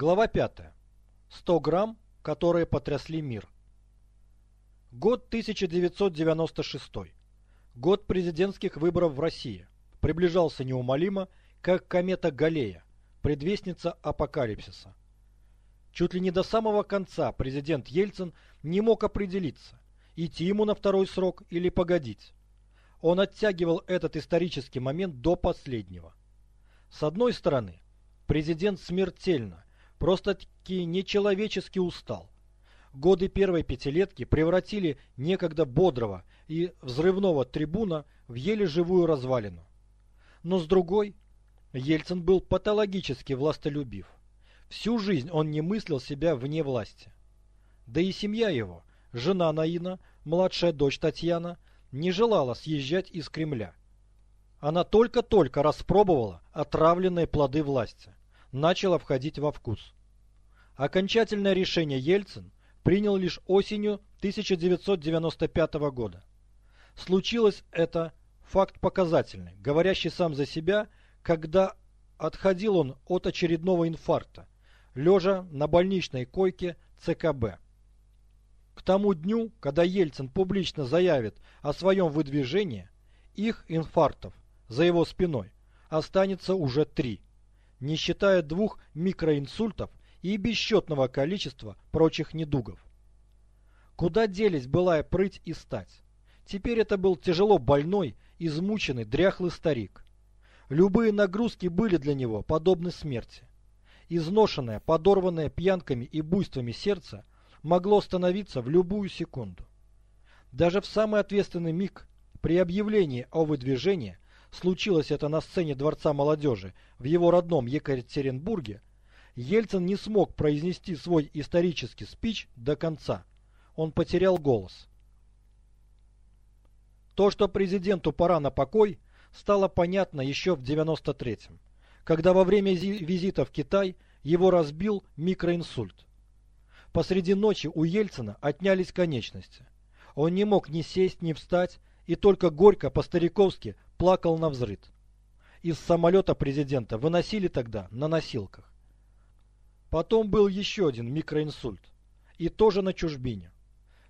Глава 5. 100 грамм, которые потрясли мир. Год 1996. Год президентских выборов в России. Приближался неумолимо, как комета Галлея, предвестница апокалипсиса. Чуть ли не до самого конца президент Ельцин не мог определиться, идти ему на второй срок или погодить. Он оттягивал этот исторический момент до последнего. С одной стороны, президент смертельно, просто-таки нечеловечески устал. Годы первой пятилетки превратили некогда бодрого и взрывного трибуна в еле живую развалину. Но с другой, Ельцин был патологически властолюбив. Всю жизнь он не мыслил себя вне власти. Да и семья его, жена Наина, младшая дочь Татьяна, не желала съезжать из Кремля. Она только-только распробовала отравленные плоды власти начало входить во вкус. Окончательное решение Ельцин принял лишь осенью 1995 года. Случилось это факт показательный, говорящий сам за себя, когда отходил он от очередного инфаркта, лежа на больничной койке ЦКБ. К тому дню, когда Ельцин публично заявит о своем выдвижении, их инфарктов за его спиной останется уже три не считая двух микроинсультов и бесчетного количества прочих недугов. Куда делись былая прыть и стать? Теперь это был тяжело больной, измученный, дряхлый старик. Любые нагрузки были для него подобны смерти. Изношенное, подорванное пьянками и буйствами сердце могло становиться в любую секунду. Даже в самый ответственный миг при объявлении о выдвижении случилось это на сцене Дворца молодежи в его родном Екатеринбурге, Ельцин не смог произнести свой исторический спич до конца. Он потерял голос. То, что президенту пора на покой, стало понятно еще в 93-м, когда во время визита в Китай его разбил микроинсульт. Посреди ночи у Ельцина отнялись конечности. Он не мог ни сесть, ни встать, и только горько по-стариковски плакал на взрыд. Из самолета президента выносили тогда на носилках. Потом был еще один микроинсульт. И тоже на чужбине.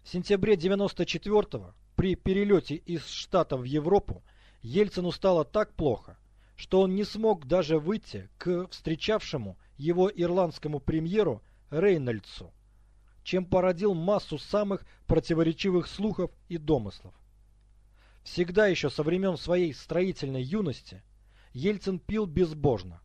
В сентябре 94-го при перелете из Штатов в Европу Ельцину стало так плохо, что он не смог даже выйти к встречавшему его ирландскому премьеру Рейнольдсу, чем породил массу самых противоречивых слухов и домыслов. Всегда еще со времен своей строительной юности Ельцин пил безбожно.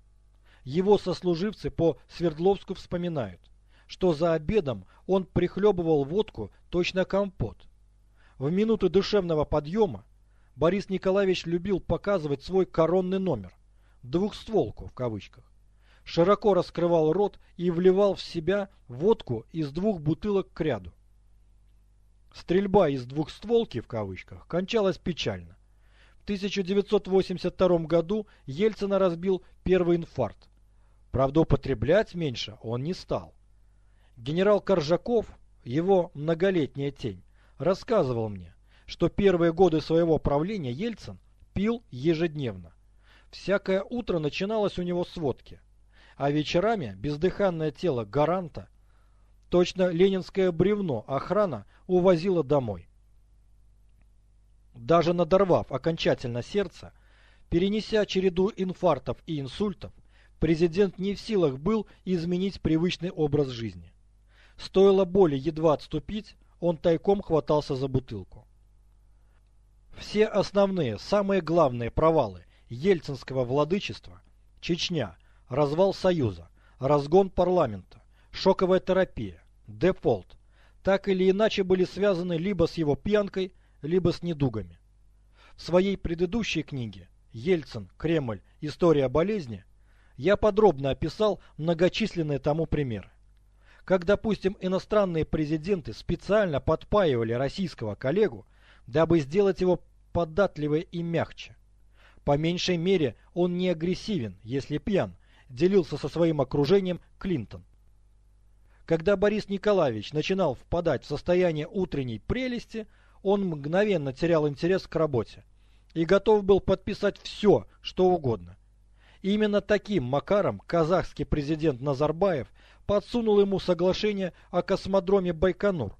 Его сослуживцы по Свердловску вспоминают, что за обедом он прихлебывал водку точно компот. В минуты душевного подъема Борис Николаевич любил показывать свой коронный номер, двухстволку в кавычках. Широко раскрывал рот и вливал в себя водку из двух бутылок к ряду. Стрельба из двухстволки в кавычках кончалась печально. В 1982 году Ельцина разбил первый инфаркт. Правда, употреблять меньше он не стал. Генерал Коржаков, его многолетняя тень, рассказывал мне, что первые годы своего правления Ельцин пил ежедневно. Всякое утро начиналось у него с водки, а вечерами бездыханное тело гаранта Точно ленинское бревно охрана увозила домой. Даже надорвав окончательно сердце, перенеся череду инфарктов и инсультов, президент не в силах был изменить привычный образ жизни. Стоило боли едва отступить, он тайком хватался за бутылку. Все основные, самые главные провалы ельцинского владычества – Чечня, развал Союза, разгон парламента, шоковая терапия, дефолт, так или иначе были связаны либо с его пьянкой, либо с недугами. В своей предыдущей книге «Ельцин, Кремль. История болезни» я подробно описал многочисленные тому примеры. Как, допустим, иностранные президенты специально подпаивали российского коллегу, дабы сделать его податливее и мягче. По меньшей мере он не агрессивен, если пьян, делился со своим окружением Клинтон. Когда Борис Николаевич начинал впадать в состояние утренней прелести, он мгновенно терял интерес к работе и готов был подписать все, что угодно. Именно таким макаром казахский президент Назарбаев подсунул ему соглашение о космодроме Байконур,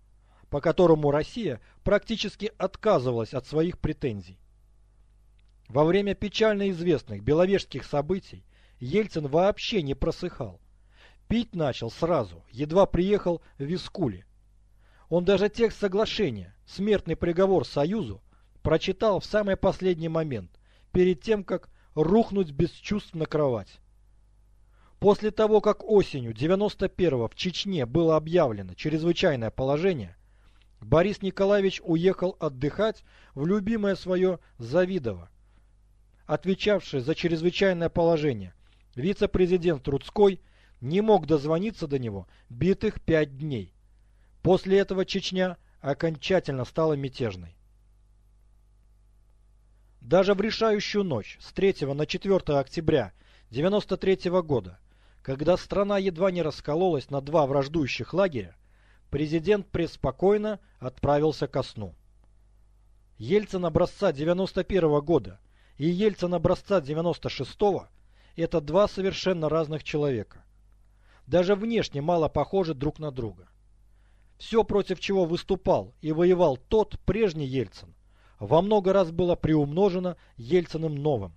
по которому Россия практически отказывалась от своих претензий. Во время печально известных беловежских событий Ельцин вообще не просыхал. Пить начал сразу, едва приехал в Вискуле. Он даже текст соглашения, смертный приговор Союзу, прочитал в самый последний момент, перед тем, как рухнуть без чувств на кровать. После того, как осенью 91-го в Чечне было объявлено чрезвычайное положение, Борис Николаевич уехал отдыхать в любимое свое Завидово. Отвечавший за чрезвычайное положение, вице-президент Трудской не мог дозвониться до него битых пять дней. После этого Чечня окончательно стала мятежной. Даже в решающую ночь с 3 на 4 октября 93 года, когда страна едва не раскололась на два враждующих лагеря, президент преспокойно отправился ко сну. Ельцин образца 91 года и Ельцин образца 96 это два совершенно разных человека. Даже внешне мало похожи друг на друга. Все, против чего выступал и воевал тот прежний Ельцин, во много раз было приумножено Ельциным новым.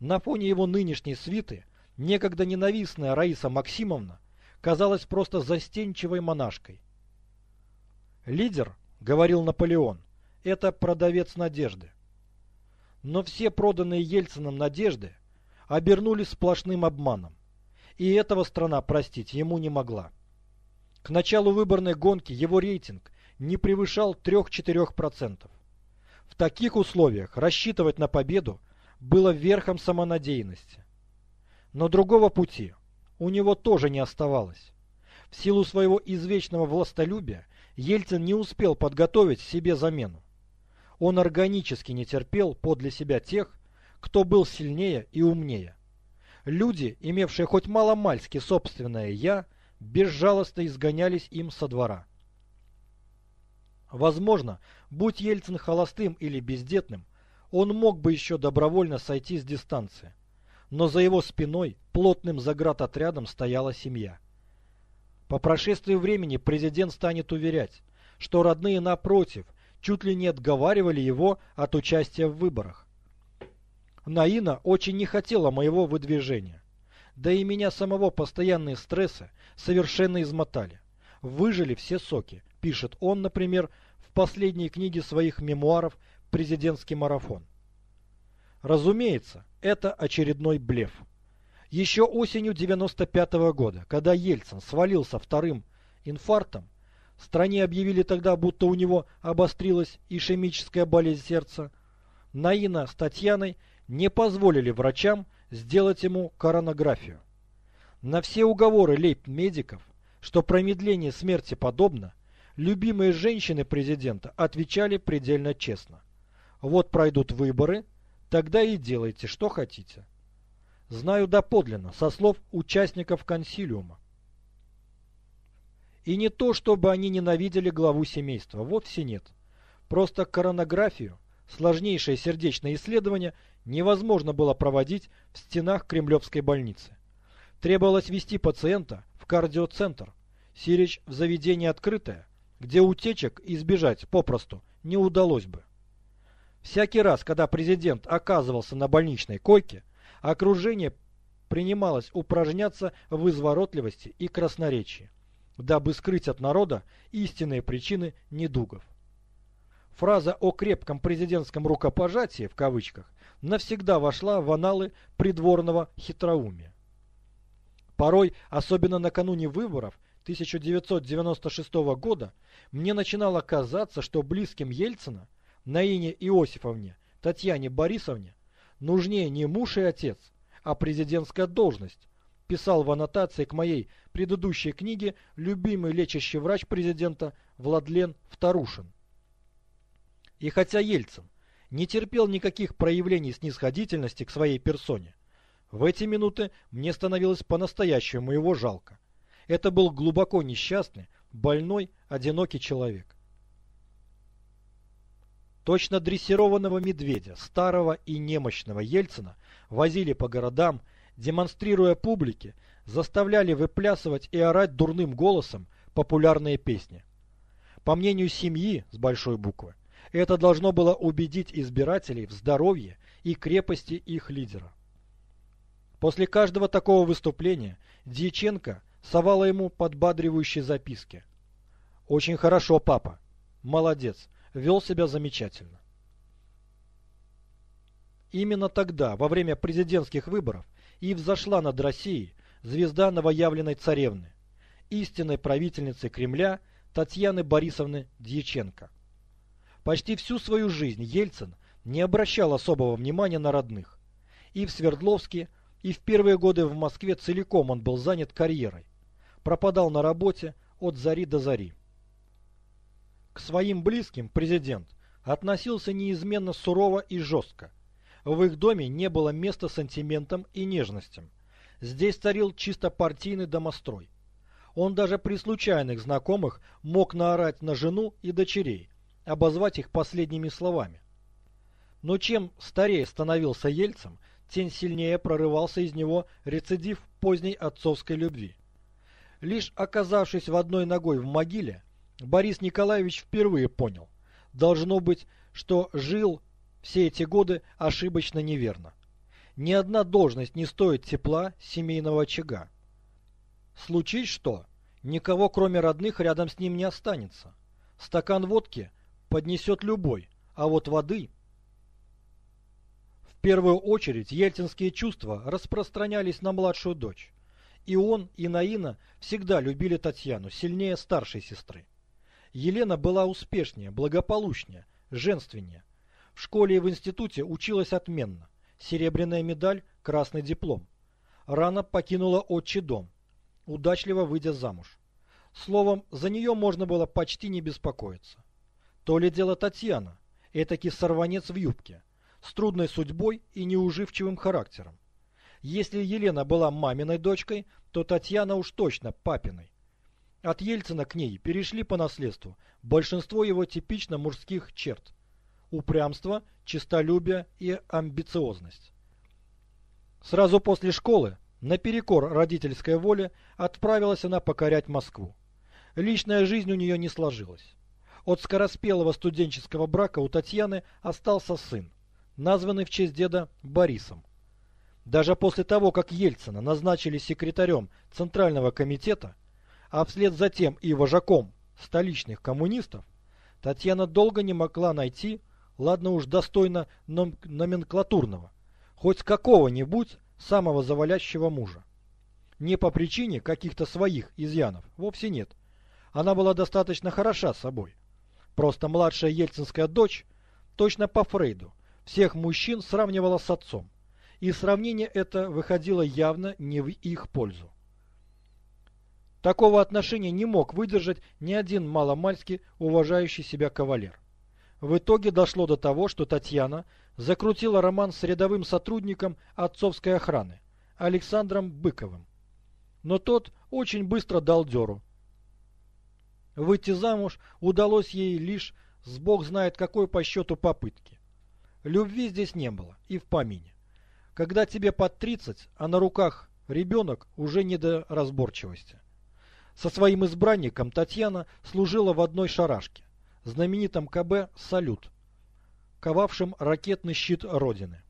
На фоне его нынешней свиты некогда ненавистная Раиса Максимовна казалась просто застенчивой монашкой. «Лидер», — говорил Наполеон, — «это продавец надежды». Но все проданные Ельцином надежды обернулись сплошным обманом, и этого страна простить ему не могла. К началу выборной гонки его рейтинг не превышал 3-4%. В таких условиях рассчитывать на победу было верхом самонадеянности. Но другого пути у него тоже не оставалось. В силу своего извечного властолюбия Ельцин не успел подготовить себе замену. Он органически не терпел подле себя тех, кто был сильнее и умнее. Люди, имевшие хоть маломальски собственное «я», безжалостно изгонялись им со двора. Возможно, будь Ельцин холостым или бездетным, он мог бы еще добровольно сойти с дистанции. Но за его спиной плотным заградотрядом стояла семья. По прошествии времени президент станет уверять, что родные напротив чуть ли не отговаривали его от участия в выборах. Наина очень не хотела моего выдвижения. Да и меня самого постоянные стрессы совершенно измотали. Выжили все соки, пишет он, например, в последней книге своих мемуаров «Президентский марафон». Разумеется, это очередной блеф. Еще осенью 95 -го года, когда Ельцин свалился вторым инфарктом, стране объявили тогда, будто у него обострилась ишемическая болезнь сердца, Наина с Татьяной не позволили врачам сделать ему коронографию. На все уговоры лейб-медиков, что промедление смерти подобно, любимые женщины президента отвечали предельно честно. Вот пройдут выборы, тогда и делайте, что хотите. Знаю доподлинно, со слов участников консилиума. И не то, чтобы они ненавидели главу семейства, вовсе нет. Просто коронографию, сложнейшее сердечное исследование, невозможно было проводить в стенах Кремлевской больницы. Требовалось вести пациента в кардиоцентр, сиречь в заведение открытое, где утечек избежать попросту не удалось бы. Всякий раз, когда президент оказывался на больничной койке, окружение принималось упражняться в изворотливости и красноречии, дабы скрыть от народа истинные причины недугов. Фраза о крепком президентском рукопожатии в кавычках навсегда вошла в аналы придворного хитроумия. Порой, особенно накануне выборов 1996 года, мне начинало казаться, что близким Ельцина, Наине Иосифовне, Татьяне Борисовне, нужнее не муж и отец, а президентская должность, писал в аннотации к моей предыдущей книге любимый лечащий врач президента Владлен Вторушин. И хотя Ельцин не терпел никаких проявлений снисходительности к своей персоне, в эти минуты мне становилось по-настоящему его жалко. Это был глубоко несчастный, больной, одинокий человек. Точно дрессированного медведя, старого и немощного Ельцина, возили по городам, демонстрируя публике, заставляли выплясывать и орать дурным голосом популярные песни. По мнению семьи с большой буквы, это должно было убедить избирателей в здоровье и крепости их лидера. После каждого такого выступления Дьяченко совала ему подбадривающие записки. «Очень хорошо, папа. Молодец. Вел себя замечательно». Именно тогда, во время президентских выборов, и взошла над Россией звезда новоявленной царевны, истинной правительницы Кремля Татьяны Борисовны Дьяченко. Почти всю свою жизнь Ельцин не обращал особого внимания на родных. И в Свердловске, и в первые годы в Москве целиком он был занят карьерой. Пропадал на работе от зари до зари. К своим близким президент относился неизменно сурово и жестко. В их доме не было места сантиментам и нежностям. Здесь царил чисто партийный домострой. Он даже при случайных знакомых мог наорать на жену и дочерей, обозвать их последними словами. Но чем старее становился Ельцем, тем сильнее прорывался из него рецидив поздней отцовской любви. Лишь оказавшись в одной ногой в могиле, Борис Николаевич впервые понял, должно быть, что жил все эти годы ошибочно неверно. Ни одна должность не стоит тепла семейного очага. Случись что, никого кроме родных рядом с ним не останется. Стакан водки поднесет любой, а вот воды... В первую очередь ельцинские чувства распространялись на младшую дочь. И он, и Наина всегда любили Татьяну, сильнее старшей сестры. Елена была успешнее, благополучнее, женственнее. В школе и в институте училась отменно. Серебряная медаль, красный диплом. Рано покинула отчий дом, удачливо выйдя замуж. Словом, за нее можно было почти не беспокоиться. То ли дело Татьяна, этакий сорванец в юбке, с трудной судьбой и неуживчивым характером. Если Елена была маминой дочкой, то Татьяна уж точно папиной. От Ельцина к ней перешли по наследству большинство его типично мужских черт упрямство, честолюбие и амбициозность. Сразу после школы, наперекор родительской воле, отправилась она покорять Москву. Личная жизнь у нее не сложилась. От скороспелого студенческого брака у Татьяны остался сын, названный в честь деда Борисом. Даже после того, как Ельцина назначили секретарем Центрального комитета, а вслед за тем и вожаком столичных коммунистов, Татьяна долго не могла найти ладно уж достойно ном номенклатурного, хоть какого-нибудь самого завалящего мужа. Не по причине каких-то своих изъянов, вовсе нет. Она была достаточно хороша собой. Просто младшая ельцинская дочь, точно по Фрейду, всех мужчин сравнивала с отцом. И сравнение это выходило явно не в их пользу. Такого отношения не мог выдержать ни один маломальски уважающий себя кавалер. В итоге дошло до того, что Татьяна закрутила роман с рядовым сотрудником отцовской охраны Александром Быковым. Но тот очень быстро дал дёру. Выйти замуж удалось ей лишь с бог знает какой по счету попытки. Любви здесь не было и в помине. Когда тебе под 30, а на руках ребенок уже не до разборчивости. Со своим избранником Татьяна служила в одной шарашке знаменитом КБ «Салют», ковавшим ракетный щит Родины.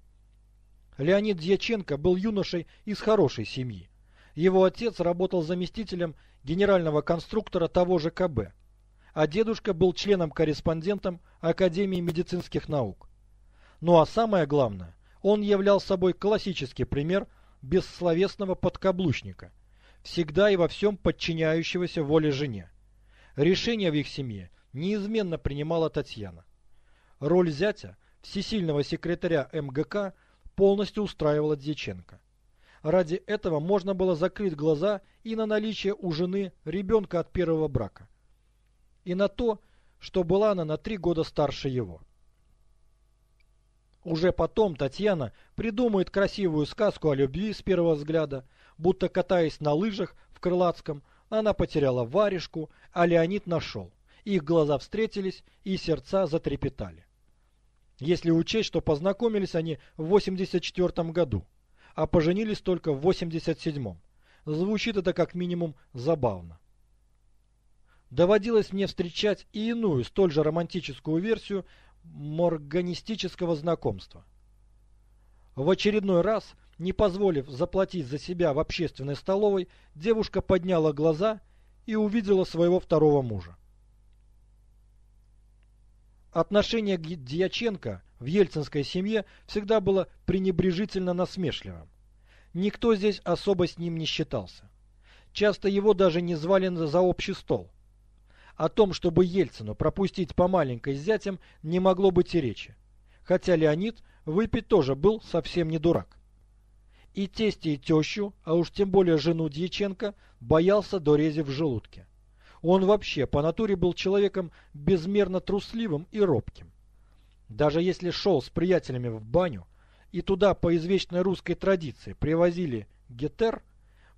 Леонид Дьяченко был юношей из хорошей семьи. Его отец работал заместителем генерального конструктора того же КБ, а дедушка был членом-корреспондентом Академии медицинских наук. Ну а самое главное, он являл собой классический пример бессловесного подкаблучника, всегда и во всем подчиняющегося воле жене. Решения в их семье неизменно принимала Татьяна. Роль зятя, всесильного секретаря МГК, полностью устраивала Дьяченко. Ради этого можно было закрыть глаза и на наличие у жены ребенка от первого брака. И на то, что была она на три года старше его. Уже потом Татьяна придумает красивую сказку о любви с первого взгляда, будто катаясь на лыжах в Крылатском, она потеряла варежку, а Леонид нашел. Их глаза встретились, и сердца затрепетали. Если учесть, что познакомились они в 84 году, а поженились только в 87-м. Звучит это как минимум забавно. Доводилось мне встречать и иную, столь же романтическую версию морганистического знакомства. В очередной раз, не позволив заплатить за себя в общественной столовой, девушка подняла глаза и увидела своего второго мужа. Отношение к Дьяченко в ельцинской семье всегда было пренебрежительно насмешливым. Никто здесь особо с ним не считался. Часто его даже не звали за общий стол. О том, чтобы Ельцину пропустить по маленькой с зятем, не могло быть и речи. Хотя Леонид выпить тоже был совсем не дурак. И тесте, и тещу, а уж тем более жену Дьяченко, боялся до рези в желудке. Он вообще по натуре был человеком безмерно трусливым и робким. Даже если шел с приятелями в баню, и туда по извечной русской традиции привозили гетер,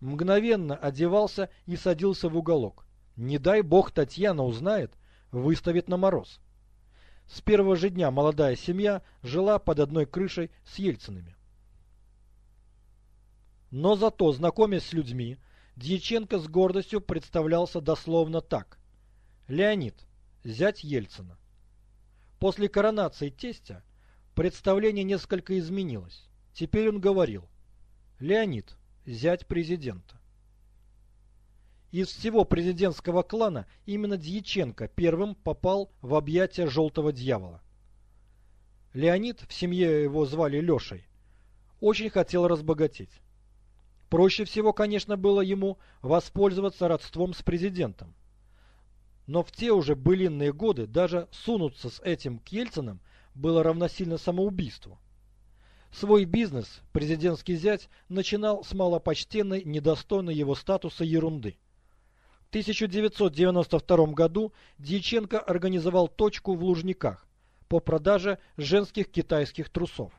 мгновенно одевался и садился в уголок. Не дай бог Татьяна узнает, выставит на мороз. С первого же дня молодая семья жила под одной крышей с Ельцинами. Но зато, знакомясь с людьми, Дьяченко с гордостью представлялся дословно так. Леонид, зять Ельцина. После коронации тестя представление несколько изменилось. Теперь он говорил. Леонид, зять президента. Из всего президентского клана именно Дьяченко первым попал в объятия желтого дьявола. Леонид, в семье его звали Лешей, очень хотел разбогатеть. Проще всего, конечно, было ему воспользоваться родством с президентом. Но в те уже былинные годы даже сунуться с этим к Ельциным было равносильно самоубийству. Свой бизнес президентский зять начинал с малопочтенной, недостойной его статуса ерунды. В 1992 году Дьяченко организовал точку в Лужниках по продаже женских китайских трусов.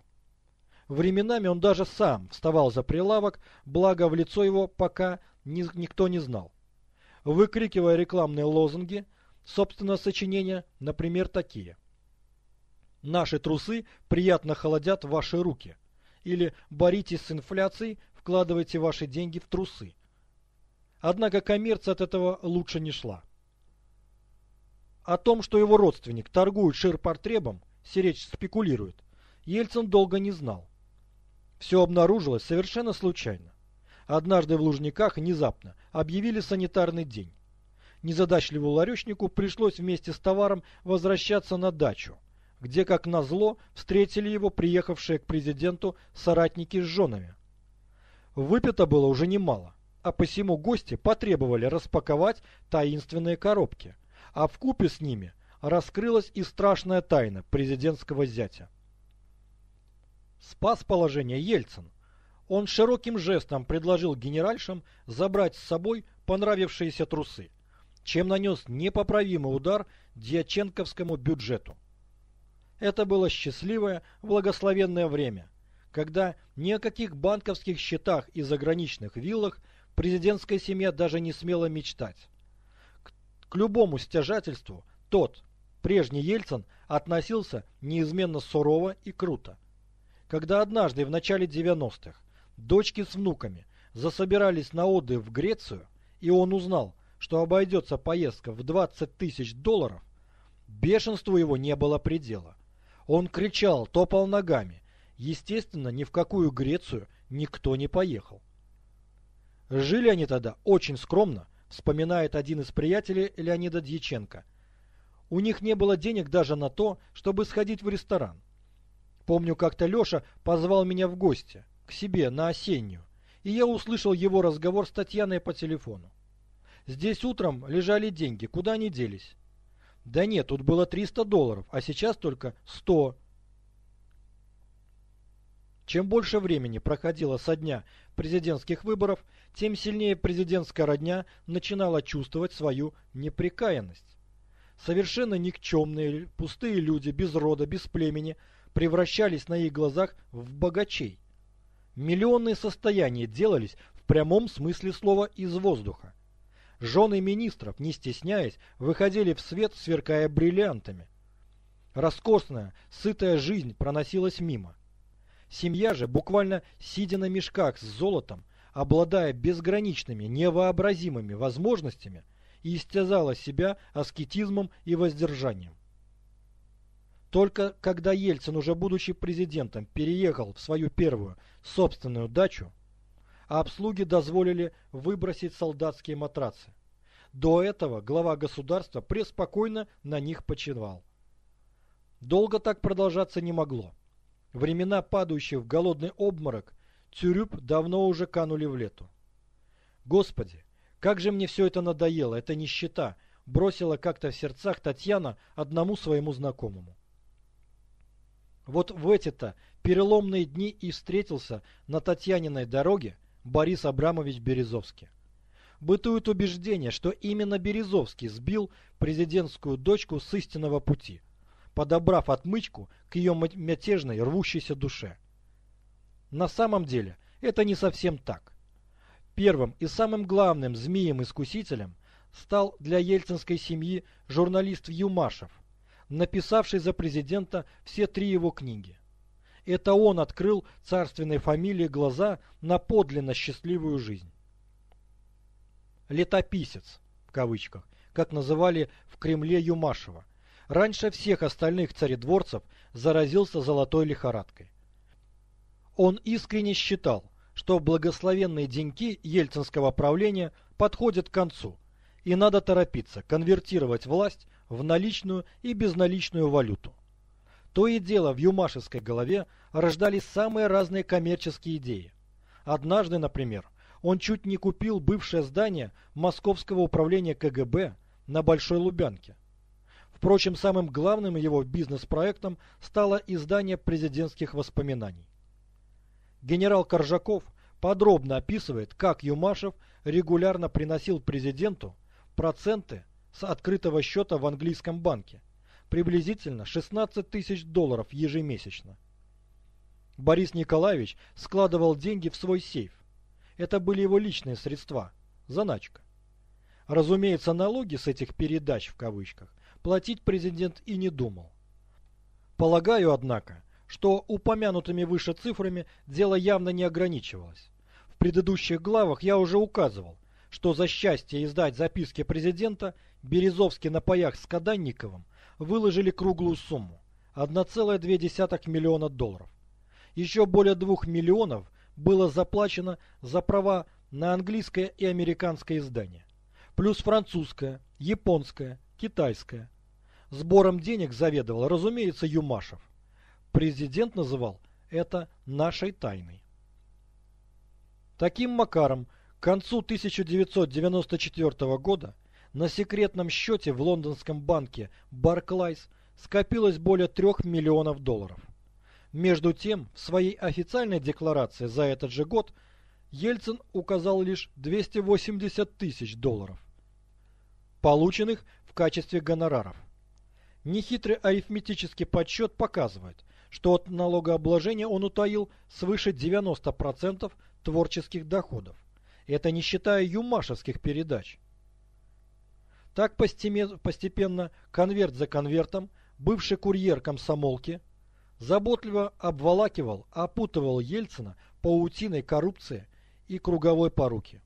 Временами он даже сам вставал за прилавок, благо в лицо его пока ни, никто не знал. Выкрикивая рекламные лозунги, собственно сочинения, например, такие. «Наши трусы приятно холодят ваши руки» или «Боритесь с инфляцией, вкладывайте ваши деньги в трусы». Однако коммерция от этого лучше не шла. О том, что его родственник торгует ширпотребом, Серечь спекулирует, Ельцин долго не знал. Все обнаружилось совершенно случайно. Однажды в Лужниках внезапно объявили санитарный день. Незадачливому ларечнику пришлось вместе с товаром возвращаться на дачу, где, как назло, встретили его приехавшие к президенту соратники с женами. Выпито было уже немало, а посему гости потребовали распаковать таинственные коробки, а в купе с ними раскрылась и страшная тайна президентского зятя. Спас положение Ельцин. Он широким жестом предложил генеральшам забрать с собой понравившиеся трусы, чем нанес непоправимый удар дьяченковскому бюджету. Это было счастливое, благословенное время, когда ни о каких банковских счетах и заграничных виллах президентская семья даже не смела мечтать. К, к любому стяжательству тот, прежний Ельцин, относился неизменно сурово и круто. Когда однажды в начале 90-х дочки с внуками засобирались на отдых в Грецию, и он узнал, что обойдется поездка в 20 тысяч долларов, бешенству его не было предела. Он кричал, топал ногами. Естественно, ни в какую Грецию никто не поехал. Жили они тогда очень скромно, вспоминает один из приятелей Леонида Дьяченко. У них не было денег даже на то, чтобы сходить в ресторан. Помню, как-то Леша позвал меня в гости, к себе, на осеннюю, и я услышал его разговор с Татьяной по телефону. Здесь утром лежали деньги, куда они делись? Да нет, тут было 300 долларов, а сейчас только 100. Чем больше времени проходило со дня президентских выборов, тем сильнее президентская родня начинала чувствовать свою неприкаянность. Совершенно никчемные, пустые люди, без рода, без племени – превращались на их глазах в богачей. Миллионные состояния делались в прямом смысле слова из воздуха. Жены министров, не стесняясь, выходили в свет, сверкая бриллиантами. Роскошная, сытая жизнь проносилась мимо. Семья же, буквально сидя на мешках с золотом, обладая безграничными, невообразимыми возможностями, истязала себя аскетизмом и воздержанием. Только когда Ельцин, уже будучи президентом, переехал в свою первую собственную дачу, а обслуги дозволили выбросить солдатские матрацы. До этого глава государства преспокойно на них почивал. Долго так продолжаться не могло. Времена, падающие в голодный обморок, Цюрюб давно уже канули в лету. Господи, как же мне все это надоело, эта нищета, бросила как-то в сердцах Татьяна одному своему знакомому. Вот в эти-то переломные дни и встретился на Татьяниной дороге Борис Абрамович Березовский. Бытует убеждение, что именно Березовский сбил президентскую дочку с истинного пути, подобрав отмычку к ее мятежной, рвущейся душе. На самом деле, это не совсем так. Первым и самым главным змеем-искусителем стал для ельцинской семьи журналист Юмашев, написавший за президента все три его книги. Это он открыл царственной фамилии глаза на подлинно счастливую жизнь. «Летописец», в кавычках, как называли в Кремле Юмашева, раньше всех остальных царедворцев заразился золотой лихорадкой. Он искренне считал, что благословенные деньки ельцинского правления подходят к концу, и надо торопиться конвертировать власть в наличную и безналичную валюту. То и дело в юмашевской голове рождались самые разные коммерческие идеи. Однажды, например, он чуть не купил бывшее здание Московского управления КГБ на Большой Лубянке. Впрочем, самым главным его бизнес-проектом стало издание президентских воспоминаний. Генерал Коржаков подробно описывает, как Юмашев регулярно приносил президенту проценты с открытого счета в английском банке, приблизительно 16 тысяч долларов ежемесячно. Борис Николаевич складывал деньги в свой сейф. Это были его личные средства, заначка. Разумеется, налоги с этих передач в кавычках платить президент и не думал. Полагаю, однако, что упомянутыми выше цифрами дело явно не ограничивалось. В предыдущих главах я уже указывал, что за счастье издать записки президента Березовский на паях с Каданниковым выложили круглую сумму – 1,2 миллиона долларов. Еще более 2 миллионов было заплачено за права на английское и американское издание, плюс французское, японское, китайское. Сбором денег заведовал, разумеется, Юмашев. Президент называл это нашей тайной. Таким макаром к концу 1994 года на секретном счете в лондонском банке Barclays скопилось более 3 миллионов долларов. Между тем, в своей официальной декларации за этот же год Ельцин указал лишь 280 тысяч долларов, полученных в качестве гонораров. Нехитрый арифметический подсчет показывает, что от налогообложения он утаил свыше 90% творческих доходов. Это не считая юмашевских передач. Так постепенно, конверт за конвертом, бывший курьер комсомолки заботливо обволакивал, опутывал Ельцина паутиной коррупции и круговой поруки.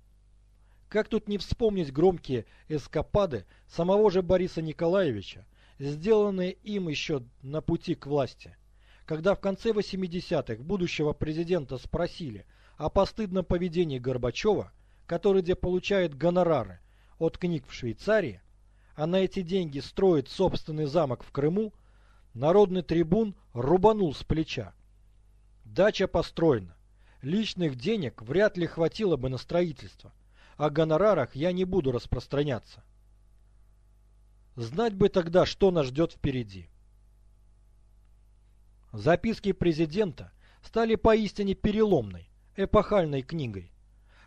Как тут не вспомнить громкие эскапады самого же Бориса Николаевича, сделанные им еще на пути к власти, когда в конце 80-х будущего президента спросили – о постыдном поведении Горбачева, который где получает гонорары от книг в Швейцарии, а на эти деньги строит собственный замок в Крыму, народный трибун рубанул с плеча. Дача построена. Личных денег вряд ли хватило бы на строительство. О гонорарах я не буду распространяться. Знать бы тогда, что нас ждет впереди. Записки президента стали поистине переломной, эпохальной книгой.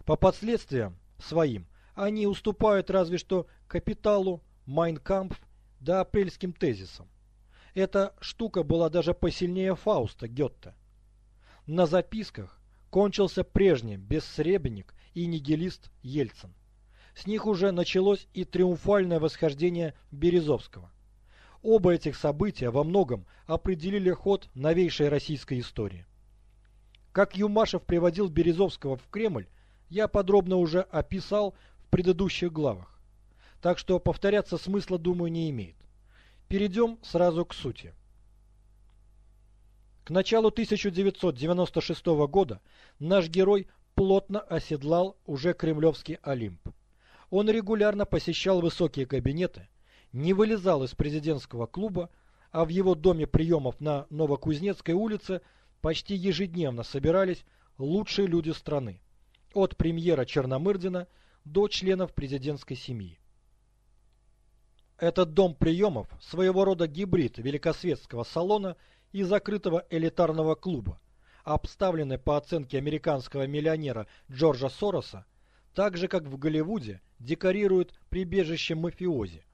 По последствиям своим они уступают разве что «Капиталу», «Майнкампф» да апрельским тезисам. Эта штука была даже посильнее Фауста Гетте. На записках кончился прежний бессребенник и нигилист Ельцин. С них уже началось и триумфальное восхождение Березовского. Оба этих события во многом определили ход новейшей российской истории. Как Юмашев приводил Березовского в Кремль, я подробно уже описал предыдущих главах. Так что повторяться смысла, думаю, не имеет. Перейдем сразу к сути. К началу 1996 года наш герой плотно оседлал уже кремлевский Олимп. Он регулярно посещал высокие кабинеты, не вылезал из президентского клуба, а в его доме приемов на Новокузнецкой улице почти ежедневно собирались лучшие люди страны, от премьера Черномырдина до членов президентской семьи. Этот дом приемов – своего рода гибрид великосветского салона и закрытого элитарного клуба, обставленный по оценке американского миллионера Джорджа Сороса, так же как в Голливуде декорируют прибежище мафиози,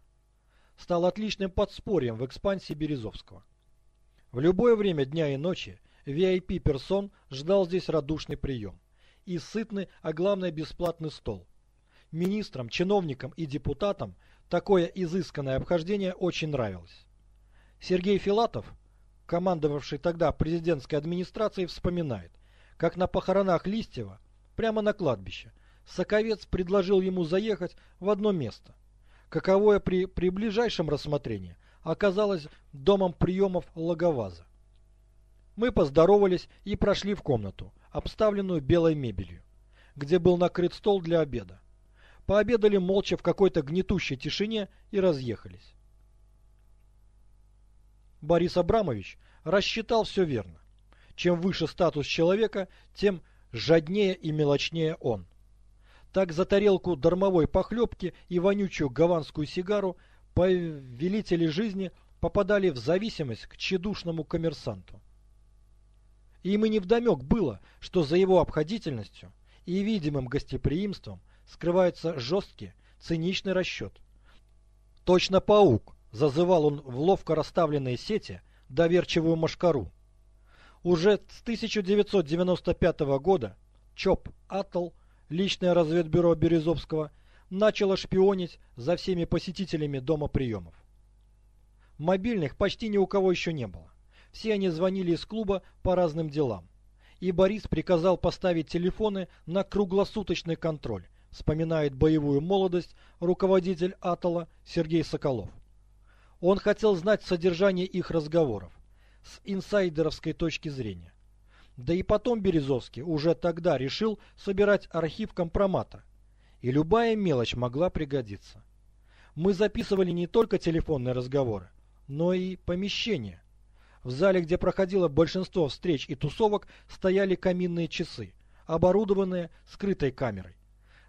стал отличным подспорьем в экспансии Березовского. В любое время дня и ночи VIP-персон ждал здесь радушный прием и сытный, а главное бесплатный стол. Министрам, чиновникам и депутатам – Такое изысканное обхождение очень нравилось. Сергей Филатов, командовавший тогда президентской администрацией, вспоминает, как на похоронах Листьева, прямо на кладбище, Соковец предложил ему заехать в одно место, каковое при, при ближайшем рассмотрении оказалось домом приемов Логоваза. Мы поздоровались и прошли в комнату, обставленную белой мебелью, где был накрыт стол для обеда пообедали молча в какой-то гнетущей тишине и разъехались. Борис Абрамович рассчитал все верно. Чем выше статус человека, тем жаднее и мелочнее он. Так за тарелку дармовой похлебки и вонючую гаванскую сигару повелители жизни попадали в зависимость к тщедушному коммерсанту. Им и невдомек было, что за его обходительностью и видимым гостеприимством – скрывается жесткий, циничный расчет. Точно паук, зазывал он в ловко расставленные сети доверчивую машкару. Уже с 1995 года ЧОП «Атл», личное разведбюро Березовского, начало шпионить за всеми посетителями дома приемов. Мобильных почти ни у кого еще не было. Все они звонили из клуба по разным делам. И Борис приказал поставить телефоны на круглосуточный контроль, вспоминает боевую молодость руководитель Атола Сергей Соколов. Он хотел знать содержание их разговоров с инсайдеровской точки зрения. Да и потом Березовский уже тогда решил собирать архив компромата, и любая мелочь могла пригодиться. Мы записывали не только телефонные разговоры, но и помещения. В зале, где проходило большинство встреч и тусовок, стояли каминные часы, оборудованные скрытой камерой.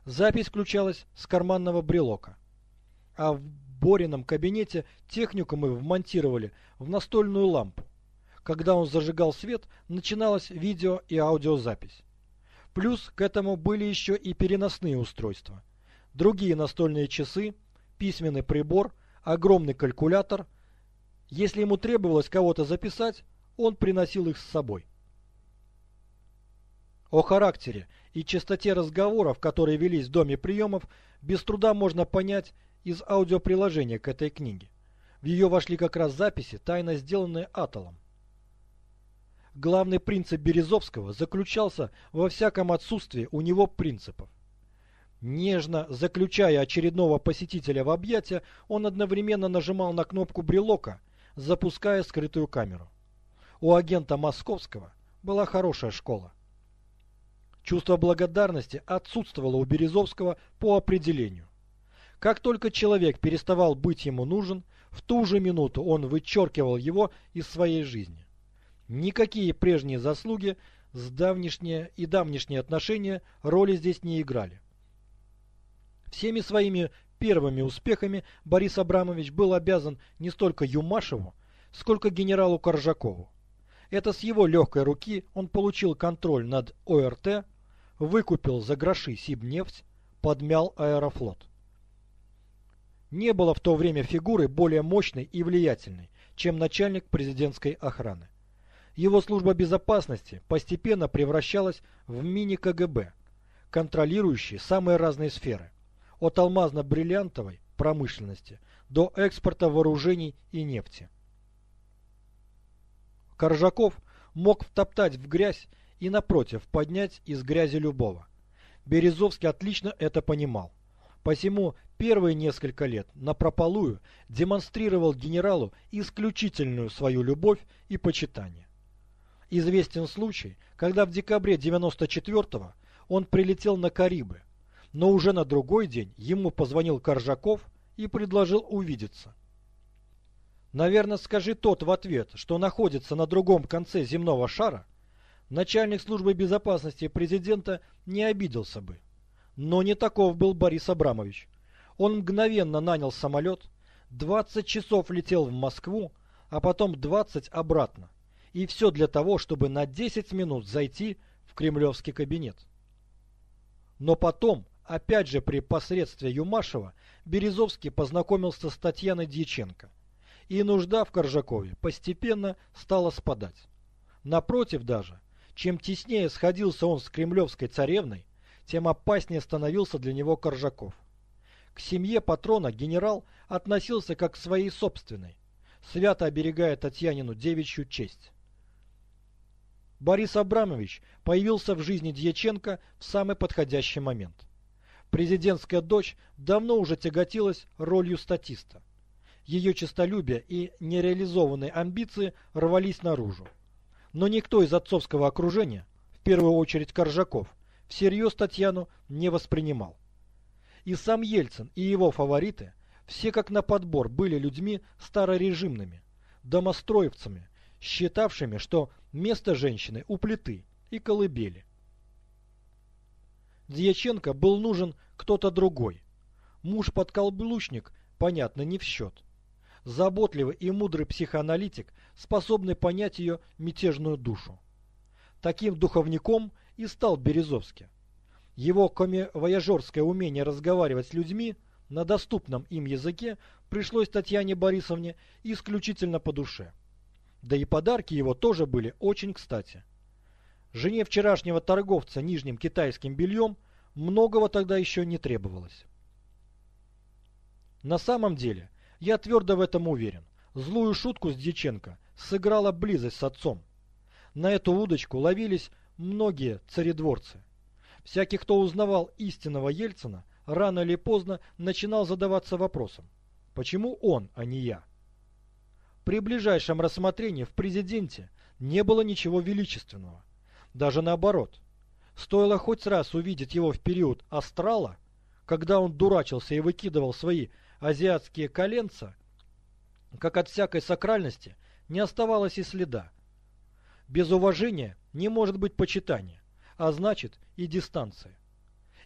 Запись включалась с карманного брелока. А в Борином кабинете технику мы вмонтировали в настольную лампу. Когда он зажигал свет, начиналась видео и аудиозапись. Плюс к этому были еще и переносные устройства. Другие настольные часы, письменный прибор, огромный калькулятор. Если ему требовалось кого-то записать, он приносил их с собой. О характере и частоте разговоров, которые велись в доме приемов, без труда можно понять из аудиоприложения к этой книге. В ее вошли как раз записи, тайно сделанные Атолом. Главный принцип Березовского заключался во всяком отсутствии у него принципов. Нежно заключая очередного посетителя в объятия, он одновременно нажимал на кнопку брелока, запуская скрытую камеру. У агента Московского была хорошая школа. Чувство благодарности отсутствовало у Березовского по определению. Как только человек переставал быть ему нужен, в ту же минуту он вычеркивал его из своей жизни. Никакие прежние заслуги с давнишние и давнишние отношения роли здесь не играли. Всеми своими первыми успехами Борис Абрамович был обязан не столько Юмашеву, сколько генералу Коржакову. Это с его легкой руки он получил контроль над ОРТ, выкупил за гроши Сибнефть, подмял Аэрофлот. Не было в то время фигуры более мощной и влиятельной, чем начальник президентской охраны. Его служба безопасности постепенно превращалась в мини-КГБ, контролирующий самые разные сферы, от алмазно-бриллиантовой промышленности до экспорта вооружений и нефти. Коржаков мог втоптать в грязь и, напротив, поднять из грязи любого. Березовский отлично это понимал. Посему первые несколько лет напропалую демонстрировал генералу исключительную свою любовь и почитание. Известен случай, когда в декабре 94-го он прилетел на Карибы, но уже на другой день ему позвонил Коржаков и предложил увидеться. Наверное, скажи тот в ответ, что находится на другом конце земного шара, начальник службы безопасности президента не обиделся бы. Но не таков был Борис Абрамович. Он мгновенно нанял самолет, 20 часов летел в Москву, а потом 20 обратно. И все для того, чтобы на 10 минут зайти в кремлевский кабинет. Но потом, опять же при посредстве Юмашева, Березовский познакомился с Татьяной Дьяченко. И нужда в Коржакове постепенно стала спадать. Напротив даже, чем теснее сходился он с кремлевской царевной, тем опаснее становился для него Коржаков. К семье патрона генерал относился как к своей собственной, свято оберегая Татьянину девичью честь. Борис Абрамович появился в жизни Дьяченко в самый подходящий момент. Президентская дочь давно уже тяготилась ролью статиста. Ее честолюбие и нереализованные амбиции рвались наружу. Но никто из отцовского окружения, в первую очередь Коржаков, всерьез Татьяну не воспринимал. И сам Ельцин, и его фавориты, все как на подбор были людьми старорежимными, домостроевцами, считавшими, что место женщины у плиты и колыбели. Дьяченко был нужен кто-то другой. Муж-подколблучник, понятно, не в счет заботливый и мудрый психоаналитик, способный понять ее мятежную душу. Таким духовником и стал Березовский. Его коми-вояжерское умение разговаривать с людьми на доступном им языке пришлось Татьяне Борисовне исключительно по душе. Да и подарки его тоже были очень кстати. Жене вчерашнего торговца нижним китайским бельем многого тогда еще не требовалось. На самом деле, я твердо в этом уверен. Злую шутку с Дьяченко сыграла близость с отцом. На эту удочку ловились многие царедворцы. Всякий, кто узнавал истинного Ельцина, рано или поздно начинал задаваться вопросом, почему он, а не я? При ближайшем рассмотрении в президенте не было ничего величественного. Даже наоборот. Стоило хоть раз увидеть его в период астрала, когда он дурачился и выкидывал свои азиатские коленца, как от всякой сакральности, не оставалось и следа. Без уважения не может быть почитания, а значит и дистанция.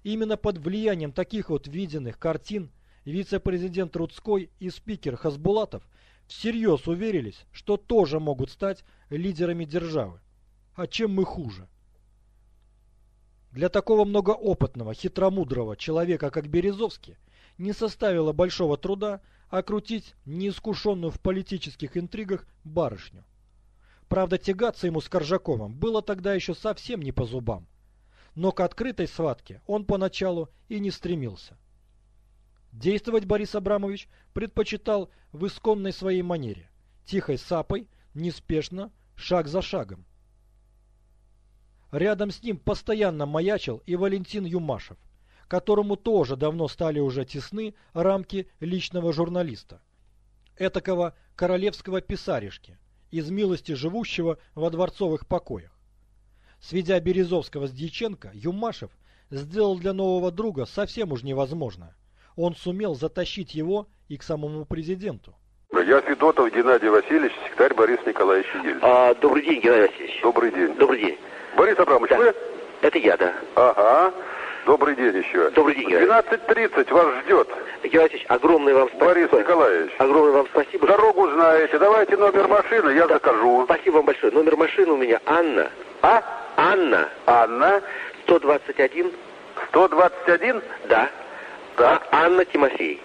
Именно под влиянием таких вот виденных картин вице-президент Рудской и спикер Хасбулатов всерьез уверились, что тоже могут стать лидерами державы. А чем мы хуже? Для такого многоопытного, хитромудрого человека, как Березовский, не составило большого труда окрутить неискушенную в политических интригах барышню. Правда, тягаться ему с Коржаковым было тогда еще совсем не по зубам. Но к открытой схватке он поначалу и не стремился. Действовать Борис Абрамович предпочитал в исконной своей манере, тихой сапой, неспешно, шаг за шагом. Рядом с ним постоянно маячил и Валентин Юмашев, которому тоже давно стали уже тесны рамки личного журналиста. Этакого королевского писаришки, из милости живущего во дворцовых покоях. Сведя Березовского с Дьяченко, Юмашев сделал для нового друга совсем уж невозможно. Он сумел затащить его и к самому президенту. Я Федотов Геннадий Васильевич, секретарь Борис Николаевич Ельцин. А, добрый день, Геннадий Васильевич. Добрый день. Добрый день. Борис Абрамович, Да. вы? Это я, да. Ага. Добрый день еще. Добрый день, Геннадий. 12.30 вас ждет, Геннадий Васильевич, огромное вам спасибо. Борис Николаевич. Огромное вам спасибо. Дорогу знаете, давайте номер машины, я закажу. Спасибо вам большое. Номер машины у меня Анна. А? Анна, Анна, 121, 121, да. Так. А- Анна Тимофей,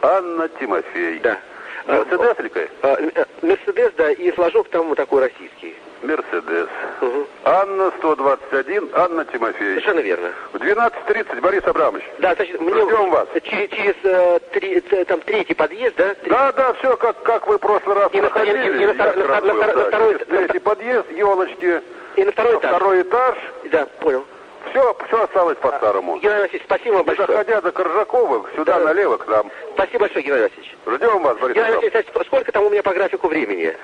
Анна Тимофей. да. Мерседес ли какая? А, э, Мерседес, да, и флажок там вот такой российский. Мерседес. Угу. Анна 121, Анна Тимофей. Совершенно верно. В 12.30, Борис Абрамович. Да, значит, мне... Ждем вас. Через, через э, три- там третий подъезд, да? Три- Да, да, все как, как вы в прошлый раз И на- проходили. и на- и на- на- на- на- на да. второй- Третий подъезд, елочки, И на второй На этаж. второй этаж. Да, понял. Все, все осталось по-старому. Геннадий Васильевич, спасибо вам большое. заходя до Коржаковых, сюда Да. налево к нам. Спасибо большое, Геннадий Васильевич. Ждем вас, Борис Геннадий. Васильевич, сколько там у меня по графику времени?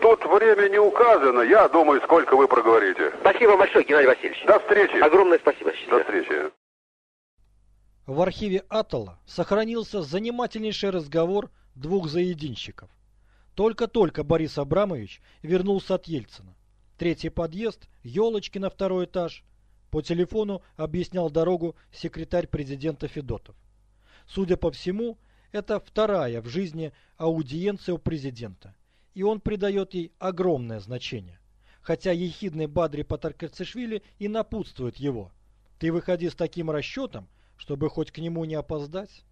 Тут время не указано. Я думаю, сколько вы проговорите. Спасибо вам большое, Геннадий Васильевич. До встречи. Огромное спасибо. До Счастливо. встречи. В архиве Атолла сохранился занимательнейший разговор двух заединщиков. Только-только Борис Абрамович вернулся от Ельцина. Третий подъезд, елочки на второй этаж. По телефону объяснял дорогу секретарь президента Федотов. Судя по всему, это вторая в жизни аудиенция у президента, и он придает ей огромное значение. Хотя ехидный Бадри Патаркацишвили и напутствует его. Ты выходи с таким расчетом, чтобы хоть к нему не опоздать.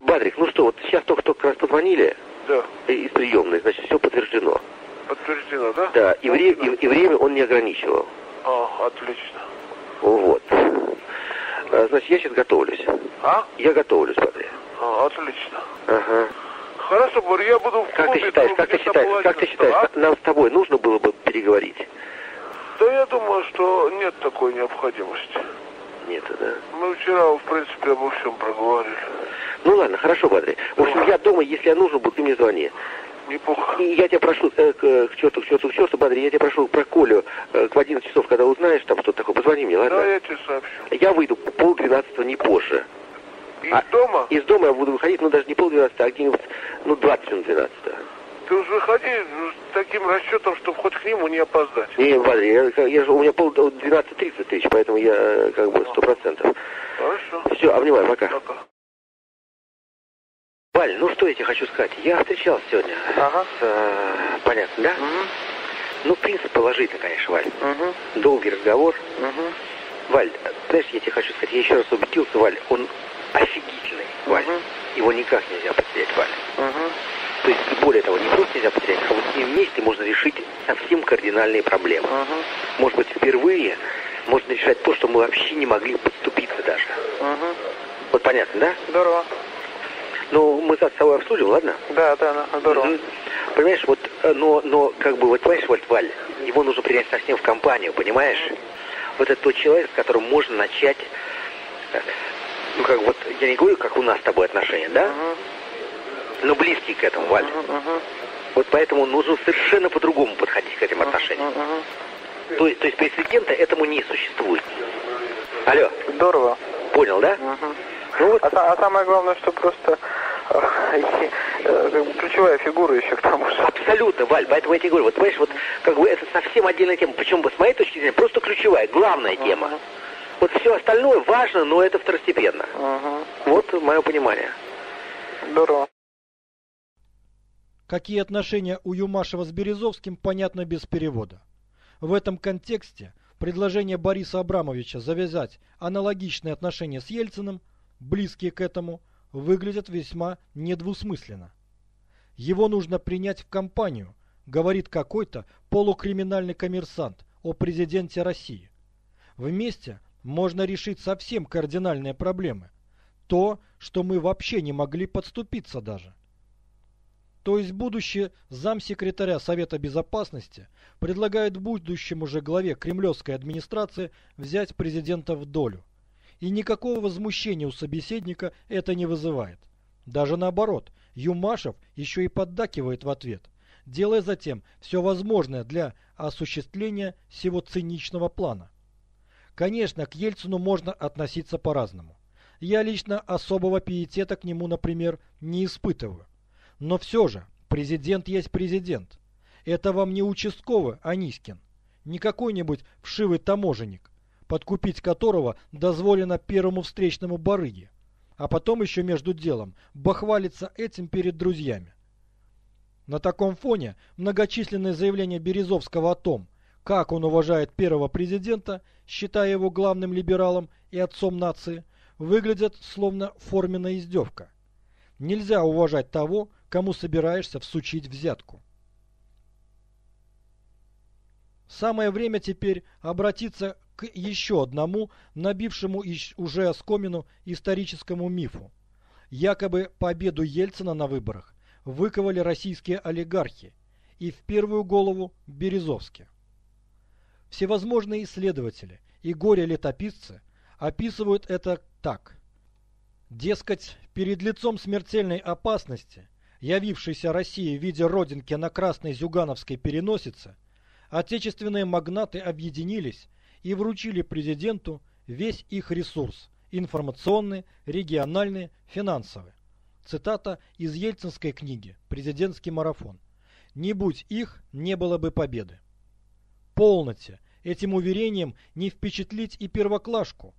Бадрик, ну что, вот сейчас только-только как раз позвонили Да, из приемной, значит, все подтверждено. подтверждено, да? Да, и, вре- и- и время он не ограничивал. А, отлично. Вот. А, Значит, я сейчас готовлюсь. А? Я готовлюсь, Бадрик. А, отлично. Ага. Хорошо, Боря, я буду в Как ты клубе, считаешь, как ты считаешь, как ты считаешь, а? нам с тобой нужно было бы переговорить? Да я думаю, что нет такой необходимости. Нет, да? Мы вчера, в принципе, обо всем проговорили. Ну ладно, хорошо, Бадрик. В общем, я дома, если я нужен буду, ты мне звони. Неплохо. И я тебя прошу, э, к, к черту, к черту, к черту, Бадрик, я тебя прошу про Колю э, к 11 часов, когда узнаешь там что-то такое, позвони мне, ладно? Да, я тебе сообщу. Я выйду пол двенадцатого, не позже. Из А- дома? Из дома я буду выходить, ну даже не пол двенадцатого, а где-нибудь, ну 20 минут двенадцатого. Ты уж выходи с таким расчетом, чтобы хоть к нему не опоздать. Не, Бадрик, я, я у меня пол двенадцать тридцать тысяч, поэтому я э, как бы сто процентов. Хорошо. Все, обнимаю, пока. Пока. Валь, ну что я тебе хочу сказать? Я встречался сегодня Ага. с... э, понятно, да? Угу. Ну, принцип положительно, конечно, Валь. Угу. Долгий разговор. Угу. Валь, знаешь, я тебе хочу сказать, я еще раз убедился, Валь, он офигительный, Валь. Мгм. Его никак нельзя потерять, Валь. Угу. То есть, более того, не просто нельзя потерять, а вот с ним вместе можно решить совсем кардинальные проблемы. Угу. Может быть, впервые можно решать то, что мы вообще не могли подступиться даже. Угу. Вот понятно, да? Здорово. Ну, мы с собой обсудим, ладно? Да, да, да, здорово. Мгм. Понимаешь, вот, э, но, но, как бы, вот, понимаешь, Валь, Валь, его нужно принять совсем в компанию, понимаешь? Вот это тот человек, с которым можно начать, ну, как вот, я не говорю, как у нас с тобой отношения, да? Угу. Но близкий к этому, Валь. Угу. Вот поэтому нужно совершенно по-другому подходить к этим отношениям. Угу. То, есть- то есть прецедента этому не существует. Алло, Здорово. понял, да? Угу. Ну вот, А, а самое главное, что просто э, э, ключевая фигура еще к тому же. Абсолютно, Валь, поэтому я тебе говорю, вот понимаешь, вот как бы это совсем отдельная тема, причем с моей точки зрения просто ключевая, главная тема. Вот все остальное важно, но это второстепенно. Вот мое понимание. Здорово. Какие отношения у Юмашева с Березовским, понятно без перевода. В этом контексте предложение Бориса Абрамовича завязать аналогичные отношения с Ельциным, близкие к этому, выглядят весьма недвусмысленно. Его нужно принять в компанию, говорит какой-то полукриминальный коммерсант о президенте России. Вместе можно решить совсем кардинальные проблемы. То, что мы вообще не могли подступиться даже. То есть будущий замсекретаря Совета Безопасности предлагает будущему же главе кремлевской администрации взять президента в долю. И никакого возмущения у собеседника это не вызывает. Даже наоборот, Юмашев еще и поддакивает в ответ, делая затем все возможное для осуществления всего циничного плана. Конечно, к Ельцину можно относиться по-разному. Я лично особого пиетета к нему, например, не испытываю. Но все же, президент есть президент. Это вам не участковый Анискин, не какой-нибудь вшивый таможенник, подкупить которого дозволено первому встречному барыге, а потом еще между делом бахвалиться этим перед друзьями. На таком фоне многочисленные заявления Березовского о том, как он уважает первого президента, считая его главным либералом и отцом нации, выглядят словно форменная издевка. Нельзя уважать того, кому собираешься всучить взятку. Самое время теперь обратиться к еще одному, набившему уже оскомину историческому мифу. Якобы победу Ельцина на выборах выковали российские олигархи, и в первую голову Березовский. Всевозможные исследователи и горе-летописцы описывают это так. Дескать, перед лицом смертельной опасности, явившейся России в виде родинки на красной зюгановской переносице, отечественные магнаты объединились и вручили президенту весь их ресурс – информационный, региональный, финансовый. Цитата из ельцинской книги «Президентский марафон». «Не будь их, не было бы победы». Полноте, этим уверением не впечатлить и первоклашку.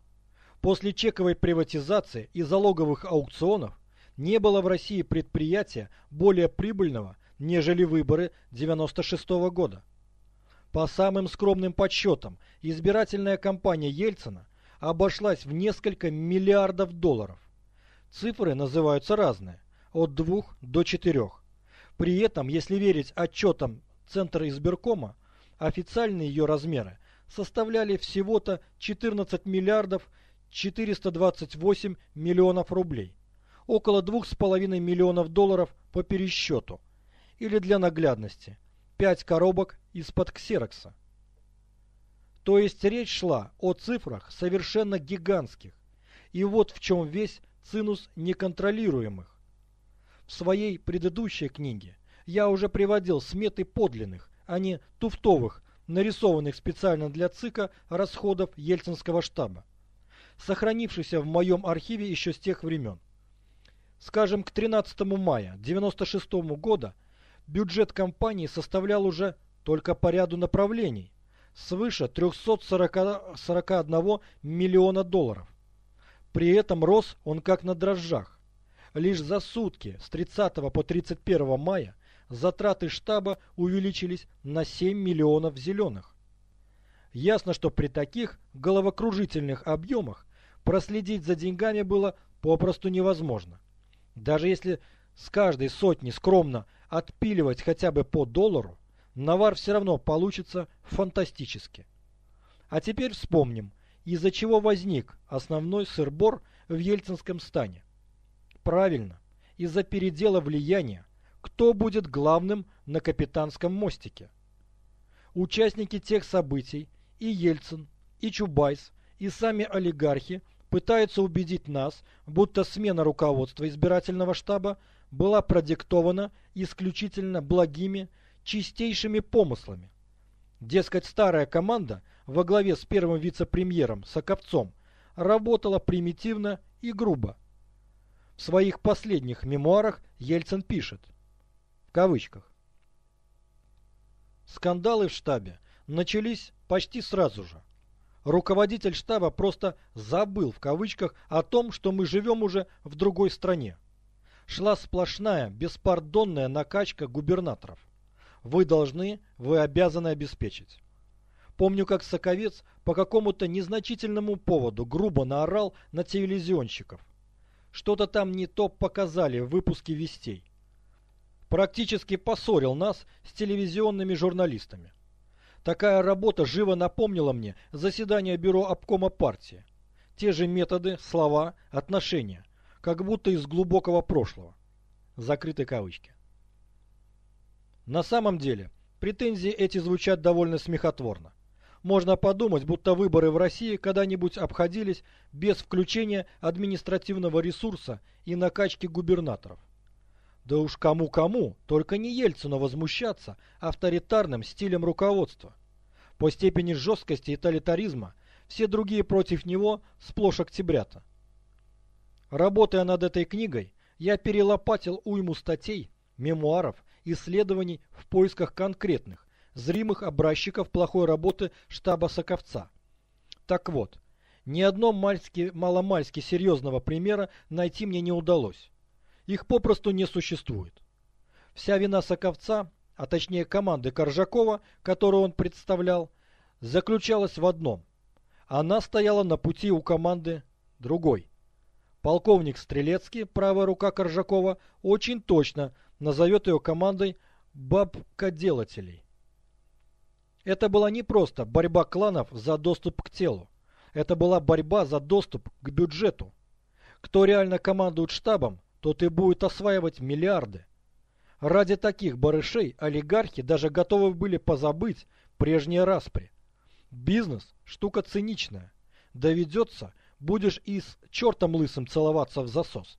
После чековой приватизации и залоговых аукционов не было в России предприятия более прибыльного, нежели выборы 96 -го года. По самым скромным подсчетам, избирательная кампания Ельцина обошлась в несколько миллиардов долларов. Цифры называются разные, от 2 до 4. При этом, если верить отчетам Центра избиркома, официальные ее размеры составляли всего-то 14 миллиардов 428 миллионов рублей, около 2,5 миллионов долларов по пересчету, или для наглядности, 5 коробок из-под ксерокса. То есть речь шла о цифрах совершенно гигантских, и вот в чем весь цинус неконтролируемых. В своей предыдущей книге я уже приводил сметы подлинных, а не туфтовых, нарисованных специально для ЦИКа расходов Ельцинского штаба, сохранившихся в моем архиве еще с тех времен. Скажем, к 13 мая 1996 года бюджет компании составлял уже только по ряду направлений свыше 341 миллиона долларов. При этом рос он как на дрожжах. Лишь за сутки с 30 по 31 мая затраты штаба увеличились на 7 миллионов зеленых. Ясно, что при таких головокружительных объемах проследить за деньгами было попросту невозможно. Даже если с каждой сотни скромно отпиливать хотя бы по доллару, навар все равно получится фантастически. А теперь вспомним, из-за чего возник основной сыр-бор в Ельцинском стане. Правильно, из-за передела влияния, кто будет главным на капитанском мостике. Участники тех событий, и Ельцин, и Чубайс, и сами олигархи пытаются убедить нас, будто смена руководства избирательного штаба была продиктована исключительно благими, чистейшими помыслами. Дескать, старая команда во главе с первым вице-премьером Соковцом работала примитивно и грубо. В своих последних мемуарах Ельцин пишет, в кавычках, Скандалы в штабе начались почти сразу же. Руководитель штаба просто «забыл» в кавычках о том, что мы живем уже в другой стране. Шла сплошная, беспардонная накачка губернаторов. Вы должны, вы обязаны обеспечить. Помню, как Соковец по какому-то незначительному поводу грубо наорал на телевизионщиков. Что-то там не то показали в выпуске «Вестей». Практически поссорил нас с телевизионными журналистами. Такая работа живо напомнила мне заседание бюро обкома партии. Те же методы, слова, отношения, как будто из глубокого прошлого. Закрыты кавычки. На самом деле, претензии эти звучат довольно смехотворно. Можно подумать, будто выборы в России когда-нибудь обходились без включения административного ресурса и накачки губернаторов. Да уж кому-кому, только не Ельцину возмущаться авторитарным стилем руководства. По степени жесткости и тоталитаризма все другие против него сплошь октябрята. Работая над этой книгой, я перелопатил уйму статей, мемуаров исследований в поисках конкретных, зримых образчиков плохой работы штаба Соковца. Так вот, ни одно мальски, маломальски серьезного примера найти мне не удалось. Их попросту не существует. Вся вина Соковца, а точнее команды Коржакова, которую он представлял, заключалась в одном. Она стояла на пути у команды другой. Полковник Стрелецкий, правая рука Коржакова, очень точно назовет ее командой бабкоделателей. Это была не просто борьба кланов за доступ к телу. Это была борьба за доступ к бюджету. Кто реально командует штабом, тот и будет осваивать миллиарды. Ради таких барышей олигархи даже готовы были позабыть прежние распри. Бизнес – штука циничная. Доведется, будешь и с чертом лысым целоваться в засос.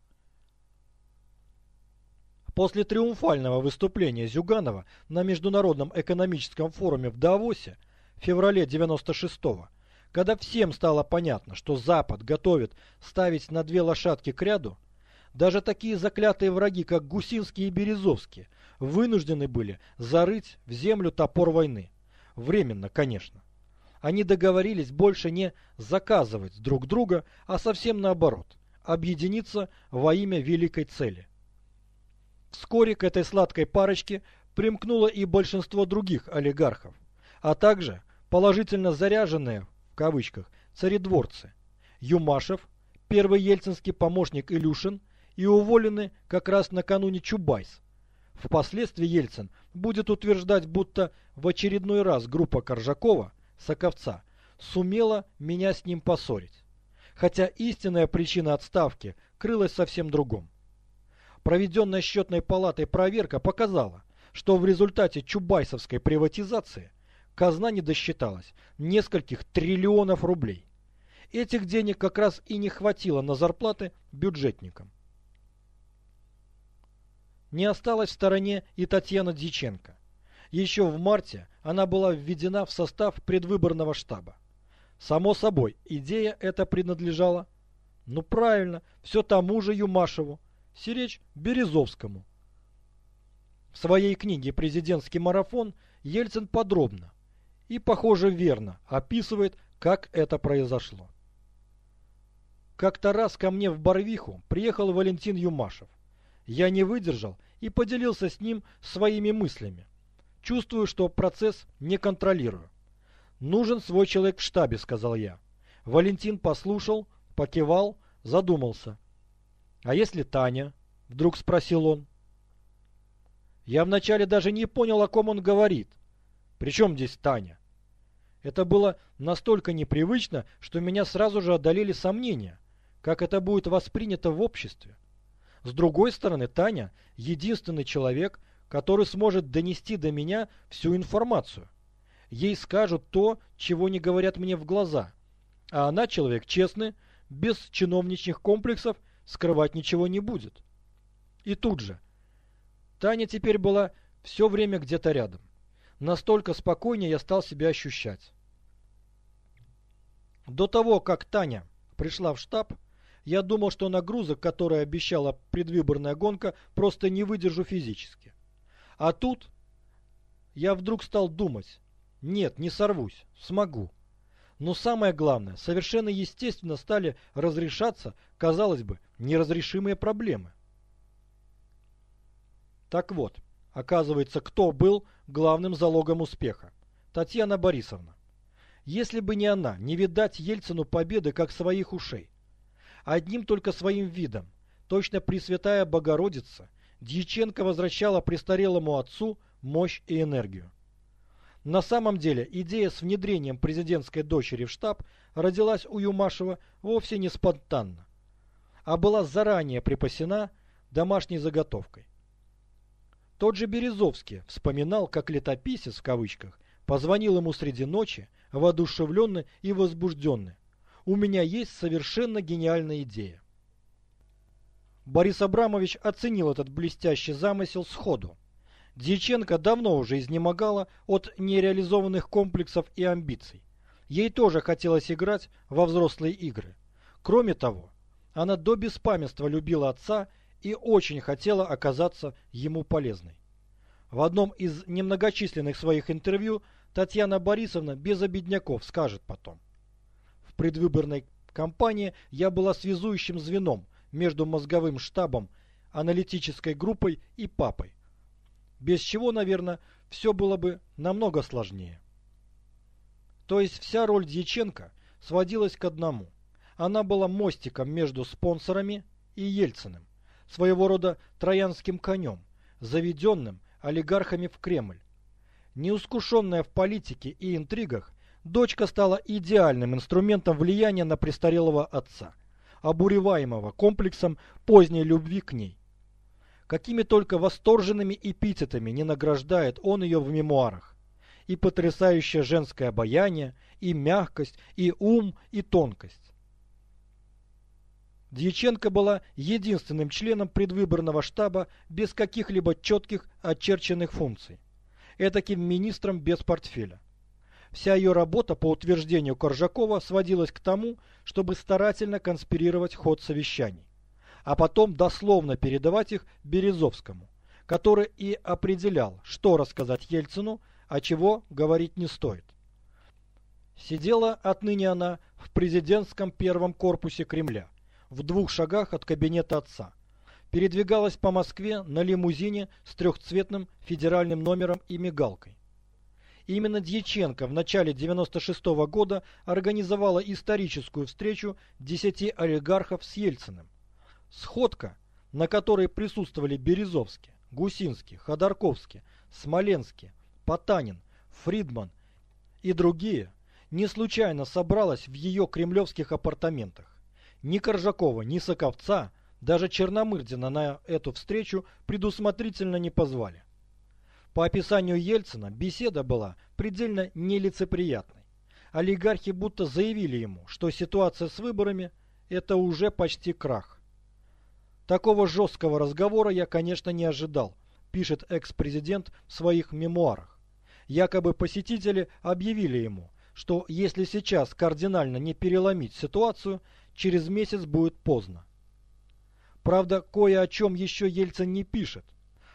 После триумфального выступления Зюганова на Международном экономическом форуме в Давосе в феврале 96-го, когда всем стало понятно, что Запад готовит ставить на две лошадки к ряду, даже такие заклятые враги, как Гусинский и Березовский, вынуждены были зарыть в землю топор войны. Временно, конечно. Они договорились больше не заказывать друг друга, а совсем наоборот, объединиться во имя великой цели. Вскоре к этой сладкой парочке примкнуло и большинство других олигархов, а также положительно заряженные, в кавычках, царедворцы, Юмашев, первый ельцинский помощник Илюшин и уволенный как раз накануне Чубайс. Впоследствии Ельцин будет утверждать, будто в очередной раз группа Коржакова, Соковца, сумела меня с ним поссорить. Хотя истинная причина отставки крылась совсем другом. Проведенная счетной палатой проверка показала, что в результате чубайсовской приватизации казна не досчиталась нескольких триллионов рублей. Этих денег как раз и не хватило на зарплаты бюджетникам. Не осталась в стороне и Татьяна Дьяченко. Еще в марте она была введена в состав предвыборного штаба. Само собой, идея эта принадлежала, ну правильно, все тому же Юмашеву, Сиречь Березовскому. В своей книге «Президентский марафон» Ельцин подробно и, похоже, верно описывает, как это произошло. Как-то раз ко мне в Барвиху приехал Валентин Юмашев. Я не выдержал и поделился с ним своими мыслями. Чувствую, что процесс не контролирую. «Нужен свой человек в штабе», — сказал я. Валентин послушал, покивал, задумался. «А если Таня?» — вдруг спросил он. Я вначале даже не понял, о ком он говорит. Причем здесь Таня? Это было настолько непривычно, что меня сразу же одолели сомнения, как это будет воспринято в обществе. С другой стороны, Таня – единственный человек, который сможет донести до меня всю информацию. Ей скажут то, чего не говорят мне в глаза. А она человек честный, без чиновничьих комплексов – скрывать ничего не будет. И тут же. Таня теперь была все время где-то рядом. Настолько спокойнее я стал себя ощущать. До того, как Таня пришла в штаб, я думал, что нагрузок, которые обещала предвыборная гонка, просто не выдержу физически. А тут я вдруг стал думать, нет, не сорвусь, смогу. Но самое главное, совершенно естественно стали разрешаться, казалось бы, неразрешимые проблемы. Так вот, оказывается, кто был главным залогом успеха? Татьяна Борисовна. Если бы не она, не видать Ельцину победы, как своих ушей. Одним только своим видом, точно Пресвятая Богородица, Дьяченко возвращала престарелому отцу мощь и энергию. На самом деле, идея с внедрением президентской дочери в штаб родилась у Юмашева вовсе не спонтанно, а была заранее припасена домашней заготовкой. Тот же Березовский вспоминал, как летописец, в кавычках, позвонил ему среди ночи, воодушевленный и возбужденный. «У меня есть совершенно гениальная идея». Борис Абрамович оценил этот блестящий замысел сходу. Дьяченко давно уже изнемогала от нереализованных комплексов и амбиций. Ей тоже хотелось играть во взрослые игры. Кроме того, она до беспамятства любила отца и очень хотела оказаться ему полезной. В одном из немногочисленных своих интервью Татьяна Борисовна без обедняков скажет потом. В предвыборной кампании я была связующим звеном между мозговым штабом, аналитической группой и папой без чего, наверное, все было бы намного сложнее. То есть вся роль Дьяченко сводилась к одному. Она была мостиком между спонсорами и Ельциным, своего рода троянским конем, заведенным олигархами в Кремль. Неускушенная в политике и интригах, дочка стала идеальным инструментом влияния на престарелого отца, обуреваемого комплексом поздней любви к ней. Какими только восторженными эпитетами не награждает он ее в мемуарах. и потрясающее женское обаяние, и мягкость, и ум, и тонкость. Дьяченко была единственным членом предвыборного штаба без каких-либо четких очерченных функций. Этаким министром без портфеля. Вся ее работа, по утверждению Коржакова, сводилась к тому, чтобы старательно конспирировать ход совещаний, а потом дословно передавать их Березовскому, который и определял, что рассказать Ельцину, а чего говорить не стоит. Сидела отныне она в президентском первом корпусе Кремля, в двух шагах от кабинета отца. Передвигалась по Москве на лимузине с трехцветным федеральным номером и мигалкой. Именно Дьяченко в начале 96 -го года организовала историческую встречу десяти олигархов с Ельциным. Сходка, на которой присутствовали Березовский, Гусинский, Ходорковский, Смоленский, Потанин, Фридман и другие, не случайно собралась в ее кремлевских апартаментах. Ни Коржакова, ни Соковца, даже Черномырдина на эту встречу предусмотрительно не позвали. По описанию Ельцина, беседа была предельно нелицеприятной. Олигархи будто заявили ему, что ситуация с выборами – это уже почти крах. Такого жесткого разговора я, конечно, не ожидал, пишет экс-президент в своих мемуарах. Якобы посетители объявили ему, что если сейчас кардинально не переломить ситуацию, через месяц будет поздно. Правда, кое о чем еще Ельцин не пишет.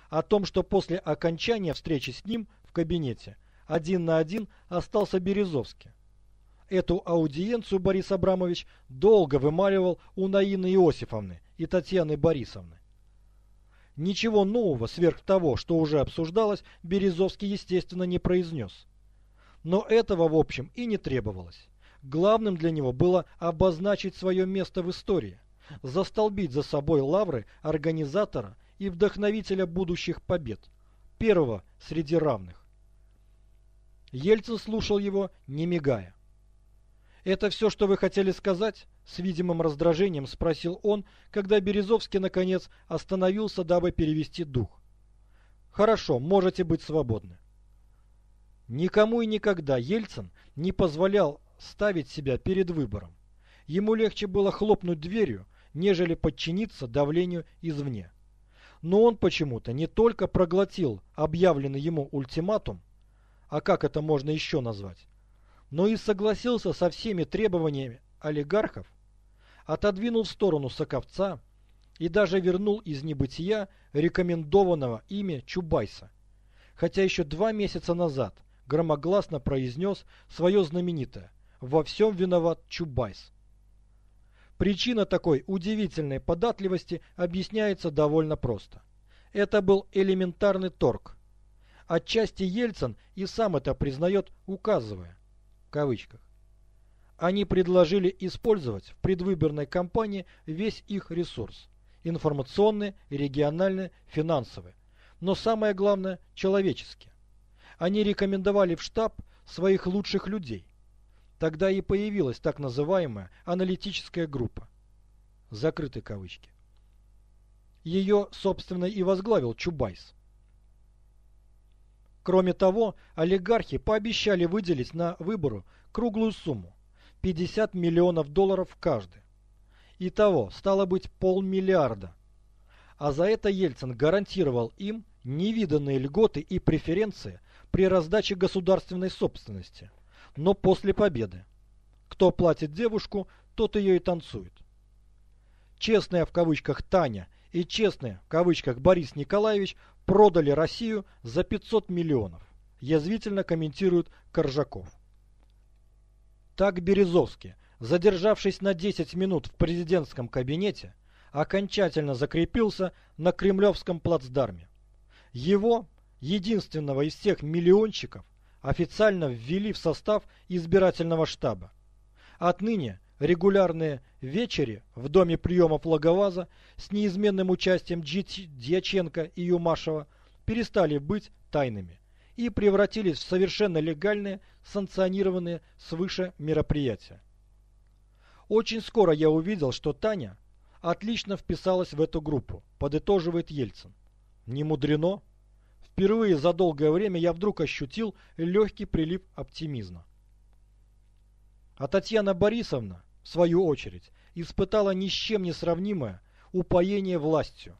О том, что после окончания встречи с ним в кабинете один на один остался Березовский. Эту аудиенцию Борис Абрамович долго вымаливал у Наины Иосифовны и Татьяны Борисовны. Ничего нового сверх того, что уже обсуждалось, Березовский, естественно, не произнес. Но этого, в общем, и не требовалось. Главным для него было обозначить свое место в истории, застолбить за собой лавры организатора и вдохновителя будущих побед, первого среди равных. Ельцин слушал его, не мигая. «Это все, что вы хотели сказать?» С видимым раздражением спросил он, когда Березовский, наконец, остановился, дабы перевести дух. «Хорошо, можете быть свободны». Никому и никогда Ельцин не позволял ставить себя перед выбором. Ему легче было хлопнуть дверью, нежели подчиниться давлению извне. Но он почему-то не только проглотил объявленный ему ультиматум, а как это можно еще назвать, но и согласился со всеми требованиями олигархов, отодвинул в сторону Соковца и даже вернул из небытия рекомендованного ими Чубайса. Хотя еще два месяца назад громогласно произнес свое знаменитое во всем виноват Чубайс. Причина такой удивительной податливости объясняется довольно просто. Это был элементарный торг. Отчасти Ельцин и сам это признает, указывая, в кавычках. Они предложили использовать в предвыборной кампании весь их ресурс – информационный, региональный, финансовый, но самое главное – человеческий. Они рекомендовали в штаб своих лучших людей, Тогда и появилась так называемая аналитическая группа. Закрытые кавычки. Ее, собственно, и возглавил Чубайс. Кроме того, олигархи пообещали выделить на выборы круглую сумму – 50 миллионов долларов каждый. Итого, стало быть, полмиллиарда. А за это Ельцин гарантировал им невиданные льготы и преференции при раздаче государственной собственности – но после победы. Кто платит девушку, тот ее и танцует. Честная в кавычках Таня и честная в кавычках Борис Николаевич продали Россию за 500 миллионов, язвительно комментирует Коржаков. Так Березовский, задержавшись на 10 минут в президентском кабинете, окончательно закрепился на кремлевском плацдарме. Его, единственного из всех миллионщиков, официально ввели в состав избирательного штаба. Отныне регулярные вечери в доме приемов Логоваза с неизменным участием Дьяченко и Юмашева перестали быть тайными и превратились в совершенно легальные, санкционированные свыше мероприятия. Очень скоро я увидел, что Таня отлично вписалась в эту группу, подытоживает Ельцин. Не мудрено, Впервые за долгое время я вдруг ощутил легкий прилив оптимизма. А Татьяна Борисовна, в свою очередь, испытала ни с чем не сравнимое упоение властью.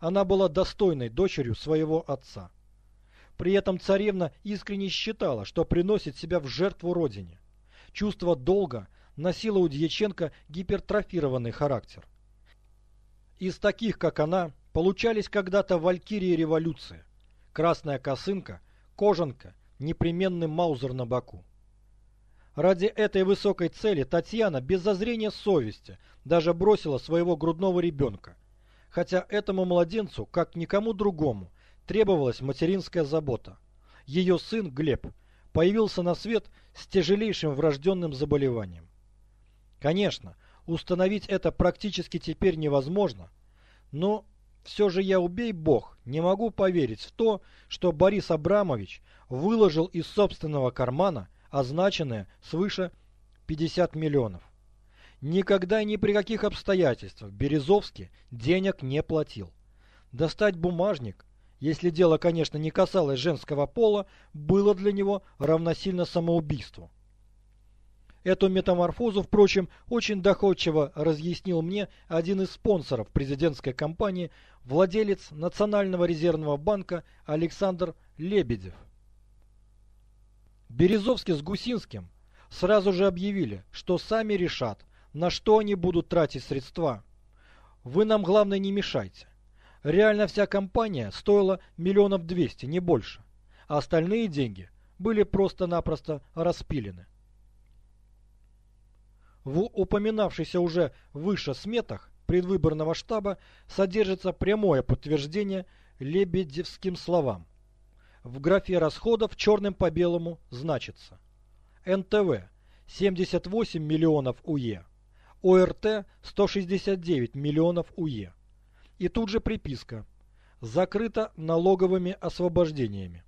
Она была достойной дочерью своего отца. При этом царевна искренне считала, что приносит себя в жертву родине. Чувство долга носило у Дьяченко гипертрофированный характер. Из таких, как она, получались когда-то валькирии революции. Красная косынка, кожанка, непременный маузер на боку. Ради этой высокой цели Татьяна без зазрения совести даже бросила своего грудного ребенка. Хотя этому младенцу, как никому другому, требовалась материнская забота. Ее сын Глеб появился на свет с тяжелейшим врожденным заболеванием. Конечно, установить это практически теперь невозможно, но все же я, убей бог, не могу поверить в то, что Борис Абрамович выложил из собственного кармана означенное свыше 50 миллионов. Никогда и ни при каких обстоятельствах Березовский денег не платил. Достать бумажник, если дело, конечно, не касалось женского пола, было для него равносильно самоубийству. Эту метаморфозу, впрочем, очень доходчиво разъяснил мне один из спонсоров президентской кампании, владелец Национального резервного банка Александр Лебедев. Березовский с Гусинским сразу же объявили, что сами решат, на что они будут тратить средства. Вы нам, главное, не мешайте. Реально вся компания стоила миллионов двести, не больше. А остальные деньги были просто-напросто распилены. В упоминавшейся уже выше сметах предвыборного штаба содержится прямое подтверждение лебедевским словам. В графе расходов черным по белому значится НТВ 78 миллионов УЕ, ОРТ 169 миллионов УЕ. И тут же приписка «Закрыто налоговыми освобождениями».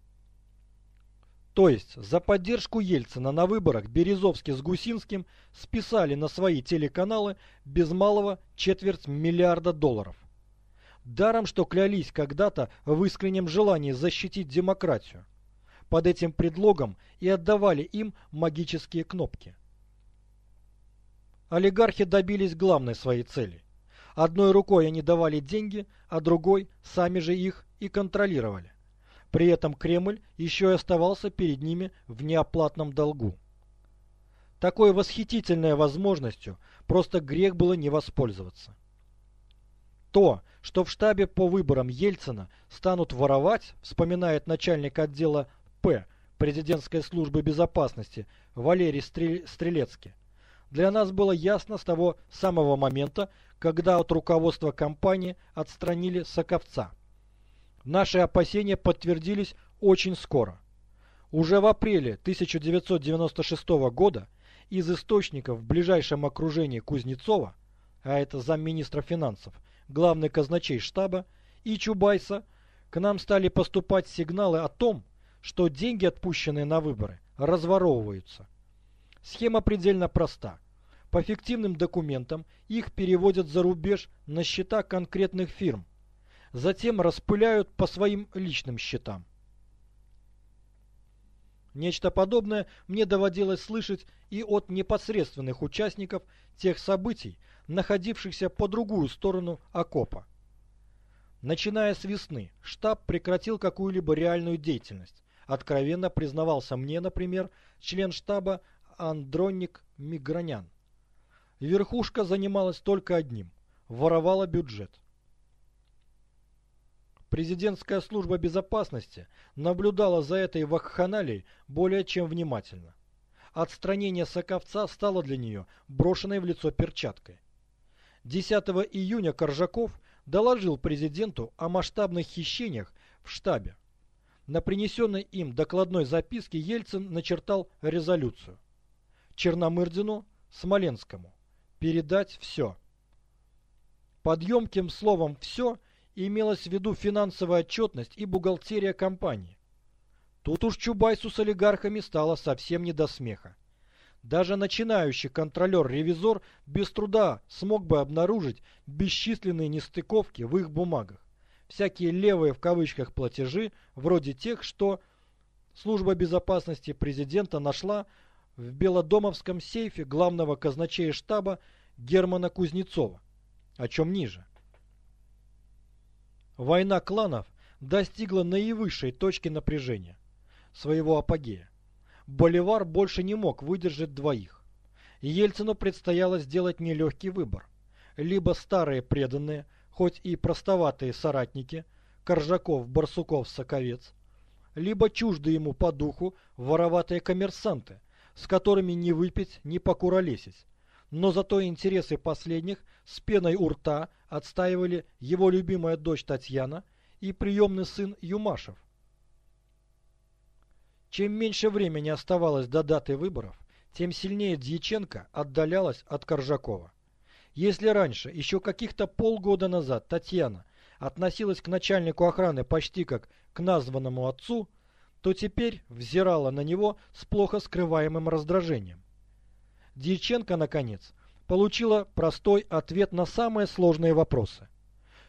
То есть за поддержку Ельцина на выборах Березовский с Гусинским списали на свои телеканалы без малого четверть миллиарда долларов. Даром, что клялись когда-то в искреннем желании защитить демократию. Под этим предлогом и отдавали им магические кнопки. Олигархи добились главной своей цели. Одной рукой они давали деньги, а другой сами же их и контролировали. При этом Кремль еще и оставался перед ними в неоплатном долгу. Такой восхитительной возможностью просто грех было не воспользоваться. То, что в штабе по выборам Ельцина станут воровать, вспоминает начальник отдела П президентской службы безопасности Валерий Стрелецкий, для нас было ясно с того самого момента, когда от руководства компании отстранили Соковца. Наши опасения подтвердились очень скоро. Уже в апреле 1996 года из источников в ближайшем окружении Кузнецова, а это замминистра финансов, главный казначей штаба, и Чубайса, к нам стали поступать сигналы о том, что деньги, отпущенные на выборы, разворовываются. Схема предельно проста. По фиктивным документам их переводят за рубеж на счета конкретных фирм. Затем распыляют по своим личным счетам. Нечто подобное мне доводилось слышать и от непосредственных участников тех событий, находившихся по другую сторону окопа. Начиная с весны, штаб прекратил какую-либо реальную деятельность. Откровенно признавался мне, например, член штаба Андроник Мигранян. Верхушка занималась только одним – воровала бюджет. Президентская служба безопасности наблюдала за этой вакханалией более чем внимательно. Отстранение Соковца стало для нее брошенной в лицо перчаткой. 10 июня Коржаков доложил президенту о масштабных хищениях в штабе. На принесенной им докладной записке Ельцин начертал резолюцию. Черномырдину, Смоленскому. Передать все. Под емким словом «все» имелось в виду финансовая отчетность и бухгалтерия компании. Тут уж Чубайсу с олигархами стало совсем не до смеха. Даже начинающий контролер-ревизор без труда смог бы обнаружить бесчисленные нестыковки в их бумагах. всякие «левые» в кавычках платежи, вроде тех, что Служба безопасности президента нашла в Белодомовском сейфе главного казначея штаба Германа Кузнецова, о чем ниже. Война кланов достигла наивысшей точки напряжения, своего апогея. Боливар больше не мог выдержать двоих. Ельцину предстояло сделать нелегкий выбор. Либо старые преданные, хоть и простоватые соратники, Коржаков, Барсуков, Соковец, либо чужды ему по духу вороватые коммерсанты, с которыми не выпить, не покуролесить. Но зато интересы последних с пеной у рта отстаивали его любимая дочь Татьяна и приемный сын Юмашев. Чем меньше времени оставалось до даты выборов, тем сильнее Дьяченко отдалялась от Коржакова. Если раньше, еще каких-то полгода назад, Татьяна относилась к начальнику охраны почти как к названному отцу, то теперь взирала на него с плохо скрываемым раздражением. Дьяченко, наконец, получила простой ответ на самые сложные вопросы.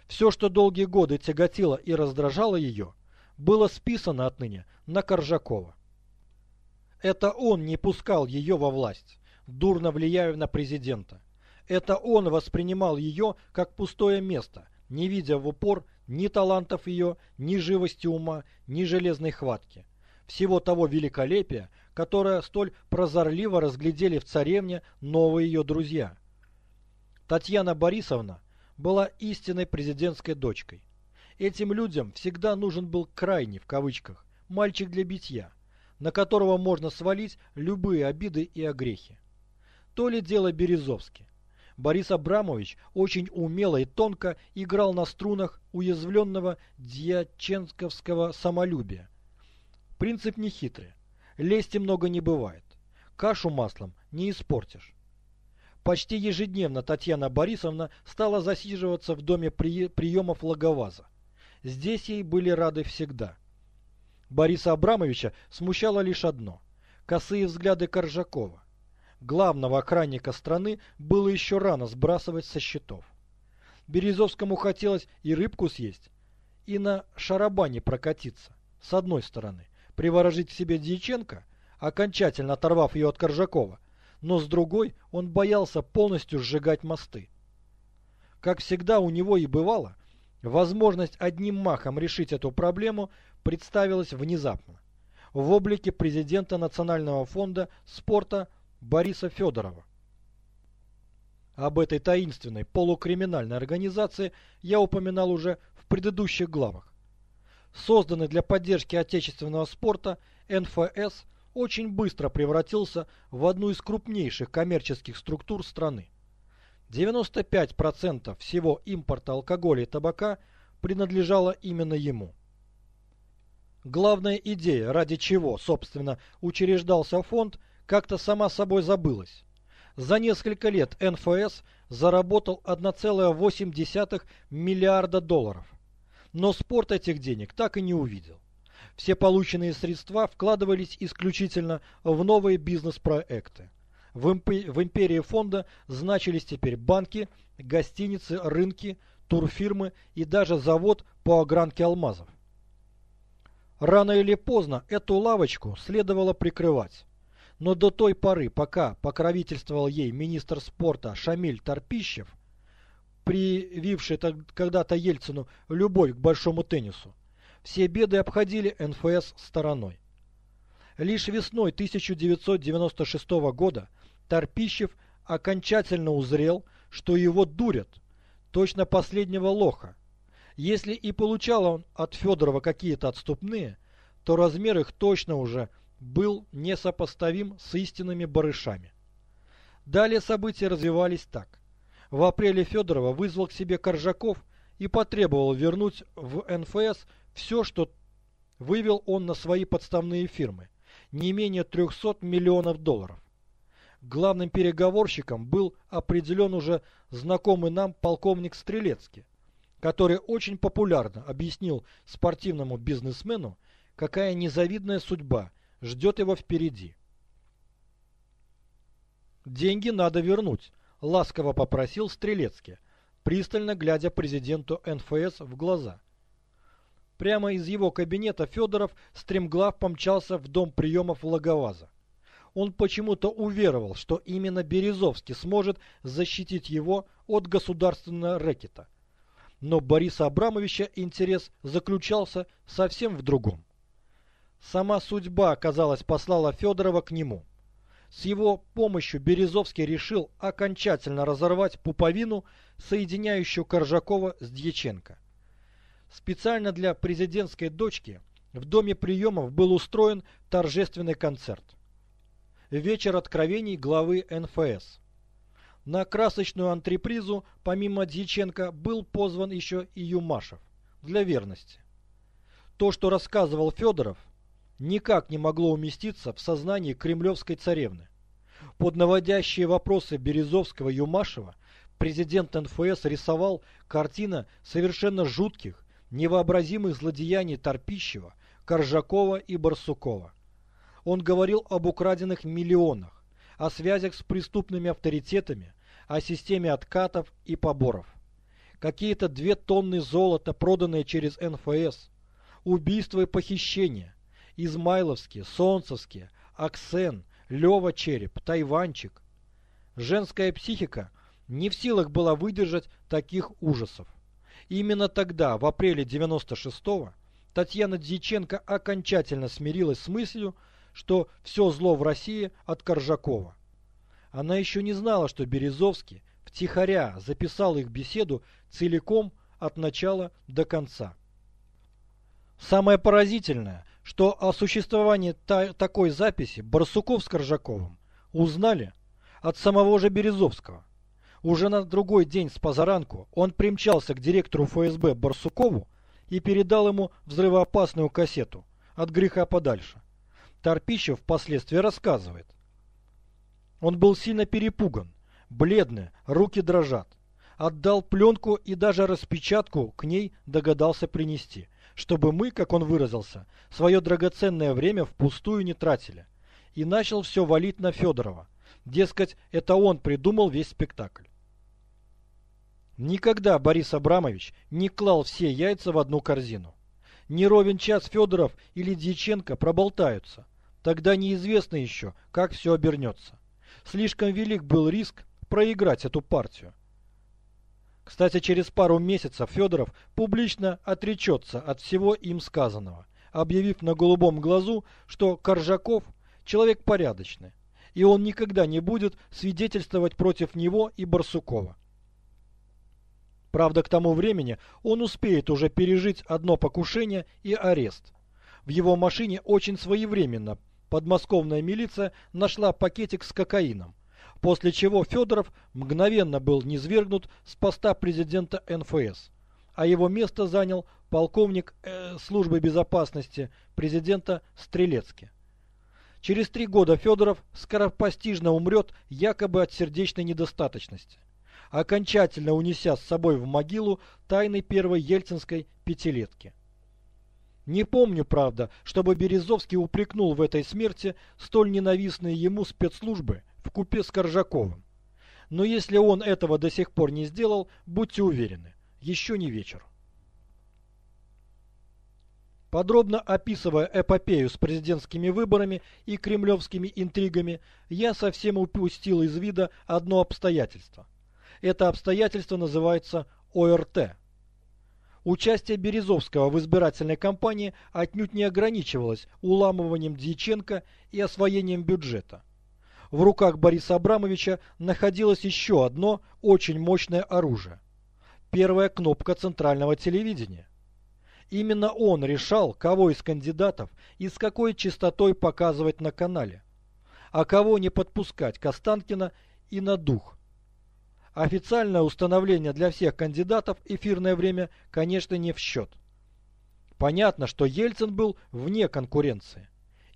Все, что долгие годы тяготило и раздражало ее, было списано отныне на Коржакова. Это он не пускал ее во власть, дурно влияя на президента. Это он воспринимал ее как пустое место, не видя в упор ни талантов ее, ни живости ума, ни железной хватки. Всего того великолепия, которое столь прозорливо разглядели в царевне новые ее друзья. Татьяна Борисовна была истинной президентской дочкой. Этим людям всегда нужен был крайний, в кавычках, мальчик для битья, на которого можно свалить любые обиды и огрехи. То ли дело Березовский. Борис Абрамович очень умело и тонко играл на струнах уязвленного дьяченковского самолюбия. Принцип нехитрый. Лести много не бывает. Кашу маслом не испортишь. Почти ежедневно Татьяна Борисовна стала засиживаться в доме при... приемов Логоваза. Здесь ей были рады всегда. Бориса Абрамовича смущало лишь одно – косые взгляды Коржакова главного охранника страны, было еще рано сбрасывать со счетов. Березовскому хотелось и рыбку съесть, и на шарабане прокатиться, с одной стороны, приворожить к себе Дьяченко, окончательно оторвав ее от Коржакова, но с другой он боялся полностью сжигать мосты. Как всегда у него и бывало, возможность одним махом решить эту проблему представилась внезапно. В облике президента Национального фонда спорта Бориса Федорова. Об этой таинственной полукриминальной организации я упоминал уже в предыдущих главах. Созданный для поддержки отечественного спорта, НФС очень быстро превратился в одну из крупнейших коммерческих структур страны. 95% всего импорта алкоголя и табака принадлежало именно ему. Главная идея, ради чего, собственно, учреждался фонд, как-то сама собой забылась. За несколько лет НФС заработал 1,8 миллиарда долларов. Но спорт этих денег так и не увидел. Все полученные средства вкладывались исключительно в новые бизнес-проекты. В, имп... в империи фонда значились теперь банки, гостиницы, рынки, турфирмы и даже завод по огранке алмазов. Рано или поздно эту лавочку следовало прикрывать. Но до той поры, пока покровительствовал ей министр спорта Шамиль Торпищев, прививший когда-то Ельцину любовь к большому теннису, все беды обходили НФС стороной. Лишь весной 1996 года Торпищев окончательно узрел, что его дурят, точно последнего лоха. Если и получал он от Федорова какие-то отступные, то размер их точно уже был несопоставим с истинными барышами. Далее события развивались так. В апреле Федорова вызвал к себе Коржаков и потребовал вернуть в НФС все, что вывел он на свои подставные фирмы, не менее 300 миллионов долларов. Главным переговорщиком был определен уже знакомый нам полковник Стрелецкий, который очень популярно объяснил спортивному бизнесмену, какая незавидная судьба ждет его впереди. «Деньги надо вернуть», – ласково попросил Стрелецкий, пристально глядя президенту НФС в глаза. Прямо из его кабинета Федоров стремглав помчался в дом приемов Логоваза. Он почему-то уверовал, что именно Березовский сможет защитить его от государственного рэкета. Но Бориса Абрамовича интерес заключался совсем в другом. Сама судьба, казалось, послала Федорова к нему. С его помощью Березовский решил окончательно разорвать пуповину, соединяющую Коржакова с Дьяченко. Специально для президентской дочки в доме приемов был устроен торжественный концерт. Вечер откровений главы НФС. На красочную антрепризу, помимо Дьяченко, был позван еще и Юмашев, для верности. То, что рассказывал Федоров, никак не могло уместиться в сознании кремлевской царевны. Под наводящие вопросы Березовского и Юмашева президент НФС рисовал картина совершенно жутких, невообразимых злодеяний Торпищева, Коржакова и Барсукова. Он говорил об украденных миллионах, о связях с преступными авторитетами, о системе откатов и поборов. Какие-то две тонны золота, проданные через НФС, убийства и похищения, Измайловские, Солнцевские, Аксен, Лева Череп, Тайванчик. Женская психика не в силах была выдержать таких ужасов. Именно тогда, в апреле 96-го, Татьяна Дьяченко окончательно смирилась с мыслью, что все зло в России от Коржакова. Она еще не знала, что Березовский втихаря записал их беседу целиком от начала до конца. Самое поразительное, что о существовании та такой записи Барсуков с Коржаковым узнали от самого же Березовского. Уже на другой день с позаранку он примчался к директору ФСБ Барсукову и передал ему взрывоопасную кассету «От греха подальше». Торпищев впоследствии рассказывает. Он был сильно перепуган, бледный, руки дрожат. Отдал пленку и даже распечатку к ней догадался принести – чтобы мы, как он выразился, свое драгоценное время впустую не тратили. И начал все валить на Федорова. Дескать, это он придумал весь спектакль. Никогда Борис Абрамович не клал все яйца в одну корзину. Не ровен час Федоров или Дьяченко проболтаются. Тогда неизвестно еще, как все обернется. Слишком велик был риск проиграть эту партию. Кстати, через пару месяцев Федоров публично отречется от всего им сказанного, объявив на голубом глазу, что Коржаков – человек порядочный, и он никогда не будет свидетельствовать против него и Барсукова. Правда, к тому времени он успеет уже пережить одно покушение и арест. В его машине очень своевременно подмосковная милиция нашла пакетик с кокаином после чего Федоров мгновенно был низвергнут с поста президента НФС, а его место занял полковник э, службы безопасности президента Стрелецкий. Через три года Федоров скоропостижно умрет якобы от сердечной недостаточности, окончательно унеся с собой в могилу тайны первой ельцинской пятилетки. Не помню, правда, чтобы Березовский упрекнул в этой смерти столь ненавистные ему спецслужбы, в купе с Коржаковым. Но если он этого до сих пор не сделал, будьте уверены, еще не вечер. Подробно описывая эпопею с президентскими выборами и кремлевскими интригами, я совсем упустил из вида одно обстоятельство. Это обстоятельство называется ОРТ. Участие Березовского в избирательной кампании отнюдь не ограничивалось уламыванием Дьяченко и освоением бюджета в руках Бориса Абрамовича находилось еще одно очень мощное оружие. Первая кнопка центрального телевидения. Именно он решал, кого из кандидатов и с какой частотой показывать на канале, а кого не подпускать к Останкино и на дух. Официальное установление для всех кандидатов эфирное время, конечно, не в счет. Понятно, что Ельцин был вне конкуренции.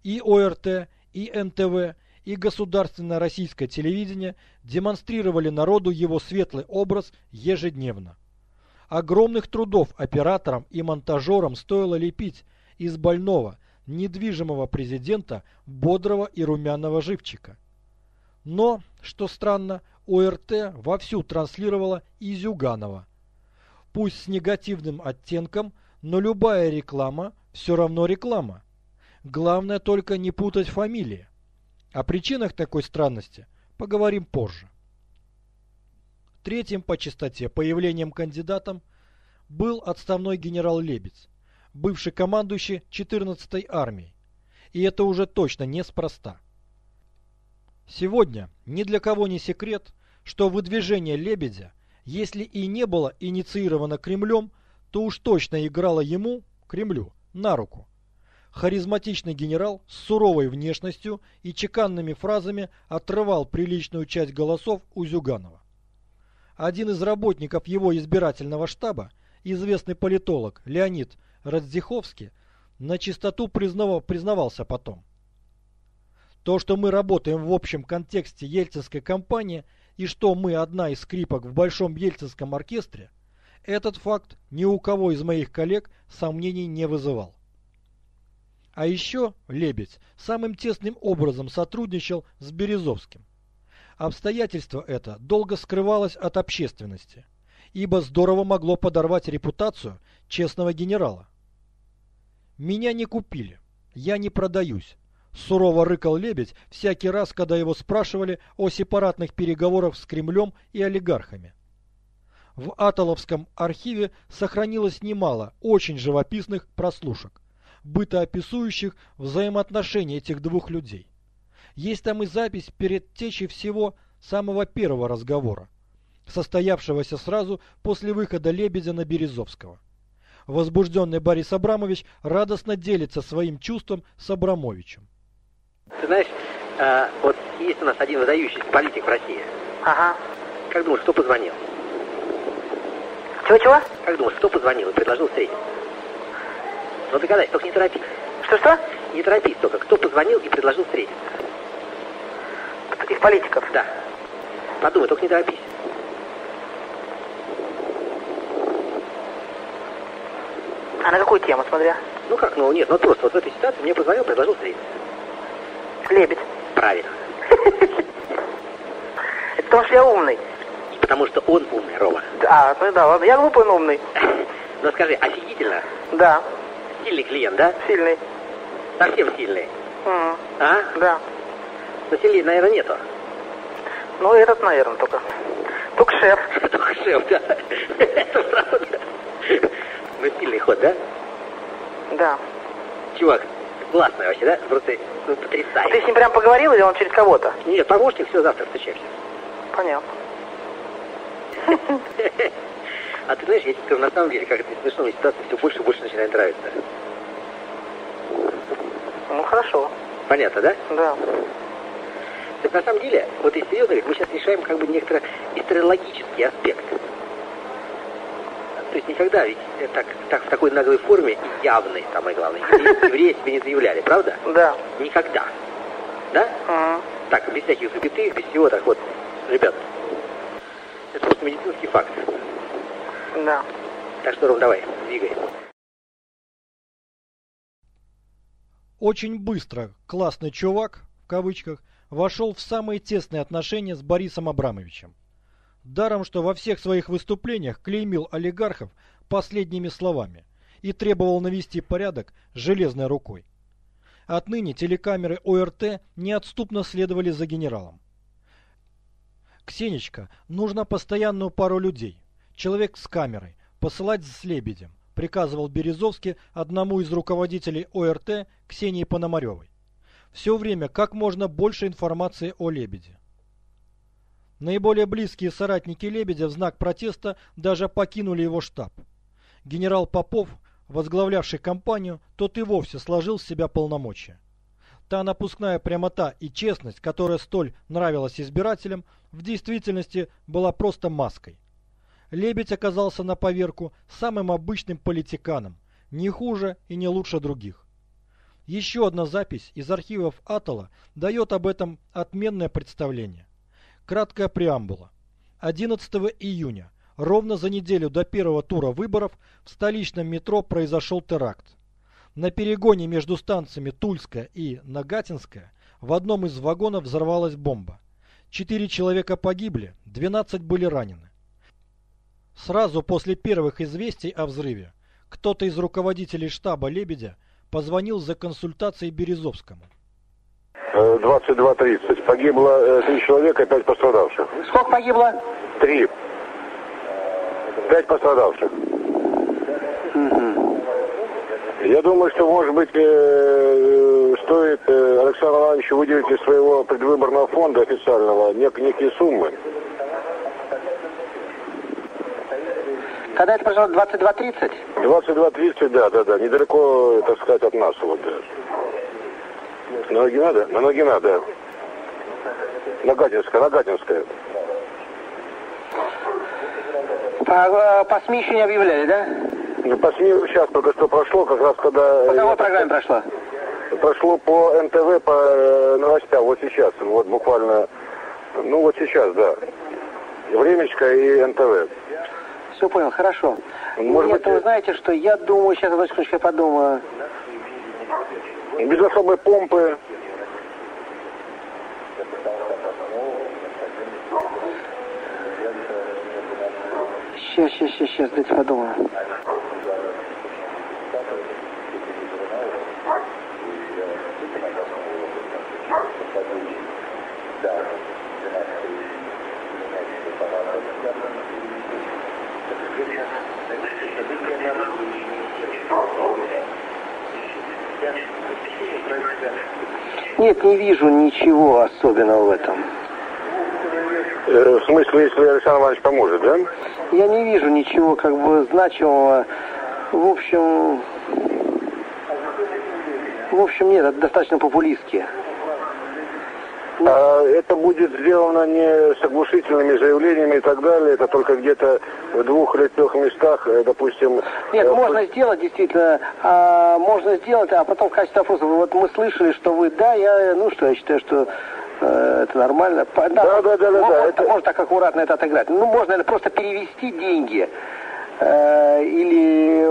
И ОРТ, и НТВ, и государственное российское телевидение демонстрировали народу его светлый образ ежедневно. Огромных трудов операторам и монтажерам стоило лепить из больного, недвижимого президента бодрого и румяного живчика. Но, что странно, ОРТ вовсю транслировала и Зюганова. Пусть с негативным оттенком, Но любая реклама все равно реклама. Главное только не путать фамилии. О причинах такой странности поговорим позже. Третьим по частоте появлением кандидатом был отставной генерал Лебедь, бывший командующий 14-й армией. И это уже точно неспроста. Сегодня ни для кого не секрет, что выдвижение Лебедя, если и не было инициировано Кремлем, то уж точно играло ему, Кремлю, на руку. Харизматичный генерал с суровой внешностью и чеканными фразами отрывал приличную часть голосов у Зюганова. Один из работников его избирательного штаба, известный политолог Леонид Радзиховский, на чистоту признавал, признавался потом. То, что мы работаем в общем контексте ельцинской кампании и что мы одна из скрипок в большом ельцинском оркестре, этот факт ни у кого из моих коллег сомнений не вызывал. А еще Лебедь самым тесным образом сотрудничал с Березовским. Обстоятельство это долго скрывалось от общественности, ибо здорово могло подорвать репутацию честного генерала. «Меня не купили, я не продаюсь», – сурово рыкал Лебедь всякий раз, когда его спрашивали о сепаратных переговорах с Кремлем и олигархами. В Атоловском архиве сохранилось немало очень живописных прослушек, бытоописующих взаимоотношения этих двух людей. Есть там и запись перед течей всего самого первого разговора, состоявшегося сразу после выхода Лебедя на Березовского. Возбужденный Борис Абрамович радостно делится своим чувством с Абрамовичем. Ты знаешь, а, вот есть у нас один выдающийся политик в России. Ага. Как думаешь, кто позвонил? Чего-чего? Как думаешь, кто позвонил и предложил встретиться? Ну догадайся, только не торопись. Что-что? Не торопись только. Кто позвонил и предложил встретиться? Из политиков. Да. Подумай, только не торопись. А на какую тему, смотря? Ну как, ну нет, ну просто вот в этой ситуации мне позвонил, предложил встретиться. Лебедь. Правильно. Это потому что я умный. Потому что он умный, Рома. А, ну да, ладно. Я глупый, но умный. Но скажи, офигительно. Да, Сильный клиент, да? сильный. Совсем сильный. М, А? Да. Но сильнее, наверное, нету. Ну, этот, наверное, только. Только шеф. Только шеф, да. Это правда. Ну, сильный ход, да? Да. Чувак, классный вообще, да? Просто ну, А ты с ним прям поговорил или он через кого-то? Нет, помощник, все, завтра встречаемся. Понятно. А ты знаешь, я тебе на самом деле, как это смешно, мне ситуация все больше и больше начинает нравиться. Ну, хорошо. Понятно, да? Да. Так на самом деле, вот если серьезно говорить, мы сейчас решаем как бы некоторый исторический аспект. То есть никогда ведь э, так, так в такой наглой форме и явной, самое главное, евреи, себе не заявляли, правда? Да. Никогда. Да? М, Так, без всяких запятых, без всего, так вот, ребят, это просто медицинский факт. Да. Так что, Ром, давай, двигай. Очень быстро классный чувак, в кавычках, вошел в самые тесные отношения с Борисом Абрамовичем. Даром, что во всех своих выступлениях клеймил олигархов последними словами и требовал навести порядок железной рукой. Отныне телекамеры ОРТ неотступно следовали за генералом. «Ксенечка, нужно постоянную пару людей. Человек с камерой. Посылать с Лебедем», приказывал Березовский одному из руководителей ОРТ Ксении Пономаревой. Все время как можно больше информации о Лебеде. Наиболее близкие соратники Лебедя в знак протеста даже покинули его штаб. Генерал Попов, возглавлявший кампанию, тот и вовсе сложил с себя полномочия. Та напускная прямота и честность, которая столь нравилась избирателям, в действительности была просто маской. Лебедь оказался на поверку самым обычным политиканом, не хуже и не лучше других. Еще одна запись из архивов Атола дает об этом отменное представление. Краткая преамбула. 11 июня, ровно за неделю до первого тура выборов, в столичном метро произошел теракт. На перегоне между станциями Тульская и Нагатинская в одном из вагонов взорвалась бомба. Четыре человека погибли, 12 были ранены. Сразу после первых известий о взрыве кто-то из руководителей штаба «Лебедя» позвонил за консультацией Березовскому. 22.30. Погибло э, три человека и пять пострадавших. Сколько погибло? Три. Пять пострадавших. Я думаю, что, может быть, э, стоит э, Александру Ивановичу выделить из своего предвыборного фонда официального нек- некие суммы. Когда это произошло? 22.30? 22.30, да, да, да, недалеко, так сказать, от нас. Вот, да. На Ногина, да? На Ногина, да. Нагатинская, Нагатинская. По, по СМИ еще не объявляли, да? Ну, по СМИ сейчас только что прошло, как раз когда... По э, какой программе прошло? Прошло по НТВ, по э, новостям, вот сейчас, вот буквально, ну вот сейчас, да. Времечко и НТВ. Все понял, хорошо. Может Нет, быть, вы знаете, что я думаю, сейчас, одну секундочку, я подумаю. Без особой помпы. Сейчас, сейчас, сейчас, сейчас, дайте подумаю. Нет, не вижу ничего особенного в этом. Э, в смысле, если Александр Иванович поможет, да? Я не вижу ничего как бы значимого. В общем, в общем, нет, это достаточно популистски. А это будет сделано не с оглушительными заявлениями и так далее, это только где-то в двух или трех местах, э, допустим... Нет, э, можно сделать действительно, а, можно сделать, а потом в качестве вопроса, вот мы слышали, что вы, да, я, ну что, я считаю, что э, это нормально. Да, да, да, да, можно, да, это- можно так аккуратно это отыграть. Ну, можно наверное, просто перевести деньги. э, или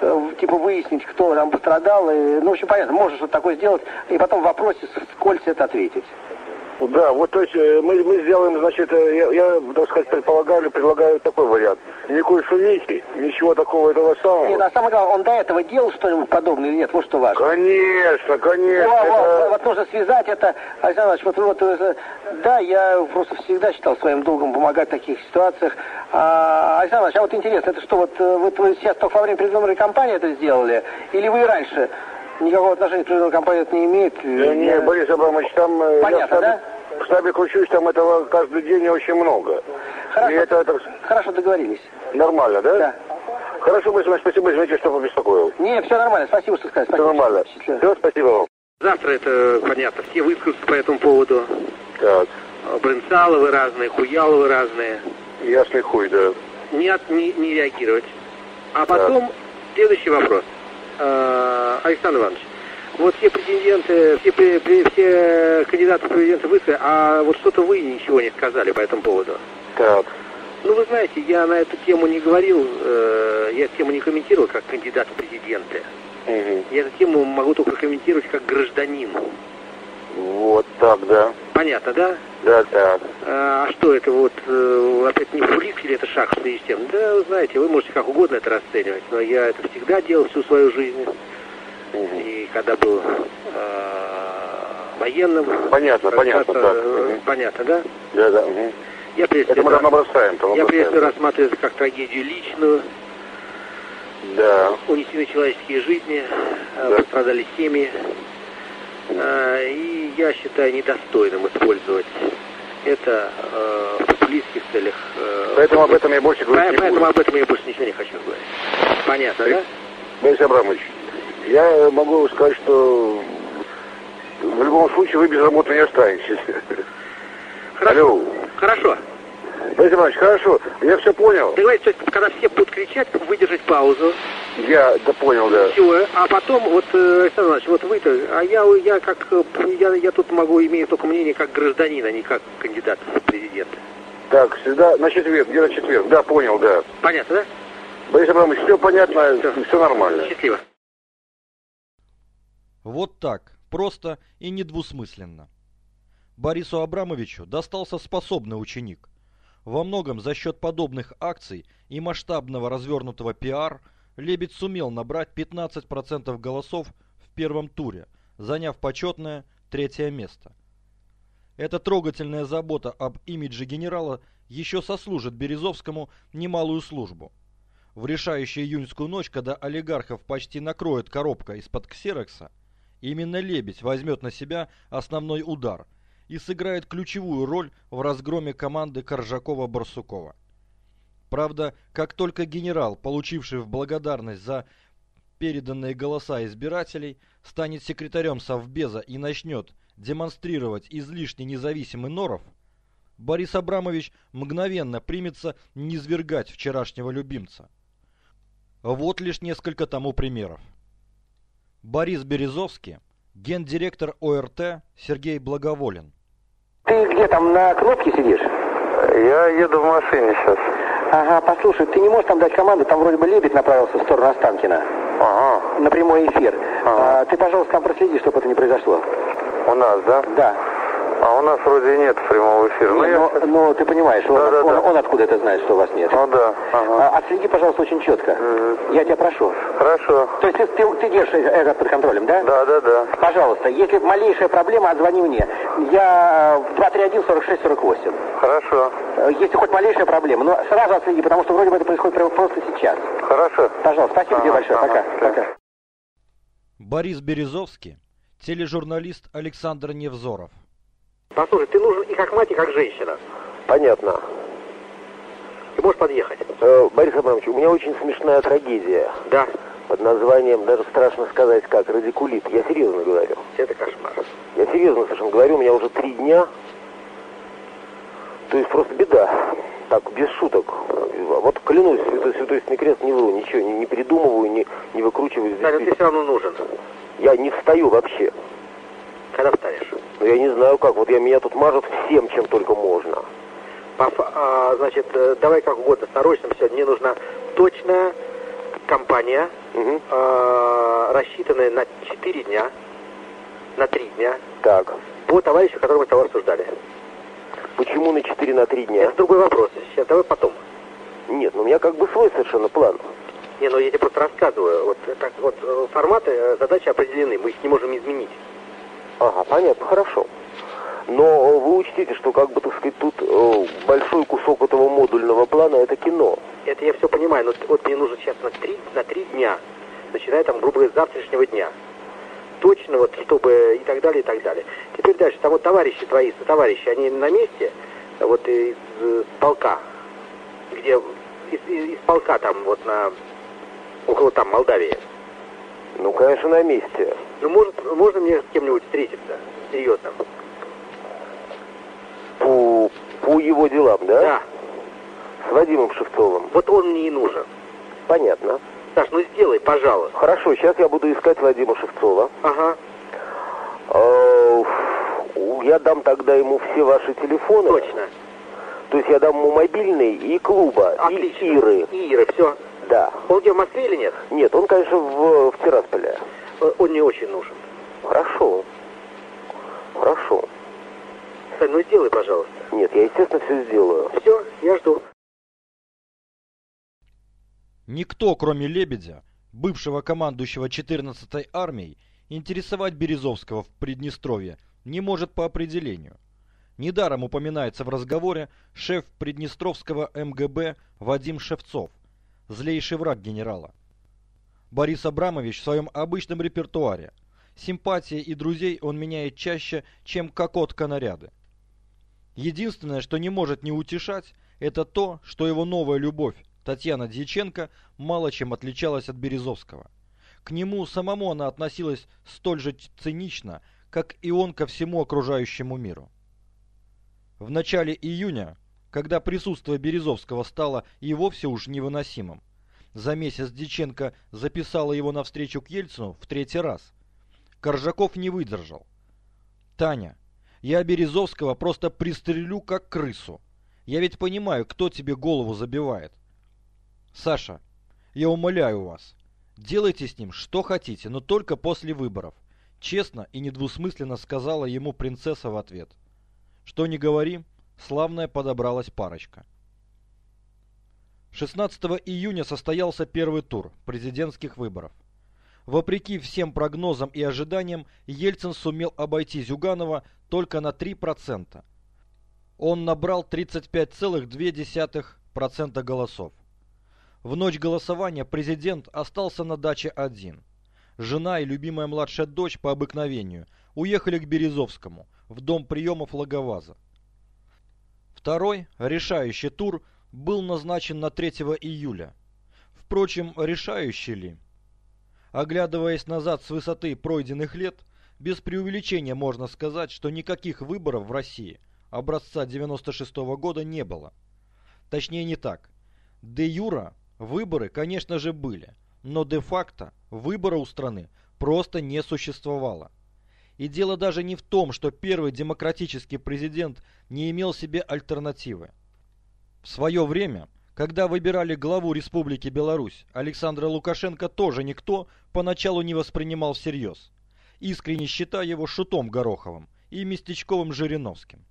э, типа выяснить, кто там пострадал. И, ну, в общем, понятно, можно что-то такое сделать, и потом в вопросе скользь это ответить. Да, вот то есть э, мы, мы сделаем, значит, э, я, я, так сказать, предполагаю, предлагаю такой вариант. Никакой шумихи, ничего такого этого самого. Нет, а самое главное, он до этого делал что-нибудь подобное или нет? Вот что важно. Конечно, конечно. Во, во, это- вот нужно связать это, Александр Иванович, вот, вот, э, да, я просто всегда считал своим долгом помогать в таких ситуациях. А, Александр Иванович, а вот интересно, это что, вот вот вы сейчас только во время предвыборной кампании это сделали? Или вы и раньше? Никакого отношения к предвыборной кампании это не имеет? Я- Борис Абрамович, там э, я в Понятно, штабе, да? в штабе кручусь, там этого каждый день очень много. Хорошо, И это, это хорошо договорились. нормально, да? Да. Хорошо, Борис Иванович, спасибо, извините, что побеспокоил. Не, все нормально, спасибо, что сказали. Все Спасибо. нормально. Счастливо. Все, спасибо вам. Завтра это понятно, все выскажутся по этому поводу. Так, Брынцаловы разные, Хуяловы разные. ясный хуй, да. Не, от- не, не реагировать. А потом следующий вопрос. Э, Александр Иванович, вот все претенденты, все, все кандидаты в президенты высказали, а вот что-то вы ничего не сказали по этому поводу. Так, Ну, вы знаете, я на эту тему не говорил, э, я эту тему не комментировал как кандидат в президенты. мгм. Я эту тему могу только комментировать как гражданин. вот так, да. Понятно, да? Да, так. А что это вот, э, опять не популистский или это шаг в связи с тем? Да, вы знаете, вы можете как угодно это расценивать, но я это всегда делал всю свою жизнь. Мгм. И когда был э, военным. Понятно, понятно, как-то, так. э. Понятно, да? Да, да. мгм. Я прежде Это мы я прежде всего рассматриваю это как трагедию личную. Да. Унесены человеческие жизни, э, Да. пострадали семьи. Э, И я считаю недостойным использовать это э, в популистских целях. э, Поэтому об этом я больше говорить не Поэтому буду. об этом я больше ничего не хочу говорить. Понятно, да? Борис Абрамович, я могу сказать, что в любом случае вы без работы не останетесь. Хорошо. Алло. Хорошо. Борис Абрамович, хорошо, я все понял. Договорились, то есть, когда все будут кричать, выдержать паузу, Я да понял, да. все, а потом, вот, э, Александр Иванович, вот вы-то, а я, я как, я, я тут могу иметь только мнение как гражданин, а не как кандидат в президенты. Так, всегда на четверг, где на четверг. Да, понял, да. Понятно, да? Борис Абрамович, все понятно, Всё. все нормально. Счастливо. Вот так, просто и недвусмысленно. Борису Абрамовичу достался способный ученик. Во многом за счет подобных акций и масштабного развернутого пиар Лебедь сумел набрать 15% голосов в первом туре, заняв почетное третье место. Эта трогательная забота об имидже генерала еще сослужит Березовскому немалую службу. В решающую июньскую ночь, когда олигархов почти накроет коробка из-под ксерокса, именно Лебедь возьмет на себя основной удар и сыграет ключевую роль в разгроме команды Коржакова-Барсукова. Правда, как только генерал, получивший в благодарность за переданные голоса избирателей, станет секретарем Совбеза и начнет демонстрировать излишне независимый Норов, Борис Абрамович мгновенно примется низвергать вчерашнего любимца. Вот лишь несколько тому примеров. Борис Березовский, гендиректор ОРТ Сергей Благоволен. Ты где там на кнопке сидишь? Я еду в машине сейчас. Ага, послушай, ты не можешь там дать команду, там вроде бы Лебедь направился в сторону Останкина. Ага. На прямой эфир. Ага. А, ты, пожалуйста, там проследи, чтобы это не произошло. У нас, да? Да. А у нас вроде нет прямого эфира. Ну, я но, ты понимаешь, он, Да, да, он- да. он откуда это знает, что у вас нет? Ну да. Ага. А, отследи, пожалуйста, очень четко. Мгм. Я тебя прошу. Хорошо. То есть ты, ты, ты держишь это под контролем, да? Да, да, да. Пожалуйста, если малейшая проблема, отзвони мне. Я э, в 231-46-48. Хорошо. Э, Если хоть малейшая проблема, но сразу отследи, потому что вроде бы это происходит прямо просто сейчас. Хорошо. Пожалуйста, спасибо тебе Ага, большое. ага, Пока. да. Пока. Борис Березовский, тележурналист Александр Невзоров. Послушай, ты нужен и как мать, и как женщина. Понятно. Ты можешь подъехать? Э, Борис Абрамович, у меня очень смешная трагедия Да. под названием, даже страшно сказать как, радикулит. Я серьезно говорю. Это кошмар. Я серьезно совершенно говорю, у меня уже три дня. То есть просто беда. Так, без шуток. Вот клянусь, святой, святой крест, не вру, ничего, не, не придумываю, не, не выкручиваю. Да, но ты все равно нужен. Я не встаю вообще. Когда встанешь? Но я не знаю как. Вот я меня тут мажут всем, чем только можно. Пап, а, значит, э, давай как угодно, срочно все. Мне нужна точная компания, Мгм. а, рассчитанная на 4 дня, на 3 дня, Так. по товарищу, которого мы с тобой обсуждали. Почему на 4 на 3 дня? Это другой вопрос. Сейчас давай потом. Нет, ну у меня как бы свой совершенно план. Не, ну я тебе просто рассказываю. Вот так вот э, форматы, э, задачи определены, мы их не можем изменить. Ага, понятно, хорошо. Но э, вы учтите, что как бы, так сказать, тут э, большой кусок этого модульного плана это кино. Это я все понимаю, но вот мне нужно сейчас на три, на три дня, начиная там, грубо говоря, с завтрашнего дня. Точно вот, чтобы и так далее, и так далее. Теперь дальше, там вот товарищи твои, товарищи, они на месте, вот из э, полка, где, из, из- из полка там вот на, около там Молдавии. Ну, конечно, на месте. Ну, может, можно мне с кем-нибудь встретиться? Серьезно. По, по его делам, да? Да. С Вадимом Шевцовым. Вот он мне и нужен. Понятно. Саш, ну сделай, пожалуйста. Хорошо, сейчас я буду искать Вадима Шевцова. Ага, Э, Я дам тогда ему все ваши телефоны. точно. То есть я дам ему мобильный и клуба, Отлично. и Иры. И Иры, все. Да. Он где, в Москве или нет? Нет, он, конечно, в, в Тирасполе. Э, Он мне очень нужен. Хорошо. Хорошо. Сань, ну сделай, пожалуйста. Нет, я, естественно, все сделаю. Все, я жду. Никто, кроме Лебедя, бывшего командующего 14-й армией, интересовать Березовского в Приднестровье не может по определению. Недаром упоминается в разговоре шеф Приднестровского МГБ Вадим Шевцов, злейший враг генерала. Борис Абрамович в своем обычном репертуаре. Симпатии и друзей он меняет чаще, чем кокотка наряды. Единственное, что не может не утешать, это то, что его новая любовь, Татьяна Дьяченко, мало чем отличалась от Березовского. К нему самому она относилась столь же цинично, как и он ко всему окружающему миру. В начале июня, когда присутствие Березовского стало и вовсе уж невыносимым, за месяц Дьяченко записала его на встречу к Ельцину в третий раз. Коржаков не выдержал. «Таня, я Березовского просто пристрелю как крысу. Я ведь понимаю, кто тебе голову забивает. Саша, я умоляю вас, делайте с ним что хотите, но только после выборов. Честно и недвусмысленно сказала ему принцесса в ответ. Что не говори, славная подобралась парочка. 16 июня состоялся первый тур президентских выборов. Вопреки всем прогнозам и ожиданиям, Ельцин сумел обойти Зюганова только на 3%. Он набрал 35,2% голосов. В ночь голосования президент остался на даче один. Жена и любимая младшая дочь по обыкновению уехали к Березовскому, в дом приемов Логоваза. Второй, решающий тур, был назначен на 3 июля. Впрочем, решающий ли? Оглядываясь назад с высоты пройденных лет, без преувеличения можно сказать, что никаких выборов в России образца 96 -го года не было. Точнее не так. Де юра выборы, конечно же, были, но де-факто выбора у страны просто не существовало. И дело даже не в том, что первый демократический президент не имел себе альтернативы. В свое время, когда выбирали главу Республики Беларусь, Александра Лукашенко тоже никто поначалу не воспринимал всерьез, искренне считая его шутом Гороховым и местечковым Жириновским.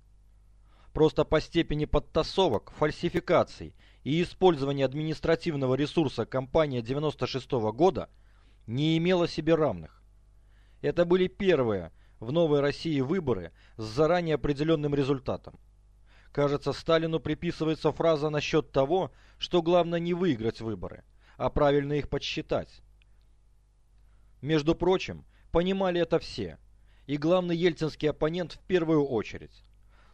Просто по степени подтасовок, фальсификаций и использования административного ресурса компания 96 -го года не имела себе равных. Это были первые в новой России выборы с заранее определенным результатом. Кажется, Сталину приписывается фраза насчет того, что главное не выиграть выборы, а правильно их подсчитать. Между прочим, понимали это все, и главный ельцинский оппонент в первую очередь.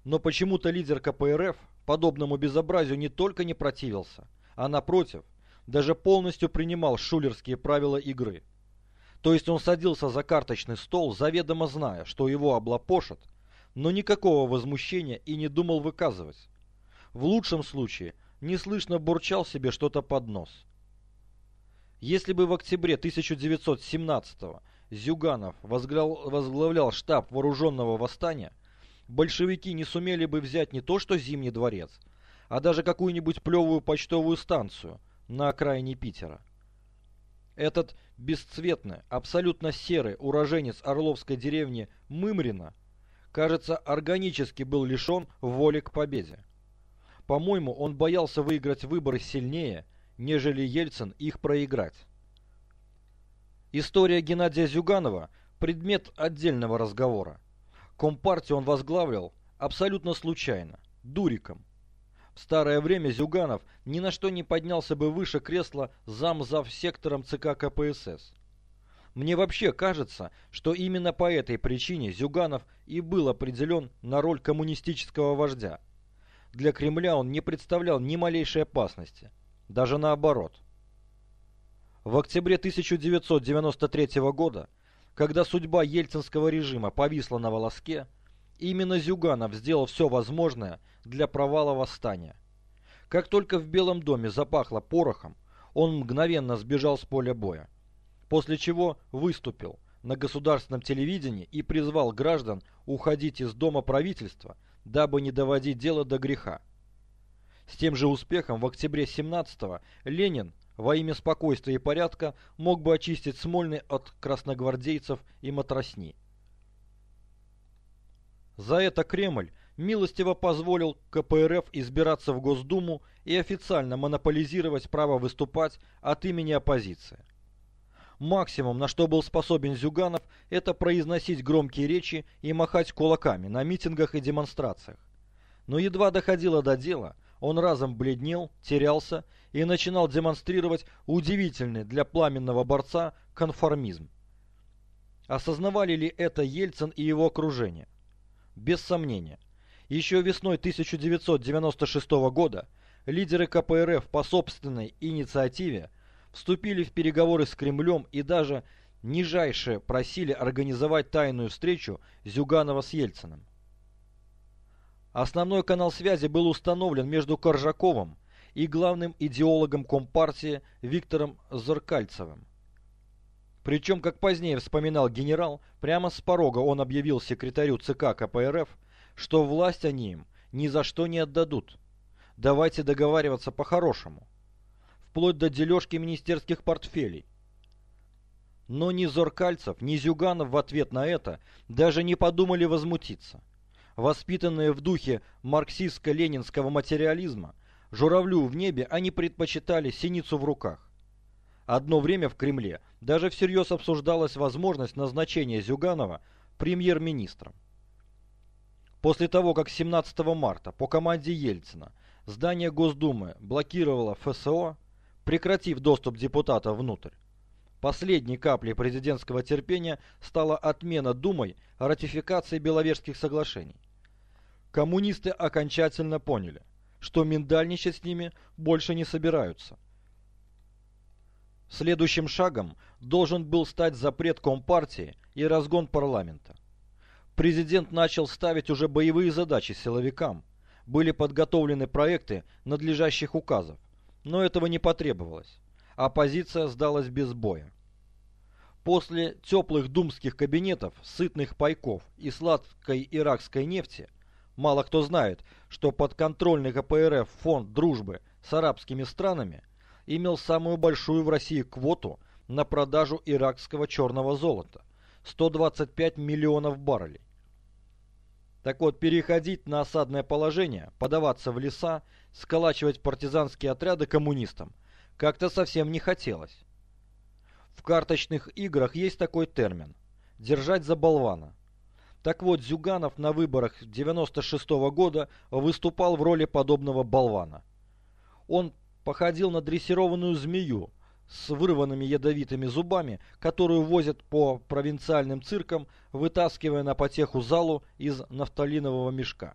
Но почему-то лидер КПРФ подобному безобразию не только не противился, а напротив, даже полностью принимал шулерские правила игры. То есть он садился за карточный стол, заведомо зная, что его облапошат, но никакого возмущения и не думал выказывать. В лучшем случае неслышно бурчал себе что-то под нос. Если бы в октябре 1917 Зюганов возглавлял штаб вооруженного восстания, большевики не сумели бы взять не то что Зимний дворец, а даже какую-нибудь плевую почтовую станцию на окраине Питера. Этот бесцветный, абсолютно серый уроженец Орловской деревни Мымрина – кажется, органически был лишен воли к победе. По-моему, он боялся выиграть выборы сильнее, нежели Ельцин их проиграть. История Геннадия Зюганова – предмет отдельного разговора. Компартию он возглавил абсолютно случайно, дуриком. В старое время Зюганов ни на что не поднялся бы выше кресла замзав сектором ЦК КПСС. Мне вообще кажется, что именно по этой причине Зюганов и был определен на роль коммунистического вождя. Для Кремля он не представлял ни малейшей опасности, даже наоборот. В октябре 1993 года, когда судьба ельцинского режима повисла на волоске, именно Зюганов сделал все возможное для провала восстания. Как только в Белом доме запахло порохом, он мгновенно сбежал с поля боя после чего выступил на государственном телевидении и призвал граждан уходить из дома правительства, дабы не доводить дело до греха. С тем же успехом в октябре 17-го Ленин во имя спокойствия и порядка мог бы очистить Смольный от красногвардейцев и матросни. За это Кремль милостиво позволил КПРФ избираться в Госдуму и официально монополизировать право выступать от имени оппозиции. Максимум, на что был способен Зюганов, это произносить громкие речи и махать кулаками на митингах и демонстрациях. Но едва доходило до дела, он разом бледнел, терялся и начинал демонстрировать удивительный для пламенного борца конформизм. Осознавали ли это Ельцин и его окружение? Без сомнения. Еще весной 1996 года лидеры КПРФ по собственной инициативе вступили в переговоры с Кремлем и даже нижайше просили организовать тайную встречу Зюганова с Ельциным. Основной канал связи был установлен между Коржаковым и главным идеологом Компартии Виктором Зеркальцевым. Причем, как позднее вспоминал генерал, прямо с порога он объявил секретарю ЦК КПРФ, что власть они им ни за что не отдадут. Давайте договариваться по-хорошему вплоть до дележки министерских портфелей. Но ни Зоркальцев, ни Зюганов в ответ на это даже не подумали возмутиться. Воспитанные в духе марксистско-ленинского материализма, Журавлю в небе они предпочитали синицу в руках. Одно время в Кремле даже всерьез обсуждалась возможность назначения Зюганова премьер-министром. После того, как 17 марта по команде Ельцина здание Госдумы блокировало ФСО, прекратив доступ депутатов внутрь, последней каплей президентского терпения стала отмена Думой ратификации Беловежских соглашений. Коммунисты окончательно поняли, что миндальничать с ними больше не собираются. Следующим шагом должен был стать запрет Компартии и разгон парламента. Президент начал ставить уже боевые задачи силовикам. Были подготовлены проекты надлежащих указов, но этого не потребовалось. Оппозиция сдалась без боя. После теплых думских кабинетов, сытных пайков и сладкой иракской нефти, мало кто знает, что подконтрольный КПРФ фонд дружбы с арабскими странами имел самую большую в России квоту на продажу иракского черного золота – 125 миллионов баррелей. Так вот, переходить на осадное положение, подаваться в леса, сколачивать партизанские отряды коммунистам как-то совсем не хотелось. В карточных играх есть такой термин – держать за болвана. Так вот, Зюганов на выборах 96 -го года выступал в роли подобного болвана. Он походил на дрессированную змею, с вырванными ядовитыми зубами, которую возят по провинциальным циркам, вытаскивая на потеху залу из нафталинового мешка.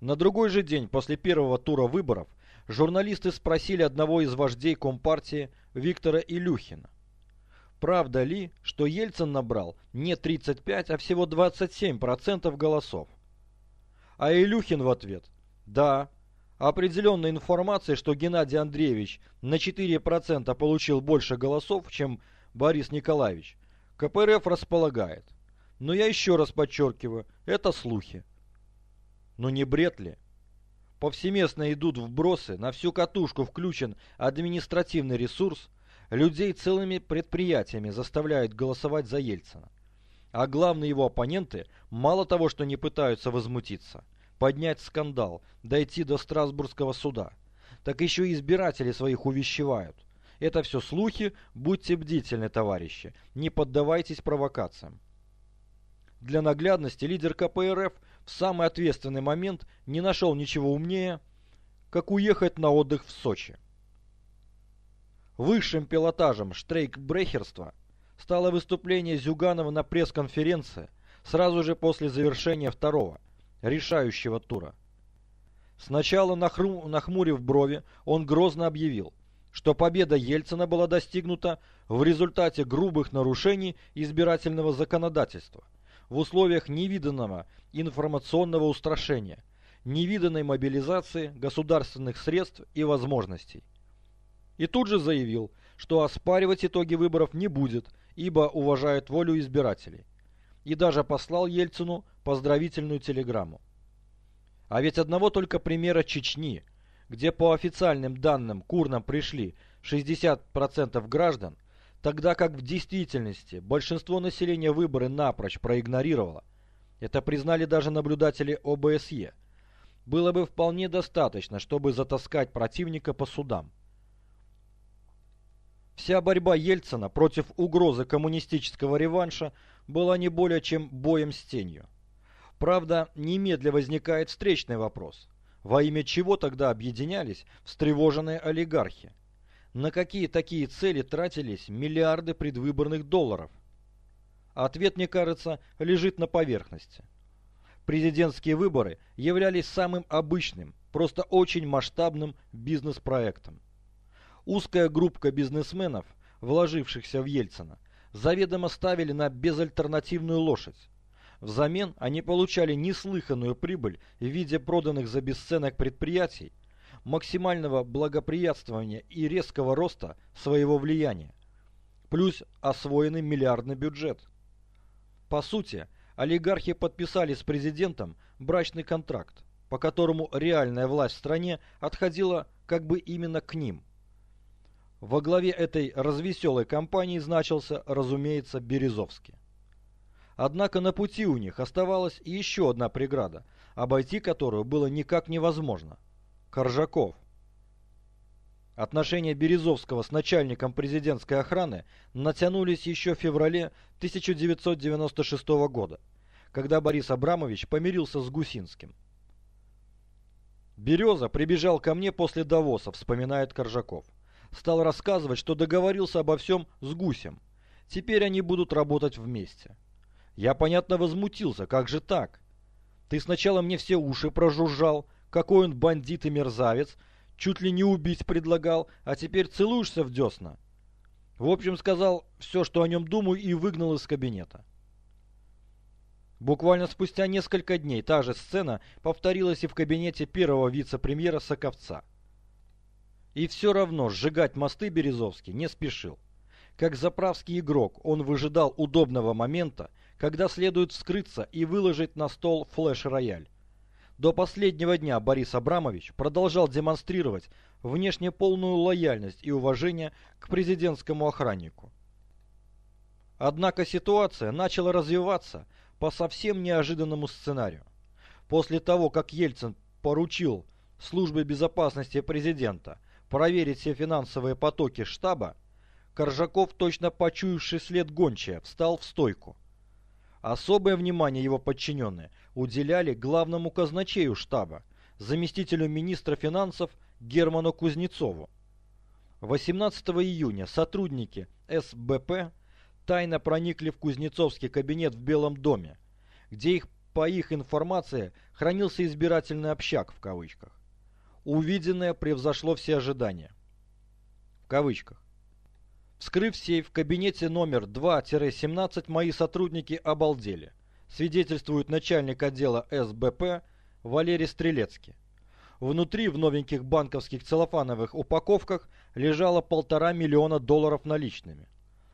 На другой же день после первого тура выборов журналисты спросили одного из вождей Компартии Виктора Илюхина. Правда ли, что Ельцин набрал не 35, а всего 27% голосов? А Илюхин в ответ «Да, определенной информации, что Геннадий Андреевич на 4% получил больше голосов, чем Борис Николаевич, КПРФ располагает. Но я еще раз подчеркиваю, это слухи. Но не бред ли? Повсеместно идут вбросы, на всю катушку включен административный ресурс, людей целыми предприятиями заставляют голосовать за Ельцина. А главные его оппоненты мало того, что не пытаются возмутиться – поднять скандал, дойти до Страсбургского суда. Так еще и избиратели своих увещевают. Это все слухи, будьте бдительны, товарищи, не поддавайтесь провокациям. Для наглядности лидер КПРФ в самый ответственный момент не нашел ничего умнее, как уехать на отдых в Сочи. Высшим пилотажем штрейкбрехерства стало выступление Зюганова на пресс-конференции сразу же после завершения второго – решающего тура. Сначала нахру... нахмурив брови, он грозно объявил, что победа Ельцина была достигнута в результате грубых нарушений избирательного законодательства, в условиях невиданного информационного устрашения, невиданной мобилизации государственных средств и возможностей. И тут же заявил, что оспаривать итоги выборов не будет, ибо уважает волю избирателей и даже послал Ельцину поздравительную телеграмму. А ведь одного только примера Чечни, где по официальным данным к урнам пришли 60% граждан, тогда как в действительности большинство населения выборы напрочь проигнорировало. Это признали даже наблюдатели ОБСЕ. Было бы вполне достаточно, чтобы затаскать противника по судам. Вся борьба Ельцина против угрозы коммунистического реванша была не более чем боем с тенью. Правда, немедля возникает встречный вопрос. Во имя чего тогда объединялись встревоженные олигархи? На какие такие цели тратились миллиарды предвыборных долларов? Ответ, мне кажется, лежит на поверхности. Президентские выборы являлись самым обычным, просто очень масштабным бизнес-проектом. Узкая группа бизнесменов, вложившихся в Ельцина, заведомо ставили на безальтернативную лошадь. Взамен они получали неслыханную прибыль в виде проданных за бесценок предприятий, максимального благоприятствования и резкого роста своего влияния, плюс освоенный миллиардный бюджет. По сути, олигархи подписали с президентом брачный контракт, по которому реальная власть в стране отходила как бы именно к ним – во главе этой развеселой компании значился, разумеется, Березовский. Однако на пути у них оставалась еще одна преграда, обойти которую было никак невозможно. Коржаков. Отношения Березовского с начальником президентской охраны натянулись еще в феврале 1996 года, когда Борис Абрамович помирился с Гусинским. Береза прибежал ко мне после Давоса, вспоминает Коржаков. Стал рассказывать, что договорился обо всем с Гусем. Теперь они будут работать вместе. Я, понятно, возмутился. Как же так? Ты сначала мне все уши прожужжал, какой он бандит и мерзавец, чуть ли не убить предлагал, а теперь целуешься в десна. В общем, сказал все, что о нем думаю, и выгнал из кабинета. Буквально спустя несколько дней та же сцена повторилась и в кабинете первого вице-премьера Соковца. И все равно сжигать мосты Березовский не спешил. Как заправский игрок, он выжидал удобного момента, когда следует вскрыться и выложить на стол флеш-рояль. До последнего дня Борис Абрамович продолжал демонстрировать внешне полную лояльность и уважение к президентскому охраннику. Однако ситуация начала развиваться по совсем неожиданному сценарию. После того, как Ельцин поручил службе безопасности президента проверить все финансовые потоки штаба, Коржаков, точно почуявший след гончая, встал в стойку. Особое внимание его подчиненные уделяли главному казначею штаба, заместителю министра финансов Герману Кузнецову. 18 июня сотрудники СБП тайно проникли в Кузнецовский кабинет в Белом доме, где их, по их информации хранился избирательный общак в кавычках. Увиденное превзошло все ожидания. В кавычках. Вскрыв сейф в кабинете номер 2-17, мои сотрудники обалдели. Свидетельствует начальник отдела СБП Валерий Стрелецкий. Внутри в новеньких банковских целлофановых упаковках лежало полтора миллиона долларов наличными.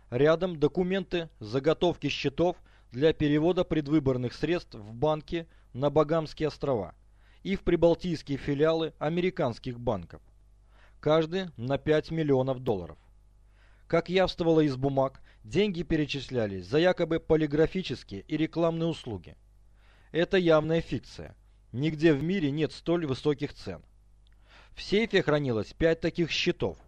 Рядом документы, заготовки счетов для перевода предвыборных средств в банки на Багамские острова и в прибалтийские филиалы американских банков. Каждый на 5 миллионов долларов. Как явствовало из бумаг, деньги перечислялись за якобы полиграфические и рекламные услуги. Это явная фикция. Нигде в мире нет столь высоких цен. В сейфе хранилось пять таких счетов.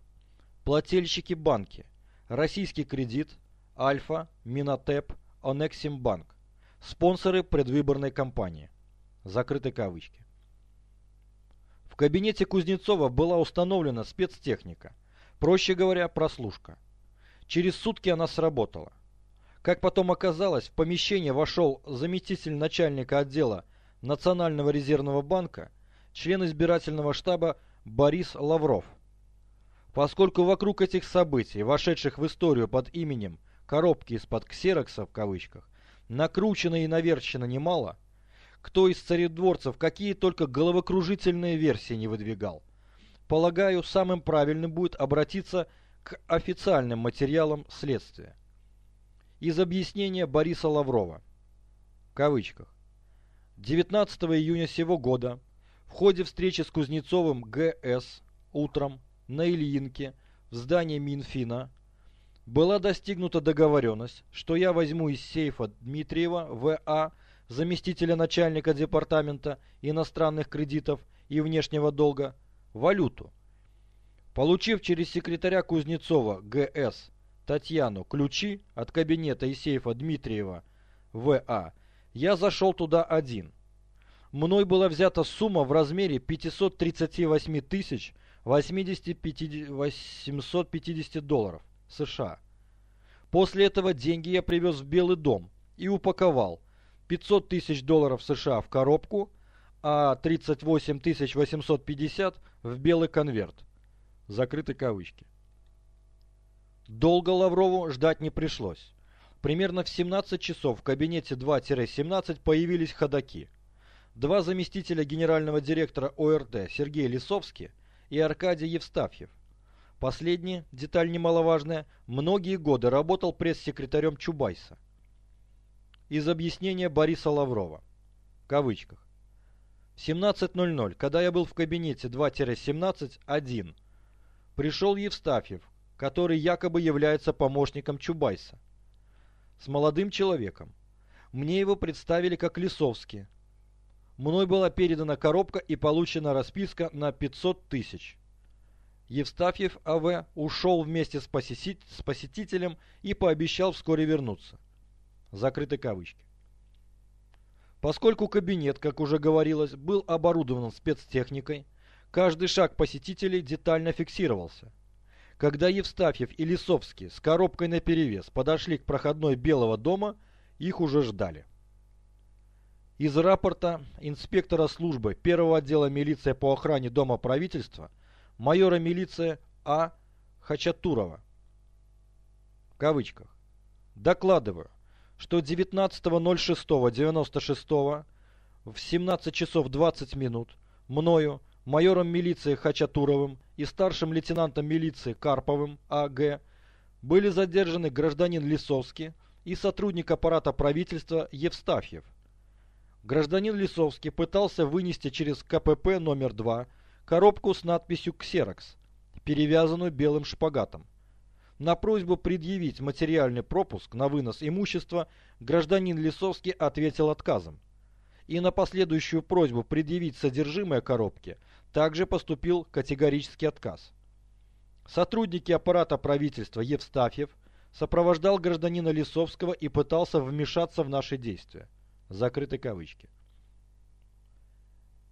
Плательщики банки. Российский кредит, Альфа, Минотеп, Онексимбанк. Спонсоры предвыборной кампании. Закрыты кавычки. Кабинете Кузнецова была установлена спецтехника. Проще говоря, прослушка. Через сутки она сработала. Как потом оказалось, в помещение вошел заместитель начальника отдела Национального резервного банка, член избирательного штаба Борис Лавров. Поскольку вокруг этих событий, вошедших в историю под именем «коробки из-под ксерокса» в кавычках, накручено и наверчено немало, кто из царедворцев какие только головокружительные версии не выдвигал. Полагаю, самым правильным будет обратиться к официальным материалам следствия. Из объяснения Бориса Лаврова. В кавычках. 19 июня сего года в ходе встречи с Кузнецовым ГС утром на Ильинке в здании Минфина была достигнута договоренность, что я возьму из сейфа Дмитриева В.А., заместителя начальника департамента иностранных кредитов и внешнего долга, валюту – Получив через секретаря Кузнецова Г.С. Татьяну ключи от кабинета и сейфа Дмитриева В.А., я зашел туда один. Мной была взята сумма в размере 538 тысяч 850 долларов США. После этого деньги я привез в Белый дом и упаковал 500 тысяч долларов США в коробку, а 38 850 в белый конверт. Закрыты кавычки. Долго Лаврову ждать не пришлось. Примерно в 17 часов в кабинете 2-17 появились ходаки. Два заместителя генерального директора ОРТ Сергей Лисовский и Аркадий Евстафьев. Последний, деталь немаловажная, многие годы работал пресс-секретарем Чубайса. Из объяснения Бориса Лаврова. В кавычках. В 17.00, когда я был в кабинете 2-17-1, пришел Евстафьев, который якобы является помощником Чубайса. С молодым человеком. Мне его представили как Лисовский. Мной была передана коробка и получена расписка на 500 тысяч. Евстафьев А.В. ушел вместе с посетителем и пообещал вскоре вернуться. Закрыты кавычки. Поскольку кабинет, как уже говорилось, был оборудован спецтехникой, каждый шаг посетителей детально фиксировался. Когда Евстафьев и Лисовский с коробкой наперевес подошли к проходной Белого дома, их уже ждали. Из рапорта инспектора службы первого отдела милиции по охране Дома правительства майора милиции А. Хачатурова. В кавычках. Докладываю, что 19.06.96 в 17 часов 20 минут мною, майором милиции Хачатуровым и старшим лейтенантом милиции Карповым А.Г. были задержаны гражданин Лисовский и сотрудник аппарата правительства Евстафьев. Гражданин Лисовский пытался вынести через КПП номер 2 коробку с надписью «Ксерокс», перевязанную белым шпагатом. На просьбу предъявить материальный пропуск на вынос имущества гражданин Лисовский ответил отказом. И на последующую просьбу предъявить содержимое коробки также поступил категорический отказ. Сотрудники аппарата правительства Евстафьев сопровождал гражданина Лисовского и пытался вмешаться в наши действия. Закрыты кавычки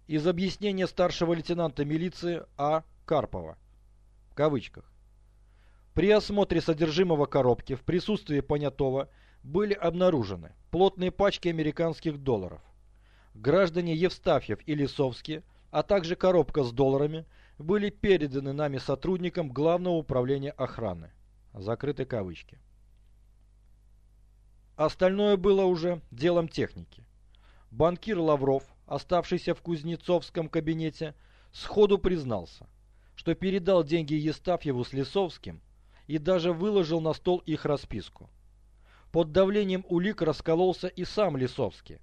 из объяснения старшего лейтенанта милиции А. Карпова. В кавычках. При осмотре содержимого коробки в присутствии понятого были обнаружены плотные пачки американских долларов. Граждане Евстафьев и Лисовский, а также коробка с долларами были переданы нами сотрудникам Главного управления охраны. Закрыты кавычки. Остальное было уже делом техники. Банкир Лавров оставшийся в Кузнецовском кабинете, сходу признался, что передал деньги Естафьеву с Лисовским и даже выложил на стол их расписку. Под давлением улик раскололся и сам Лисовский,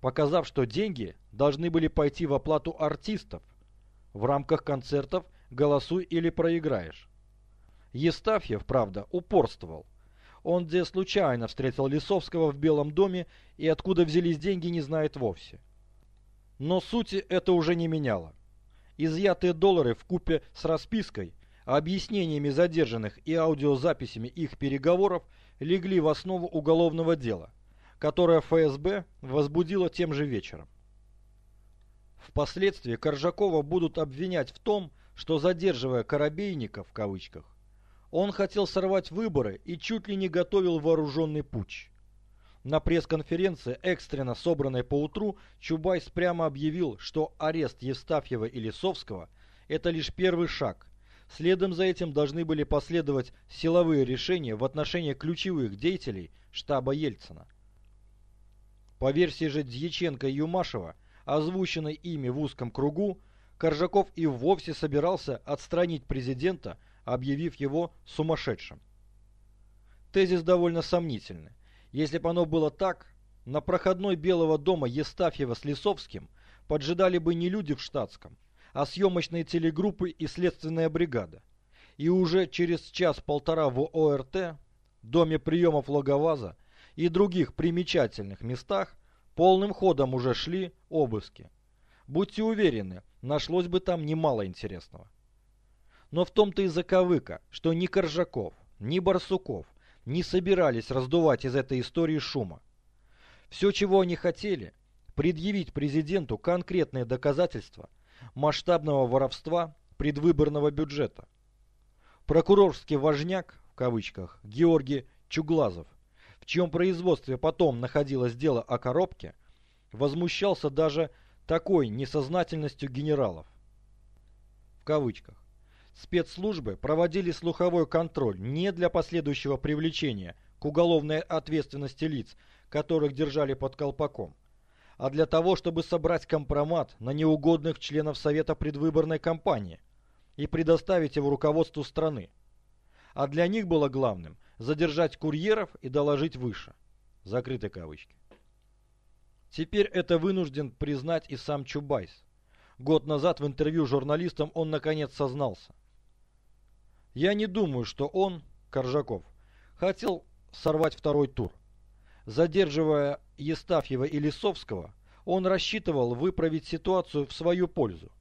показав, что деньги должны были пойти в оплату артистов. В рамках концертов «Голосуй или проиграешь». Естафьев, правда, упорствовал. Он где случайно встретил Лисовского в Белом доме и откуда взялись деньги не знает вовсе. Но сути это уже не меняло. Изъятые доллары в купе с распиской, объяснениями задержанных и аудиозаписями их переговоров легли в основу уголовного дела, которое ФСБ возбудило тем же вечером. Впоследствии Коржакова будут обвинять в том, что задерживая «корабейника» в кавычках, он хотел сорвать выборы и чуть ли не готовил вооруженный путч. На пресс-конференции, экстренно собранной по утру, Чубайс прямо объявил, что арест Евстафьева и Лисовского – это лишь первый шаг. Следом за этим должны были последовать силовые решения в отношении ключевых деятелей штаба Ельцина. По версии же Дьяченко и Юмашева, озвученной ими в узком кругу, Коржаков и вовсе собирался отстранить президента, объявив его сумасшедшим. Тезис довольно сомнительный. Если бы оно было так, на проходной Белого дома Естафьева с Лисовским поджидали бы не люди в штатском, а съемочные телегруппы и следственная бригада. И уже через час-полтора в ОРТ, доме приемов Логоваза и других примечательных местах полным ходом уже шли обыски. Будьте уверены, нашлось бы там немало интересного. Но в том-то и заковыка, что ни Коржаков, ни Барсуков – не собирались раздувать из этой истории шума. Все, чего они хотели, предъявить президенту конкретные доказательства масштабного воровства предвыборного бюджета. Прокурорский важняк, в кавычках, Георгий Чуглазов, в чьем производстве потом находилось дело о коробке, возмущался даже такой несознательностью генералов. В кавычках. Спецслужбы проводили слуховой контроль не для последующего привлечения к уголовной ответственности лиц, которых держали под колпаком, а для того, чтобы собрать компромат на неугодных членов Совета предвыборной кампании и предоставить его руководству страны. А для них было главным задержать курьеров и доложить выше. Закрыты кавычки. Теперь это вынужден признать и сам Чубайс. Год назад в интервью журналистам он наконец сознался. Я не думаю, что он, Коржаков, хотел сорвать второй тур. Задерживая Естафьева и Лисовского, Он рассчитывал выправить ситуацию в свою пользу,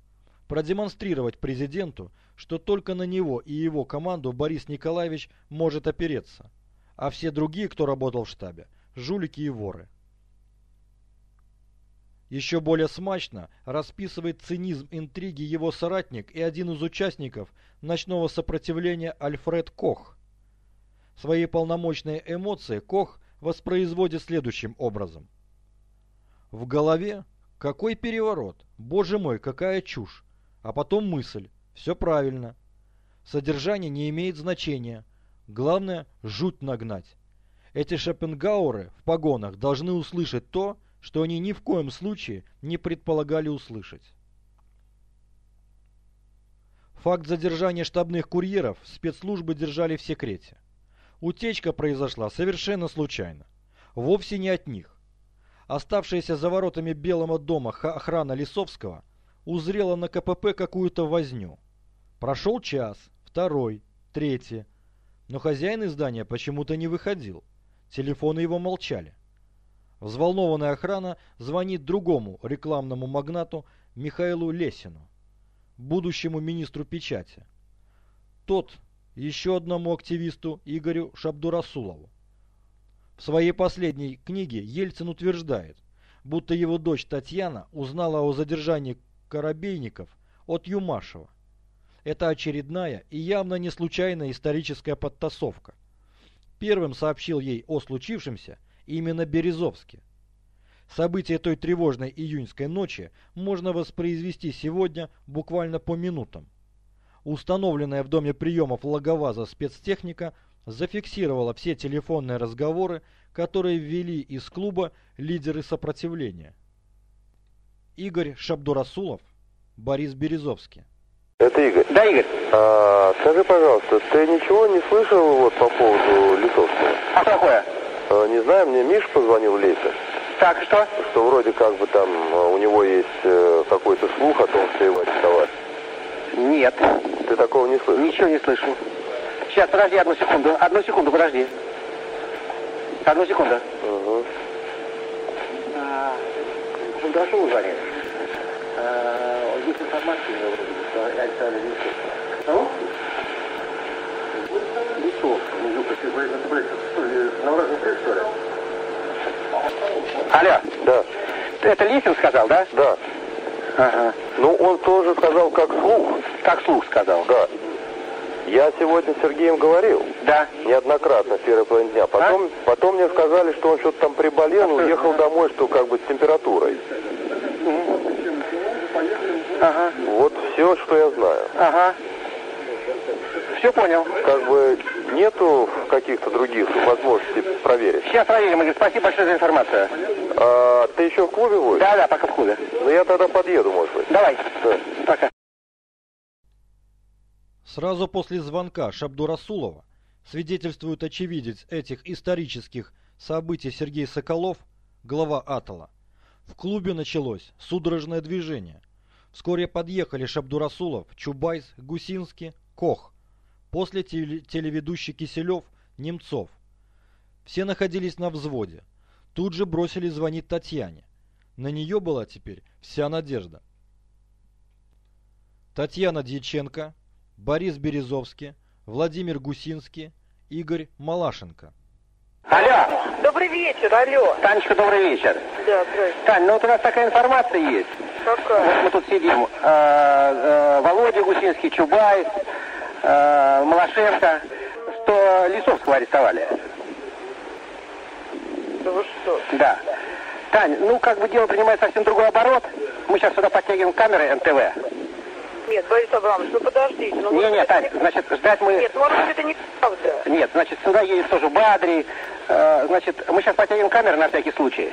продемонстрировать президенту, что только на него и его команду Борис Николаевич может опереться, а все другие, кто работал в штабе, жулики и воры. Еще более смачно расписывает цинизм интриги его соратник и один из участников ночного сопротивления Альфред Кох. Свои полномочные эмоции Кох воспроизводит следующим образом. В голове какой переворот, боже мой, какая чушь, а потом мысль, все правильно. Содержание не имеет значения, главное жуть нагнать. Эти Шопенгауэры в погонах должны услышать то, что они ни в коем случае не предполагали услышать. Факт задержания штабных курьеров спецслужбы держали в секрете. Утечка произошла совершенно случайно. Вовсе не от них. Оставшаяся за воротами Белого дома охрана Лисовского узрела на КПП какую-то возню. Прошел час, второй, третий. Но хозяин издания почему-то не выходил. Телефоны его молчали. Взволнованная охрана звонит другому рекламному магнату Михаилу Лесину, будущему министру печати. Тот еще одному активисту Игорю Шабдурасулову. В своей последней книге Ельцин утверждает, будто его дочь Татьяна узнала о задержании Коробейников от Юмашева. Это очередная и явно не случайная историческая подтасовка. Первым сообщил ей о случившемся – именно Березовске. События той тревожной июньской ночи можно воспроизвести сегодня буквально по минутам. Установленная в доме приемов Логоваза спецтехника зафиксировала все телефонные разговоры, которые ввели из клуба лидеры сопротивления. Игорь Шабдурасулов, Борис Березовский. Это Игорь. Да, Игорь. А, скажи, пожалуйста, ты ничего не слышал вот по поводу Литовского? А что такое? А, не знаю, мне Миш позвонил Лейка, Так, что? что вроде как бы там а, у него есть э, какой-то слух о том, что его арестовали. Нет, Ты такого не слышал? ничего не слышу. Сейчас, подожди одну секунду. Одну секунду, подожди. Одну секунду. Угу. Шабдурасулу звонит. А, Есть информация вроде Александр Лисов. Что? Лисов. Ну, ты, блядь, навразный свет, что ли? Алло, Да, это Лисин сказал, да? да. Ага. Ну, он тоже сказал как слух. Как слух сказал. Да. Я сегодня с Сергеем говорил. Да. Неоднократно в первой половине дня. Потом, потом мне сказали, что он что-то там приболел, уехал домой, что как бы с температурой. Ага. Вот все, что я знаю. Ага. Все понял. Как бы нету каких-то других возможностей проверить. Сейчас проверим, Игорь. Спасибо большое за информацию. А, ты еще в клубе будешь? Да, да, пока в клубе. Ну я тогда подъеду, может быть. Давай. Да. Пока. Сразу после звонка Шабдурасулова свидетельствует очевидец этих исторических событий Сергей Соколов, глава Атала. В клубе началось судорожное движение. Вскоре подъехали Шабдурасулов, Чубайс, Гусинский, Кох. После теле- телеведущий Киселев, Немцов. Все находились на взводе. Тут же бросили звонить Татьяне. На нее была теперь вся надежда. Татьяна Дьяченко, Борис Березовский, Владимир Гусинский, Игорь Малашенко. Алло. Добрый вечер, алло. Танечка, добрый вечер. Да, здрасте. Тань, ну вот у нас такая информация есть. Какая? Вот мы тут сидим. Э, э, Володя Гусинский, Чубайс, э, Малашенко, что Лисовского арестовали. Да вы что? Да. Тань, ну как бы дело принимает совсем другой оборот. Мы сейчас сюда подтягиваем камеры НТВ. Нет, Борис Абрамович, ну подождите. Ну, Не-не, это Тань, значит, ждать мы... Нет, может быть, это неправда. Нет, значит, сюда едет тоже Бадри. Э, значит, мы сейчас подтягиваем камеры на всякий случай.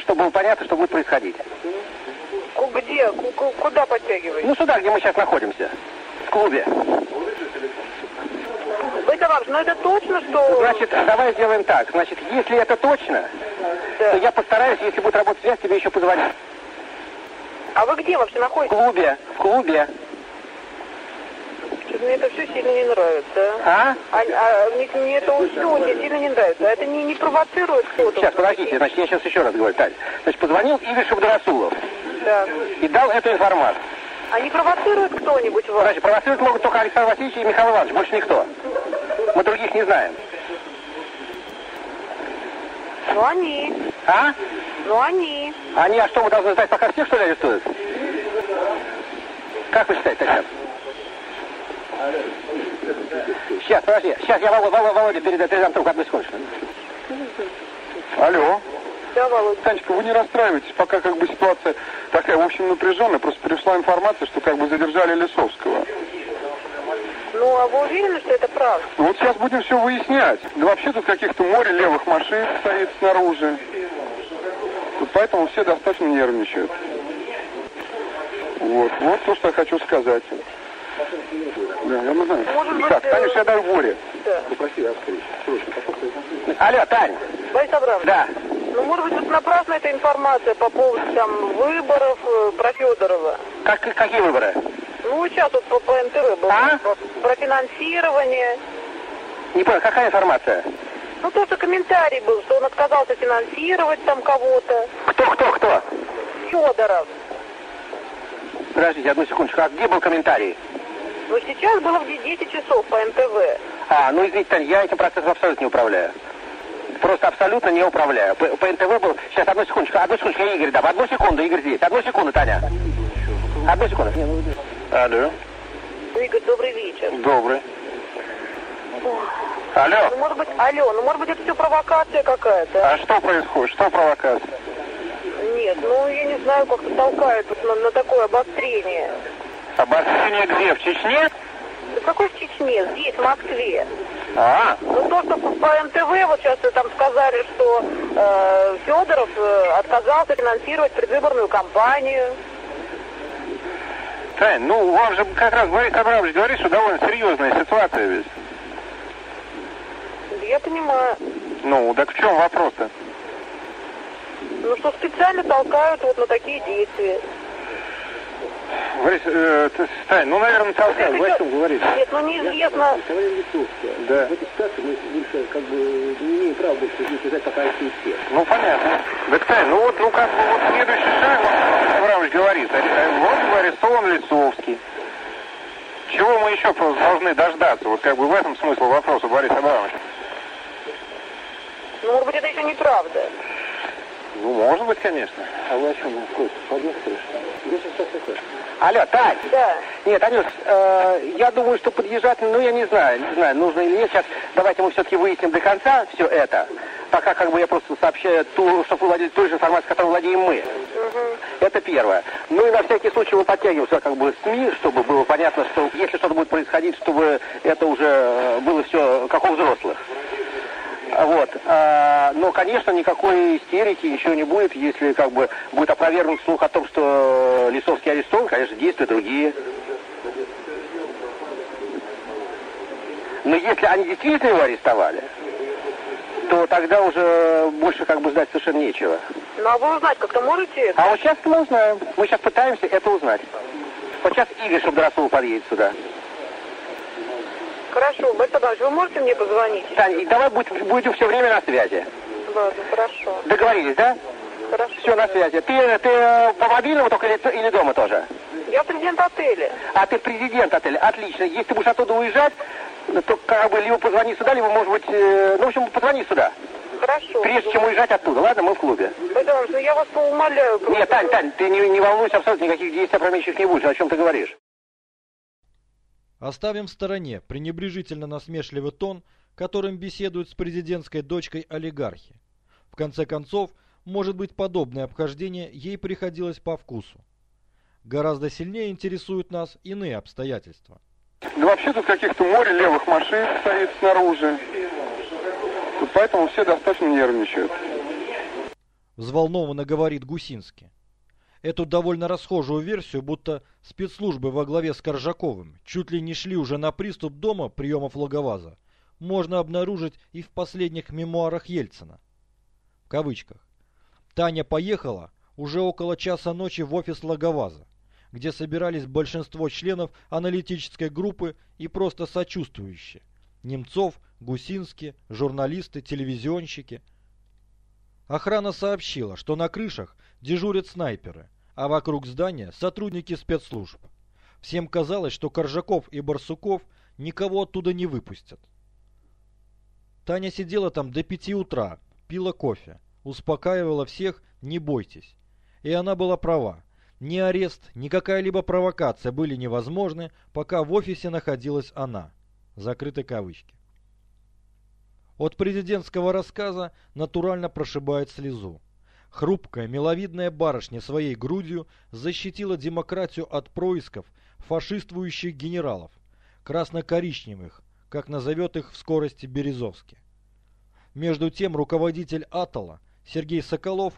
Чтобы было понятно, что будет происходить. Где? Ку- ку- Куда подтягиваете? Ну, сюда, где мы сейчас находимся. В клубе. Борис Абрамович, ну это точно, что... Значит, давай сделаем так. Значит, если это точно, Да. то я постараюсь, если будет работать связь, тебе еще позвонить. А вы где вообще В находитесь? клубе. В клубе. Что-то мне это все сильно не нравится. А? А, а мне, мне это все мне сильно не нравится. А это не, не провоцирует кто-то? Сейчас, подождите, значит, я сейчас еще раз говорю, Тань. Значит, позвонил Игорь Шабдрасулов Да. и дал эту информацию. А не провоцирует кто-нибудь вас? Значит, провоцировать могут только Александр Васильевич и Михаил Иванович, больше никто. Мы других не знаем. Ну они. А? Ну они. Они, а что, мы должны ждать, пока всех, что ли, арестуют? Как вы считаете, Татьяна? Сейчас, подожди. Сейчас я Володя, Володя, Володя перед передам трубку, одну секундочку. Алло. Да, Володя. Танечка, вы не расстраивайтесь, пока как бы ситуация такая, в общем, напряженная. Просто пришла информация, что как бы задержали Лисовского. Ну, а вы уверены, что это правда? Ну, Вот сейчас будем все выяснять. Да вообще тут каких-то море левых машин стоит снаружи. Поэтому все достаточно нервничают. Вот, вот то, что я хочу сказать. Да, я знаю. Может быть, Так, э, я даю Боре. Да. Алло, Тань. Борис Абрамович, Да. ну, может быть, вот напрасна эта информация по поводу там выборов э, про Федорова. Как, какие выборы? Ну, сейчас вот по, по НТВ было. А? Про, про финансирование. Не понял, какая информация? Ну, то, что комментарий был, что он отказался финансировать там кого-то. Кто, кто, кто? Федоров. Подождите, одну секундочку. А где был комментарий? Ну, сейчас было в 10 часов по НТВ. А, ну извините, Тань, я этим процессом абсолютно не управляю. Просто абсолютно не управляю. По, по НТВ был... Сейчас, одну секундочку, одну секундочку, я Игорь дам. Одну секунду, Игорь здесь. Одну секунду, Таня. Одну секунду. Алло. Игорь, добрый вечер. Добрый. Алло. Ну, может быть, алло, ну, может быть, это все провокация какая-то? А что происходит? Что провокация? Нет, ну, я не знаю, как-то толкают вот на, на такое обострение. Обострение где? В Чечне? Да какой в Чечне? Здесь, в Москве. А, Ну, то, что по НТВ, вот сейчас там сказали, что э, Федоров э, отказался финансировать предвыборную кампанию. Тань, ну вам же как раз Борис Абрамович говорит, что довольно серьезная ситуация ведь. Я понимаю. Ну, так в чем вопрос-то? Ну, что специально толкают вот на такие действия. Борис, э, ты, Тань, ну, наверное, толкал. Нет, Вы о чем говорите? Нет, ну неизвестно. Да. Ну, понятно. Так, Тань, ну вот, ну, как бы, вот следующий шаг, вот, Борис Абрамович говорит, аре- э, вроде бы арестован Лисовский. Чего мы еще просто должны дождаться? Вот как бы в этом смысл вопроса, Борис Абрамович. Ну, может быть, это еще неправда. Ну, может быть, конечно. А вы о чем? Алло, Тань. Да. Нет, Анюш, э, я думаю, что подъезжать, ну, я не знаю, не знаю, нужно или нет. Сейчас давайте мы все-таки выясним до конца все это. Пока как бы я просто сообщаю ту, чтобы вы владели той же информацией, которой владеем мы. Это первое. Ну и на всякий случай мы подтягиваемся как бы СМИ, чтобы было понятно, что если что-то будет происходить, чтобы это уже э, было все как у взрослых. Вот. А, но, конечно, никакой истерики, ничего не будет, если как бы будет опровергнут слух о том, что Лисовский арестован, конечно, действия другие. Но если они действительно его арестовали, то тогда уже больше как бы ждать совершенно нечего. Ну, а вы узнать как-то можете? А вот сейчас мы узнаем. Мы сейчас пытаемся это узнать. Вот сейчас Игорь Шабдрасул подъедет сюда. Хорошо, Абрамович, вы можете мне позвонить? Тань, и давай будь- будем все время на связи. Ладно, хорошо. Договорились, да? Хорошо. Все на связи. Ты, ты э, по мобильному только или, или дома тоже? Я президент отеля. А ты президент отеля. Отлично. Если ты будешь оттуда уезжать, то как бы либо позвони сюда, либо, может быть, э, ну, в общем, позвони сюда. Хорошо. Прежде чем уезжать оттуда. Ладно, мы в клубе. Абрамович, ну я вас умоляю. просто. Нет, Тань, Тань, ты не, не волнуйся, абсолютно никаких действий опрометчивых не будешь. О чем ты говоришь? Оставим в стороне пренебрежительно насмешливый тон, которым беседуют с президентской дочкой олигархи. В конце концов, может быть подобное обхождение ей приходилось по вкусу. Гораздо сильнее интересуют нас иные обстоятельства. Да вообще тут каких-то море левых машин стоит снаружи. Поэтому все достаточно нервничают. Взволнованно говорит Гусинский. Эту довольно расхожую версию, будто спецслужбы во главе с Коржаковым чуть ли не шли уже на приступ дома приемов Логоваза, можно обнаружить и в последних мемуарах Ельцина. В кавычках. Таня поехала уже около часа ночи в офис Логоваза, где собирались большинство членов аналитической группы и просто сочувствующие. Немцов, Гусинский, журналисты, телевизионщики. Охрана сообщила, что на крышах дежурят снайперы, а вокруг здания сотрудники спецслужб. Всем казалось, что Коржаков и Барсуков никого оттуда не выпустят. Таня сидела там до пяти утра, пила кофе, успокаивала всех «не бойтесь». И она была права. Ни арест, ни какая-либо провокация были невозможны, пока в офисе находилась она. Закрыты кавычки. От президентского рассказа натурально прошибает слезу. Хрупкая, миловидная барышня своей грудью защитила демократию от происков фашиствующих генералов, красно-коричневых, как назовет их в скорости Березовский. Между тем руководитель Атола Сергей Соколов,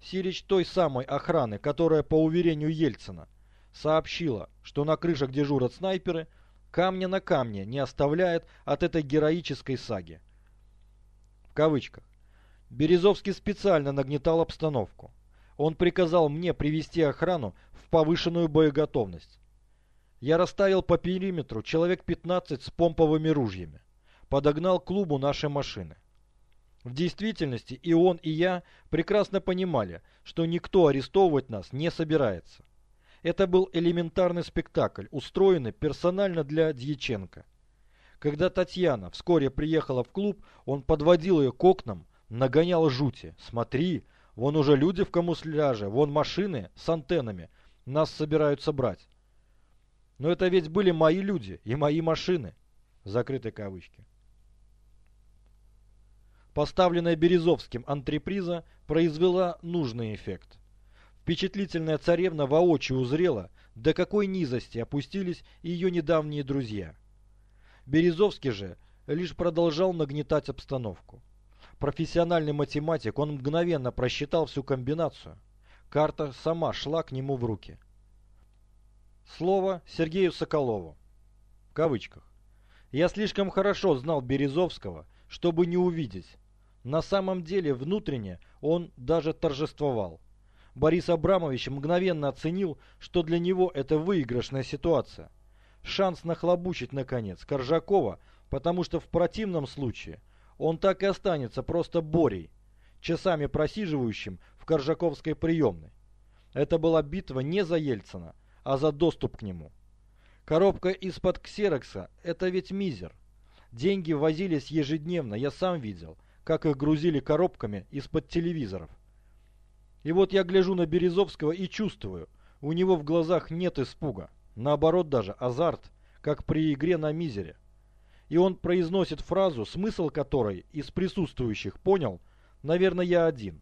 сирич той самой охраны, которая, по уверению Ельцина, сообщила, что на крышах дежурят снайперы, камня на камне не оставляет от этой героической саги. В кавычках. Березовский специально нагнетал обстановку. Он приказал мне привести охрану в повышенную боеготовность. Я расставил по периметру человек 15 с помповыми ружьями. Подогнал клубу наши машины. В действительности и он, и я прекрасно понимали, что никто арестовывать нас не собирается. Это был элементарный спектакль, устроенный персонально для Дьяченко. Когда Татьяна вскоре приехала в клуб, он подводил ее к окнам, нагонял жути. «Смотри, вон уже люди в камуфляже, вон машины с антеннами, нас собираются брать». Но это ведь были мои люди и мои машины. Закрытые кавычки. Поставленная Березовским антреприза произвела нужный эффект. Впечатлительная царевна воочию узрела, до какой низости опустились ее недавние друзья. Березовский же лишь продолжал нагнетать обстановку. Профессиональный математик, он мгновенно просчитал всю комбинацию. Карта сама шла к нему в руки. Слово Сергею Соколову. В кавычках. Я слишком хорошо знал Березовского, чтобы не увидеть. На самом деле, внутренне он даже торжествовал. Борис Абрамович мгновенно оценил, что для него это выигрышная ситуация. Шанс нахлобучить, наконец, Коржакова, потому что в противном случае он так и останется просто Борей, часами просиживающим в Коржаковской приемной. Это была битва не за Ельцина, а за доступ к нему. Коробка из-под ксерокса – это ведь мизер. Деньги возились ежедневно, я сам видел, как их грузили коробками из-под телевизоров. И вот я гляжу на Березовского и чувствую, у него в глазах нет испуга, наоборот даже азарт, как при игре на мизере. И он произносит фразу, смысл которой из присутствующих понял, наверное, я один.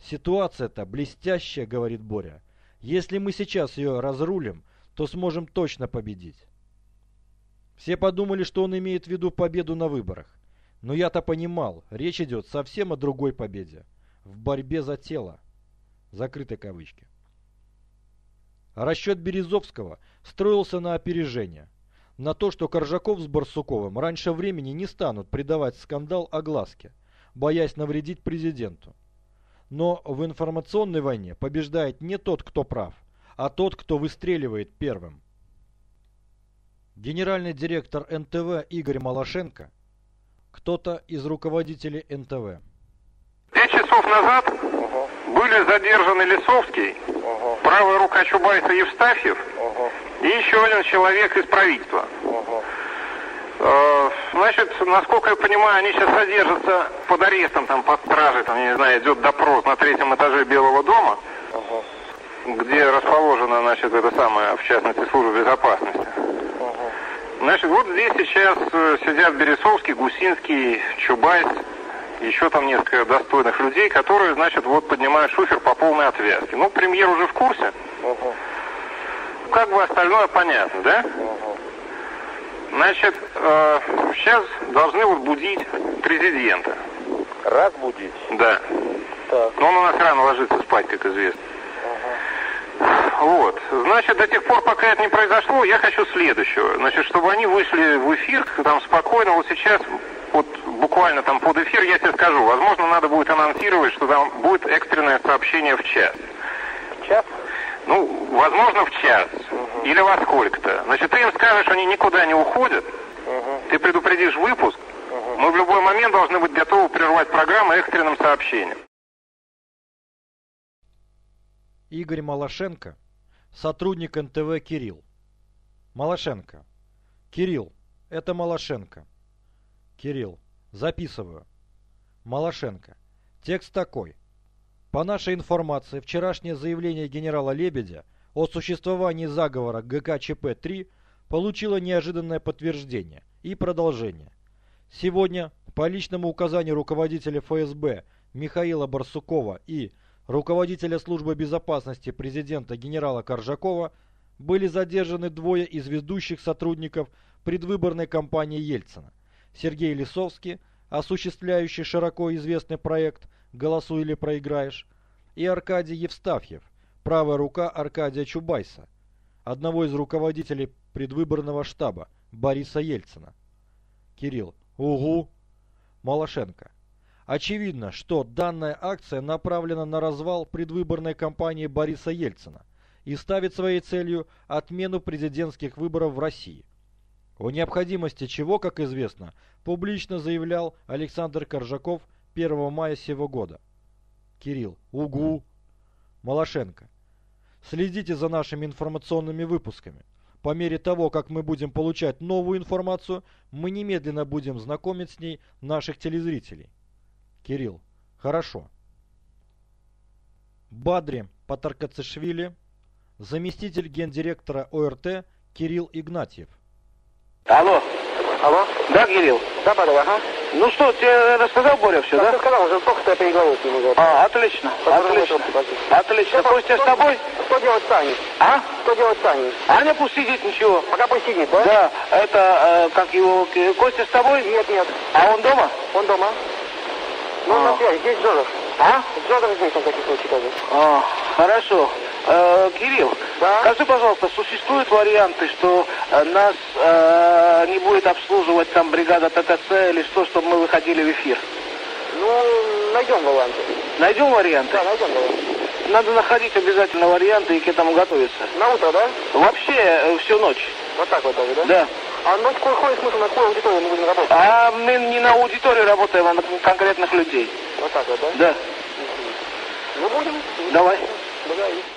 «Ситуация-то блестящая», — говорит Боря. «Если мы сейчас ее разрулим, то сможем точно победить». Все подумали, что он имеет в виду победу на выборах. Но я-то понимал, речь идет совсем о другой победе в борьбе за тело. Закрыты кавычки. Расчет Березовского строился на опережение. На то, что Коржаков с Барсуковым раньше времени не станут придавать скандал огласке, боясь навредить президенту. Но в информационной войне побеждает не тот, кто прав, а тот, кто выстреливает первым. Генеральный директор НТВ Игорь Малашенко, кто-то из руководителей НТВ. Пять часов назад Ага, были задержаны Лисовский, ага, правая рука Чубайса Евстафьев и еще один человек из правительства. Э, Значит, насколько я понимаю, они сейчас содержатся под арестом, там, под стражей, там, я не знаю, идет допрос на третьем этаже Белого дома, где расположена, значит, это самое, в частности, служба безопасности. Значит, вот здесь сейчас э, сидят Бересовский, Гусинский, Чубайс, еще там несколько достойных людей, которые, значит, вот поднимают шуфер по полной отвязке. Ну, премьер уже в курсе. Как бы остальное понятно, да? Значит, э, сейчас должны вот будить президента. Разбудить. Да. Так. Но он у нас рано ложится спать, как известно. Вот. Значит, до тех пор, пока это не произошло, я хочу следующего. Значит, чтобы они вышли в эфир, там спокойно, вот сейчас, вот буквально там под эфир я тебе скажу, возможно, надо будет анонсировать, что там будет экстренное сообщение в час. Час? Ну, возможно, в час. Или во сколько-то. Значит, ты им скажешь, они никуда не уходят. Ты предупредишь выпуск. Мы в любой момент должны быть готовы прервать программу экстренным сообщением. Игорь Малашенко, сотрудник НТВ Кирилл. Малашенко. Кирилл, это Малашенко. Кирилл, записываю. Малашенко. Текст такой. По нашей информации, вчерашнее заявление генерала Лебедя о существовании заговора ГКЧП-3 получило неожиданное подтверждение и продолжение. Сегодня по личному указанию руководителя ФСБ Михаила Барсукова и руководителя службы безопасности президента генерала Коржакова были задержаны двое из ведущих сотрудников предвыборной кампании Ельцина. Сергей Лисовский, осуществляющий широко известный проект «Голосуй или проиграешь», и Аркадий Евстафьев, правая рука Аркадия Чубайса, одного из руководителей предвыборного штаба Бориса Ельцина. Кирилл. Угу. Малашенко. Очевидно, что данная акция направлена на развал предвыборной кампании Бориса Ельцина и ставит своей целью отмену президентских выборов в России. О необходимости чего, как известно, публично заявлял Александр Коржаков 1 мая сего года. Кирилл. Угу. Малашенко. Следите за нашими информационными выпусками. По мере того, как мы будем получать новую информацию, мы немедленно будем знакомить с ней наших телезрителей. Кирилл. Хорошо. Бадри Патаркацишвили, заместитель гендиректора ОРТ Кирилл Игнатьев. Алло. Алло? Да, Кирилл? Да, Падал, ага. Ну что, тебе рассказал Боря все, Да, да? сказал, уже сколько я переговорил с ним уже. А, отлично, отлично. Отлично. Костя с тобой? Что делать с Аней? А? Что делать с Аней? Аня пусть сидит, ничего. Пока пусть сидит, да? Да, это, э, как его, Костя с тобой? Нет, нет. А он дома? Он дома. Ну, А. на связи. Здесь Джозеф. А? Джозеф здесь, на всякий случай тоже. А, хорошо. Э, Кирилл, Да? скажи, пожалуйста, существуют варианты, что э, нас э, не будет обслуживать там бригада ТТЦ или что, чтобы мы выходили в эфир? Ну, найдем варианты. Найдем варианты? Да, найдем варианты. Надо находить обязательно варианты и к этому готовиться. На утро, да? Вообще э, всю ночь. Вот так вот даже, да? Да. А ну какой, какой смысл, на какой аудитории мы будем работать? А мы не на аудитории работаем, а на конкретных людей. Вот так вот, да? Да. Ну, будем. Давай. Договорились.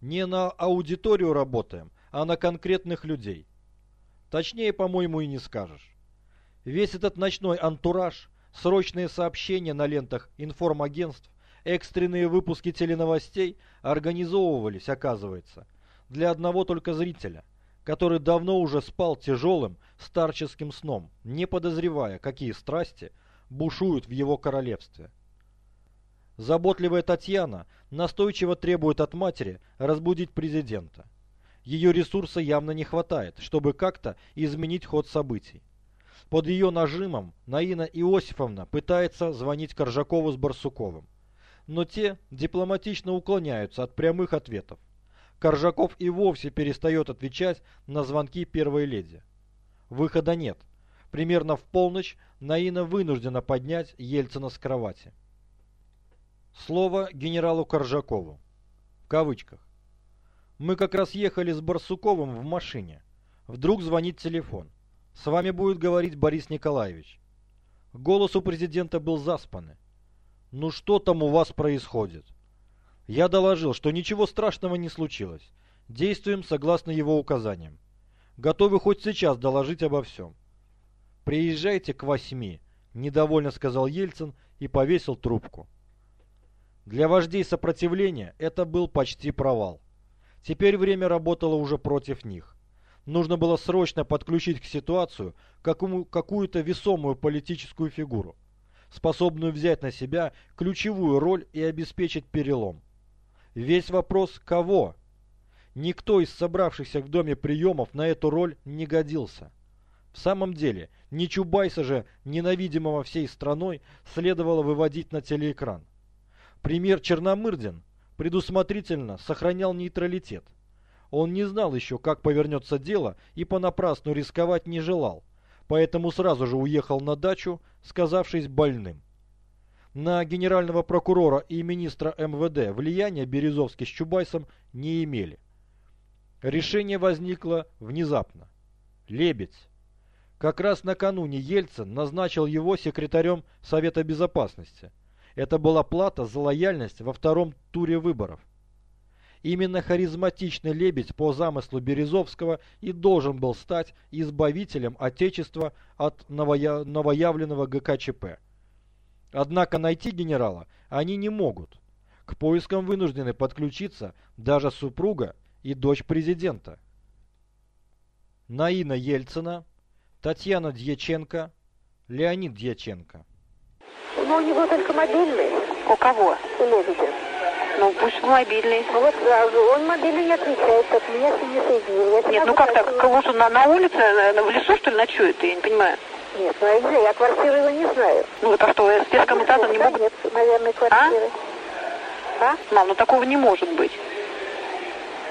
Не на аудиторию работаем, а на конкретных людей. Точнее, по-моему, и не скажешь. Весь этот ночной антураж, срочные сообщения на лентах информагентств, экстренные выпуски теленовостей организовывались, оказывается, для одного только зрителя, который давно уже спал тяжелым старческим сном, не подозревая, какие страсти бушуют в его королевстве. Заботливая Татьяна настойчиво требует от матери разбудить президента. Ее ресурса явно не хватает, чтобы как-то изменить ход событий. Под ее нажимом Наина Иосифовна пытается звонить Коржакову с Барсуковым. Но те дипломатично уклоняются от прямых ответов. Коржаков и вовсе перестает отвечать на звонки первой леди. Выхода нет. Примерно в полночь Наина вынуждена поднять Ельцина с кровати. Слово генералу Коржакову. В кавычках. Мы как раз ехали с Барсуковым в машине. Вдруг звонит телефон. С вами будет говорить Борис Николаевич. Голос у президента был заспанный. Ну что там у вас происходит? Я доложил, что ничего страшного не случилось. Действуем согласно его указаниям. Готовы хоть сейчас доложить обо всем. Приезжайте к восьми, недовольно сказал Ельцин и повесил трубку. Для вождей сопротивления это был почти провал. Теперь время работало уже против них. Нужно было срочно подключить к ситуацию какую-то весомую политическую фигуру, способную взять на себя ключевую роль и обеспечить перелом. Весь вопрос «кого?». Никто из собравшихся в доме приемов на эту роль не годился. В самом деле, ни Чубайса же, ненавидимого всей страной, следовало выводить на телеэкран. Пример Черномырдин предусмотрительно сохранял нейтралитет. Он не знал еще, как повернется дело, и понапрасну рисковать не желал, поэтому сразу же уехал на дачу, сказавшись больным. На генерального прокурора и министра МВД влияния Березовский с Чубайсом не имели. Решение возникло внезапно. Лебедь. Как раз накануне Ельцин назначил его секретарем Совета Безопасности. Это была плата за лояльность во втором туре выборов. Именно харизматичный Лебедь по замыслу Березовского и должен был стать избавителем Отечества от новоя... новоявленного ГКЧП. Однако найти генерала они не могут. К поискам вынуждены подключиться даже супруга и дочь президента. Наина Ельцина, Татьяна Дьяченко, Леонид Дьяченко. Ну, у него только мобильный. У кого? У Лебедя. Ну, пусть мобильный. Ну, вот сразу. Он мобильный не отвечает, так меня с ним не соединил. Я Нет, ну как так? Калушу на, на улице, на- в лесу, что ли, ночует? Я не понимаю. Нет, ну, я не знаю, я квартиру его не знаю. Ну, это что, спецкоммутатор не Да могут... Нет, наверное, квартиры. А? Мам, ну такого не может быть.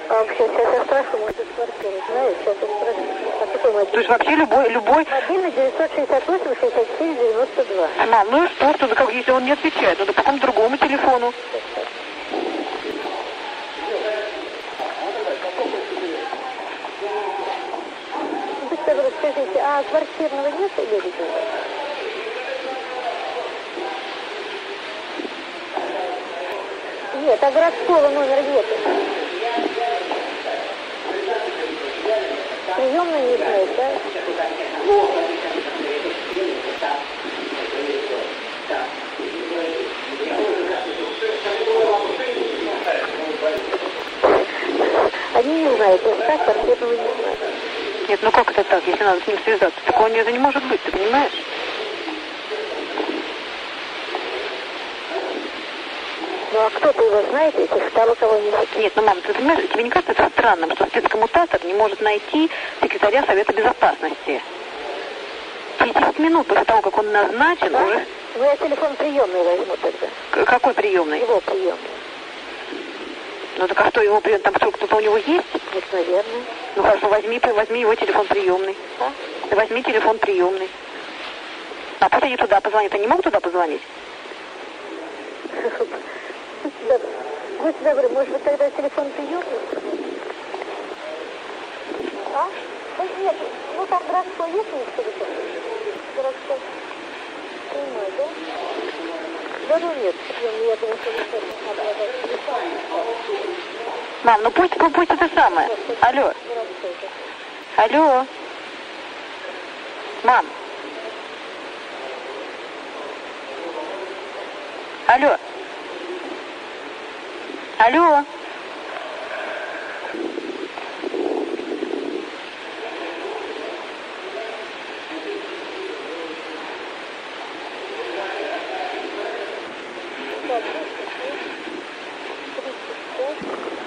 А, сейчас, сейчас я спрошу, может, из квартиры, знаешь, сейчас я спрошу. А какой То есть мобильный? вообще любой, любой... Мобильный 968 64 92. Мам, ну и что, что, как, если он не отвечает, надо по какому другому телефону. Добры, скажите, а квартирного нет у Лебедева? Нет, а городского номера нет. Приемный не знает, да? Они не знают, места квартирного не знают. Нет, ну как это так, если надо с ним связаться? Такого не, это не может быть, ты понимаешь? Ну а кто-то его знает, если стало кого-нибудь? Нет, ну, мам, ты понимаешь, тебе не кажется это странным, что спецкоммутатор не может найти секретаря Совета Безопасности? Через 10 минут после того, как он назначен, Да? уже... Ну я телефон приемный возьму тогда. К- Какой приемный? Его приемный. Ну так а что его прием? Там кто-то у него есть? Вот, наверное. Ну хорошо, возьми, возьми его телефон приемный. А? Возьми телефон приемный. А пусть они туда позвонят. Они могут туда позвонить? Будьте добры. Будьте добры, может быть тогда телефон приемный? А? Да нет, ну там городской есть у них телефон? Городской. Понимаю, да? Да ну нет, я думаю, что не. Мам, ну пусть, пусть, пусть это самое. Алло, алло. Мам. Алло. Алло.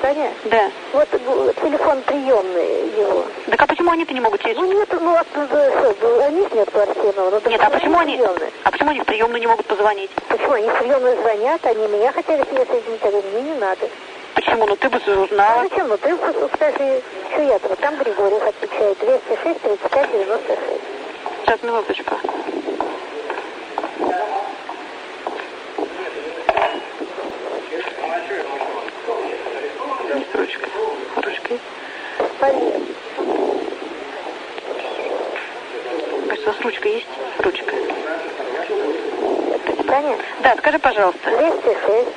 Таня, Да. вот э, телефон приемный его. Так а почему они-то не могут через... Ну нет, ну а у них нет квартирного. Ну, Нет, а почему они... приемный? А почему они в приемную не могут позвонить? Почему? Они в приемную звонят, они меня хотели с ней соединить, я говорю, мне не надо. Почему? Ну ты бы А узнала. зачем? Ну ты с- скажи, что я там, там Григорьев отвечает, 206 35 96. Сейчас, минуточку. Есть? Полина. Кажется, у вас ручка есть? Ручка. Таня, Да, скажи, пожалуйста. 206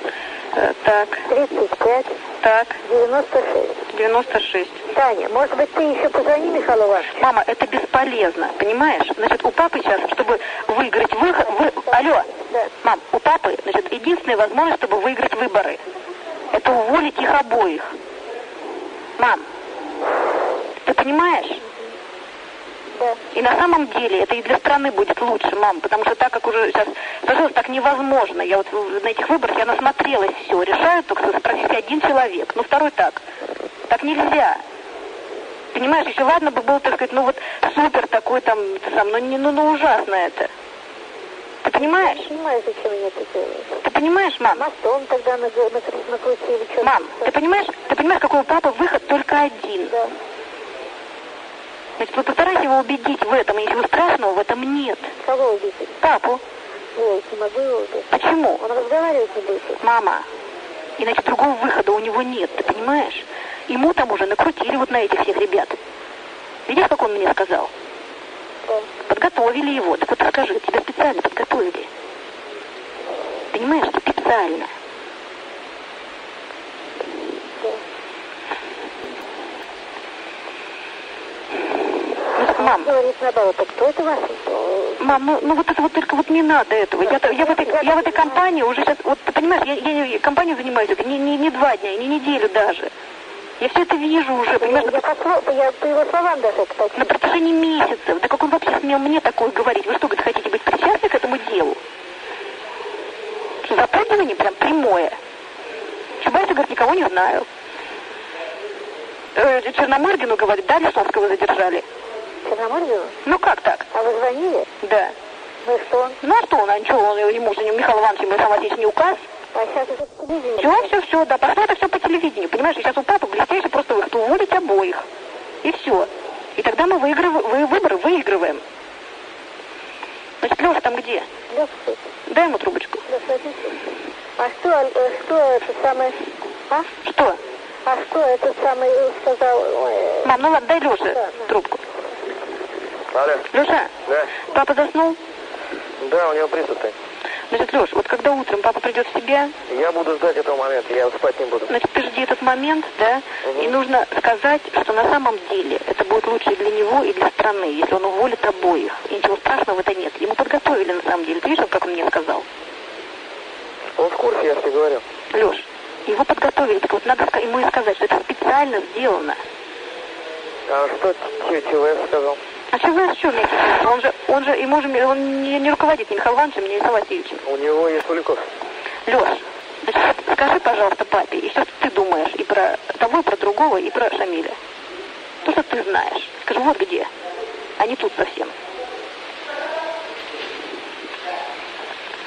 Э, так, 35 так, 96. 96. Таня, может быть, ты еще позвони Михаилу Ивановичу? Мама, это бесполезно, понимаешь? Значит, у папы сейчас, чтобы выиграть выход... Вы... Алло, Да. мам, у папы, значит, единственная возможность, чтобы выиграть выборы, это уволить их обоих. Мам, ты понимаешь? Да. И на самом деле это и для страны будет лучше, мам, потому что так как уже сейчас, пожалуйста, так невозможно. Я вот на этих выборах я насмотрелась все. Решают только практически один человек, ну второй так. Так нельзя. Понимаешь, еще ладно бы было, так сказать, ну вот супер такой там, сам, ну, не, ну, ну ужасно это. Ты понимаешь? Не понимаю, зачем они это делают. Ты понимаешь, мам? Мостом тогда наг- накру- накрутили. что-то. Мам, ты понимаешь, ты понимаешь, какой у папы выход только один. Да. Значит, вы постарайтесь его убедить в этом, и ничего страшного в этом нет. Кого убить? Папу. Ой, не могу его убить. Почему? Он разговаривать не будет. Мама, иначе другого выхода у него нет, ты понимаешь? Ему там уже накрутили вот на этих всех ребят. Видишь, как он мне сказал? Подготовили его. Так вот скажи, тебя специально подготовили. Понимаешь, специально. Ну, мам, Говорит Надала, так кто это вас? Мам, ну, ну вот это вот только вот не надо этого. Я, я, в, этой, я в этой компании уже сейчас, вот ты понимаешь, я, я, компанию занимаюсь это не, не, не два дня, не неделю даже. Я все это вижу уже, понимаешь, Я, по, я по его словам даже это на протяжении месяцев. Да как он вообще смел мне такое говорить? Вы что, говорит, хотите быть причастны к этому делу? Что, запугивание прям прямое. Чубайса, говорит, никого не знаю. Э, Черномырдину, говорит, да, Лисовского задержали. Черномордину? Ну как так? А вы звонили? Да. Ну и что он? Ну а что он, а ничего, он, ему же Михаил Иванович, ему Иванович не указ. А сейчас это. Все, все, все, да, пошло это все по телевидению. Понимаешь, сейчас у папы блестящий просто выход уволить обоих. И все. И тогда мы выигрываем, вы, выборы выигрываем. Значит, Леша там где? Что? Дай ему трубочку. Лёш, возьми. А что, э, что этот самый... А? Что? А что этот самый э, сказал? Ой, э, Мам, ну ладно, дай Леше Да, да. трубку. Алло, Леша, да? папа заснул? Да, у него приступы. Значит, Леш, вот когда утром папа придет в себя, Я буду ждать этого момента, я спать не буду. значит, ты жди этот момент, да, и нужно сказать, что на самом деле это будет лучше и для него, и для страны, если он уволит обоих. И ничего страшного в это нет. Ему подготовили на самом деле. Ты видишь, как он мне сказал? Он в курсе, я тебе говорю. Леш, его подготовили, так вот надо ему и сказать, что это специально сделано. А что ЧВС сказал? А что, мягкий сын? Он же, он же, ему же, он не, не руководит ни Михаилом Ивановичем, ни Алексеем Васильевичем. У него есть Уликов. Леш, значит, скажи, пожалуйста, папе, и что ты думаешь и про того, и про другого, и про Шамиля. То, что ты знаешь. Скажи, вот где. А не тут совсем.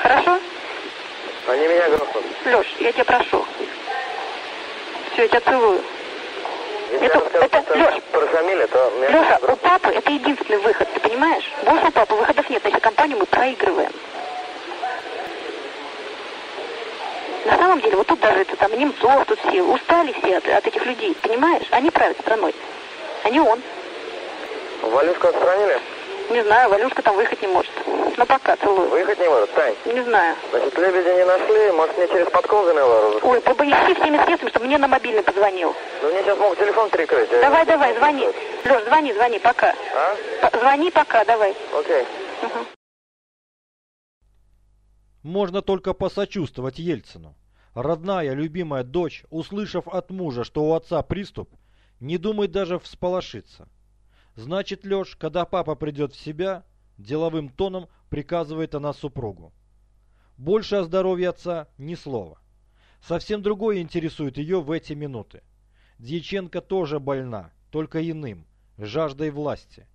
Хорошо? Они меня грохнут. Леш, я тебя прошу. Все, я тебя целую. Если Это- это- Лёш. про Шамиля, то меня Леша, у папы это единственный выход, ты понимаешь? Больше у папы выходов нет, значит, компанию мы проигрываем. На самом деле, вот тут даже это там Немцов, тут все устали все от, от этих людей, понимаешь? Они правят страной, а не он. Валюшку отстранили? Не знаю, Валюшка там выехать не может. Но пока целую. Выехать не может, Тань. Не знаю. Значит, лебедя не нашли, может, мне через подкол замело розыск? Ой, поищи всеми средствами, чтобы мне на мобильный позвонил. Ну, мне сейчас могут телефон перекрыть. я- Давай, давай, звони. Леш, звони, звони, пока. А? П- звони пока, давай. Окей. Можно только посочувствовать Ельцину. Родная, любимая дочь, услышав от мужа, что у отца приступ, не думает даже всполошиться. Значит, Леш, когда папа придет в себя, деловым тоном приказывает она супругу. Больше о здоровье отца ни слова. Совсем другое интересует ее в эти минуты. Дьяченко тоже больна, только иным, жаждой власти.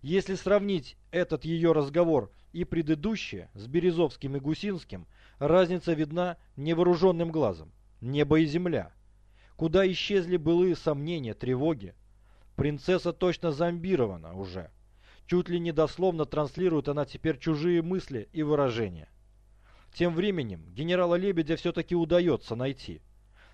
Если сравнить этот ее разговор и предыдущее с Березовским и Гусинским, разница видна невооруженным глазом. Небо и земля. Куда исчезли былые сомнения, тревоги. Принцесса точно зомбирована уже. Чуть ли не дословно транслирует она теперь чужие мысли и выражения. Тем временем генерала Лебедя все-таки удается найти.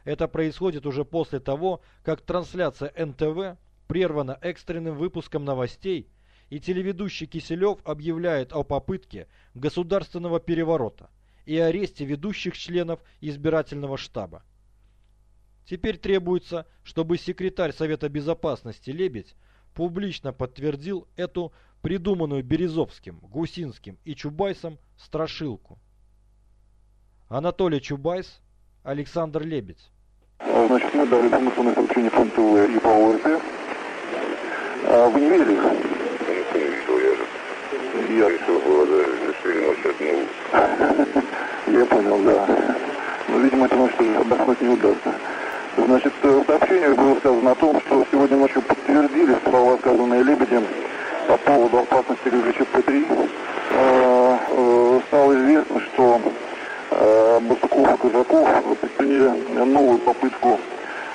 Это происходит уже после того, как трансляция НТВ прервана экстренным выпуском новостей, и телеведущий Киселев объявляет о попытке государственного переворота и аресте ведущих членов избирательного штаба. Теперь требуется, чтобы секретарь Совета Безопасности Лебедь публично подтвердил эту придуманную Березовским, Гусинским и Чубайсом страшилку. Анатолий Чубайс, Александр Лебедь. Значит, мы дали информационное сообщение по НТВ и по ОРТ. А вы не видели? Конечно, не видел, я же Я, решил было даже решили ночь одну. я понял, да. Но, видимо, этой ночью отдохнуть не удастся. Значит, э, в сообщениях было сказано о том, что сегодня ночью подтвердили слова, сказанные Лебедем по поводу опасности ГГЧП-3. Э, э, Стало известно, что э, Басуков и Казаков предприняли новую попытку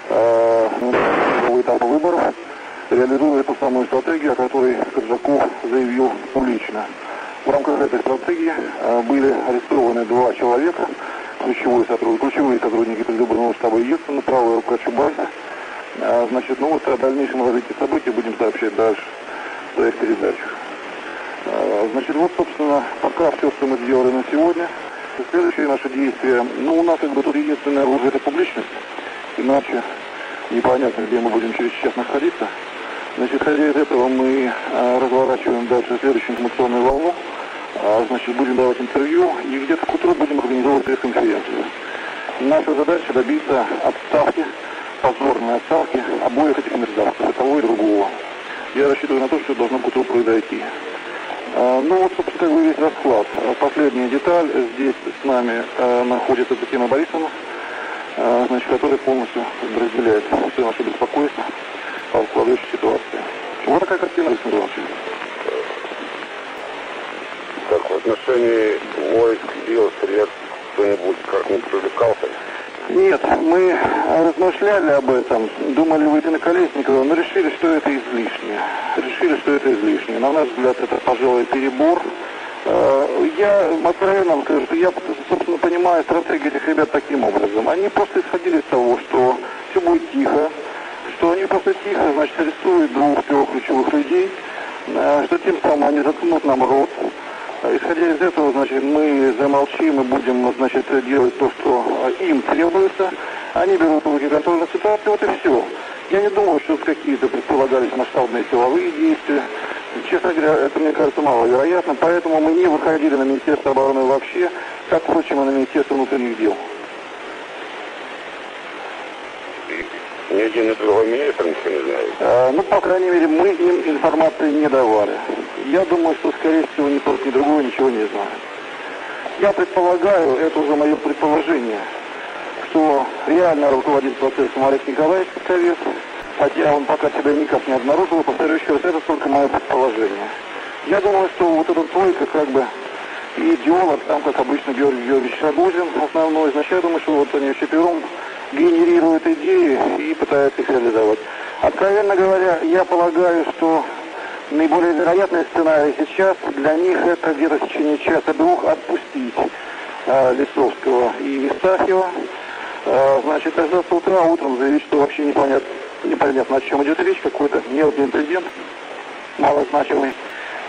э, нового этапа выборов, реализуя эту самую стратегию, о которой Коржаков заявил публично. В рамках этой стратегии э, были арестованы два человека, ключевые сотрудники, ключевые сотрудники предвыборного штаба Ельцина, правая рука Чубайса. А, значит, ну вот о дальнейшем развитии событий будем сообщать дальше в своих передачах. А, значит, вот, собственно, пока все, что мы сделали на сегодня. Следующие наши действия, ну, у нас как бы тут единственное оружие это публичность, иначе непонятно, где мы будем через час находиться. Значит, исходя из этого мы а, разворачиваем дальше следующую информационную волну. А, значит, будем давать интервью и где-то к утру будем организовывать пресс-конференцию. Наша задача добиться отставки, позорной отставки обоих этих мерзавцев, и того и другого. Я рассчитываю на то, что должно к утру произойти. А, ну вот, собственно, как бы весь расклад. Последняя деталь. Здесь с нами а, находится Татьяна Борисовна, значит, которая полностью разделяет все наше беспокойство по складывающей ситуации. Вот такая картина, Александр Иванович. Так, в отношении войск, сил, средств кто-нибудь как-нибудь привлекался? Нет, мы размышляли об этом, думали выйти на Колесникова, но решили, что это излишне. Решили, что это излишне. На наш взгляд, это, пожалуй, перебор. Э, Я откровенно вам скажу, что я, собственно, понимаю стратегию этих ребят таким образом. Они просто исходили из того, что все будет тихо, что они просто тихо, значит, арестуют двух-трех ключевых людей, э, что тем самым они заткнут нам рот. А Исходя из этого, значит, мы замолчим и будем, значит, делать то, что э, им требуется. Они берут в руки контроль над ситуацией, вот и все. Я не думаю, что какие-то предполагались масштабные силовые действия. Честно говоря, это, мне кажется, маловероятно, поэтому мы не выходили на Министерство обороны вообще, как, впрочем, и на Министерство внутренних дел. Ни один, ни другой министр ничего не знает. Э, ну, по крайней мере, мы им информации не давали. Я думаю, что, скорее всего, ни тот, ни другой ничего не знает. Я предполагаю, это уже мое предположение, что реально руководит процессом Олег Николаевич Совет, хотя он пока себя никак не обнаружил. Повторю еще раз, это только мое предположение. Я думаю, что вот этот тройка как бы и идеолог, там, как обычно, Георгий Георгиевич Рогозин основной, значит, я думаю, что вот они четвером генерируют идеи и пытаются их реализовать. Откровенно говоря, я полагаю, что наиболее вероятный сценарий сейчас для них это где-то в течение часа-двух отпустить э, Лисовского и Евстафьева. Э, значит, тогда с утра утром заявить, что вообще непонятно, непонятно о чем идет речь, какой-то мелкий инцидент, малозначимый,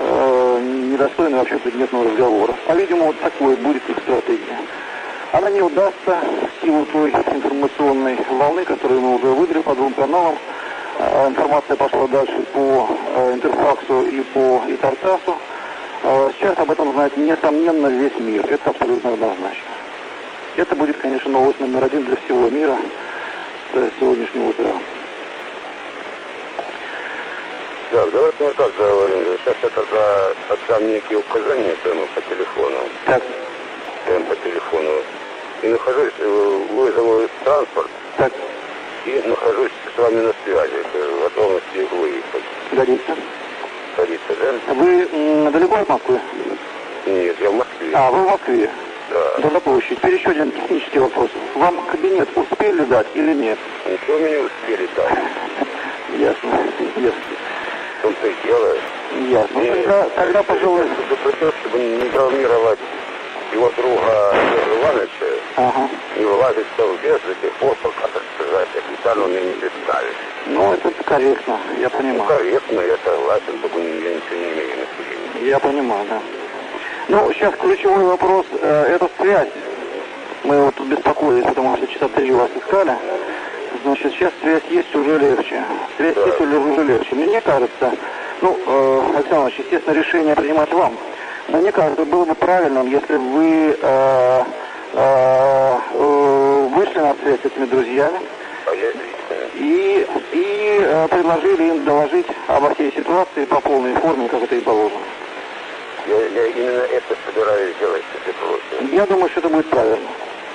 э, недостойный вообще предметного разговора. По-видимому, вот такой будет их стратегия. Она не удастся в силу той информационной волны, которую мы уже выдали по двум каналам. Э, Информация пошла дальше по э, Интерфаксу и по Итартасу. Э, Сейчас об этом знает, несомненно, весь мир. Это абсолютно однозначно. Это будет, конечно, новость номер один для всего мира с сегодняшнего утра. Так, давайте мы так договорим. Сейчас я тогда отдам некие указания прямо по телефону. Так, Прямо по телефону. И нахожусь, э, вызову транспорт. так, И нахожусь с вами на связи, э, готовности выехать. годится. Столица, да? Вы м, далеко от Москвы? Нет, я в Москве. А, вы в Москве. Да. Тогда площадь. Теперь еще один технический вопрос. Вам кабинет успели дать или нет? Ничего мы не успели дать. Ясно, ясно. В том-то и дело. Ясно. Ну, Тогда, тогда, пожалуй... Чтобы не травмировать его друга Ивановича, Ага. не вылазить тех пор, пока, так сказать, официально мне не представили. Ну, это корректно, я понимаю. корректно, я согласен, только я ничего не имею на. Я понимаю, да. Ну, сейчас ключевой вопрос, э, это связь. Мы вот тут беспокоились, потому что часа три вас искали. Значит, сейчас связь есть уже легче. Связь Да. есть уже уже легче. Мне кажется, ну, э, Александр Иванович, естественно, решение принимать вам. Но мне кажется, было бы правильным, если бы вы э, вышли на связь с этими друзьями А и, и э, предложили им доложить обо всей ситуации по полной форме, как это и положено. я, я именно это собираюсь делать, если просим. Я думаю, что это будет правильно.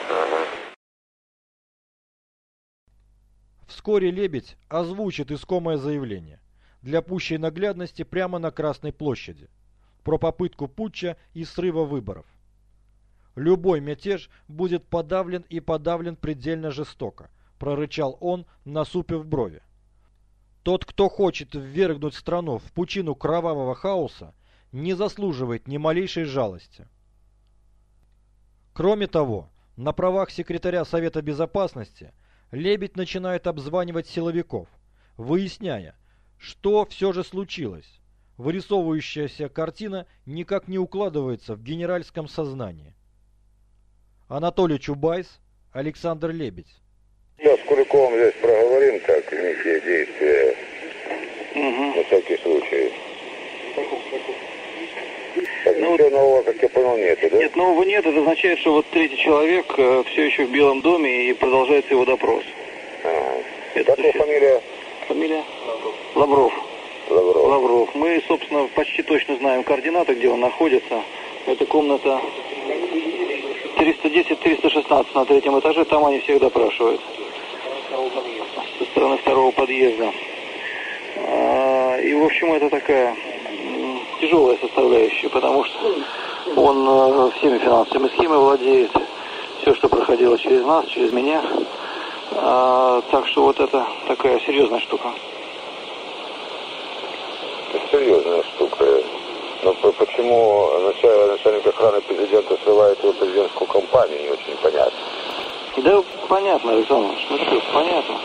Ага. Вскоре Лебедь озвучит искомое заявление для пущей наглядности прямо на Красной площади про попытку путча и срыва выборов. Любой мятеж будет подавлен и подавлен предельно жестоко, прорычал он, насупив брови. Тот, кто хочет ввергнуть страну в пучину кровавого хаоса, не заслуживает ни малейшей жалости. Кроме того, на правах секретаря Совета Безопасности Лебедь начинает обзванивать силовиков, выясняя, что все же случилось. Вырисовывающаяся картина никак не укладывается в генеральском сознании. Анатолий Чубайс, Александр Лебедь. Я с Куликовым здесь проговорим, как некие действия. На всякий случай. Так, Ну, ничего нового, как я понял, нет, да? Нет, нового нет. Это означает, что вот третий человек э, все еще в Белом доме и продолжается его допрос. Ага. Это Как фамилия? Фамилия? Лавров. Лавров. Лавров. Мы, собственно, почти точно знаем координаты, где он находится. Это комната 310-316 на третьем этаже. Там они всех допрашивают. Со стороны второго подъезда. А, И, в общем, это такая тяжелая составляющая, потому что он э, всеми финансовыми схемами владеет. Все, что проходило через нас, через меня. А, так что вот это такая серьезная штука. Это серьезная. Но по- почему начальник, охраны президента ссылает его президентскую компанию, не очень понятно. Да, понятно, Александр Иванович, ну что, понятно.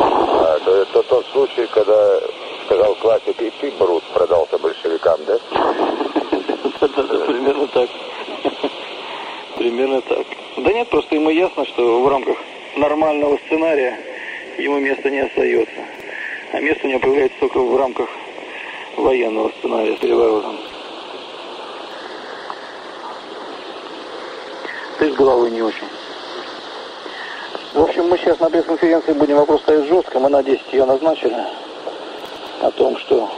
А, это, это тот случай, когда сказал классик, и ты, Брут, продался большевикам, да? Да-да-да, примерно так. Примерно так. Да нет, просто ему ясно, что в рамках нормального сценария ему места не остается. А место у него появляется только в рамках военного сценария с переворотом. Ты с головой не очень. В общем, мы сейчас на пресс-конференции будем вопрос ставить жестко. Мы на 10 ее назначили. О том, что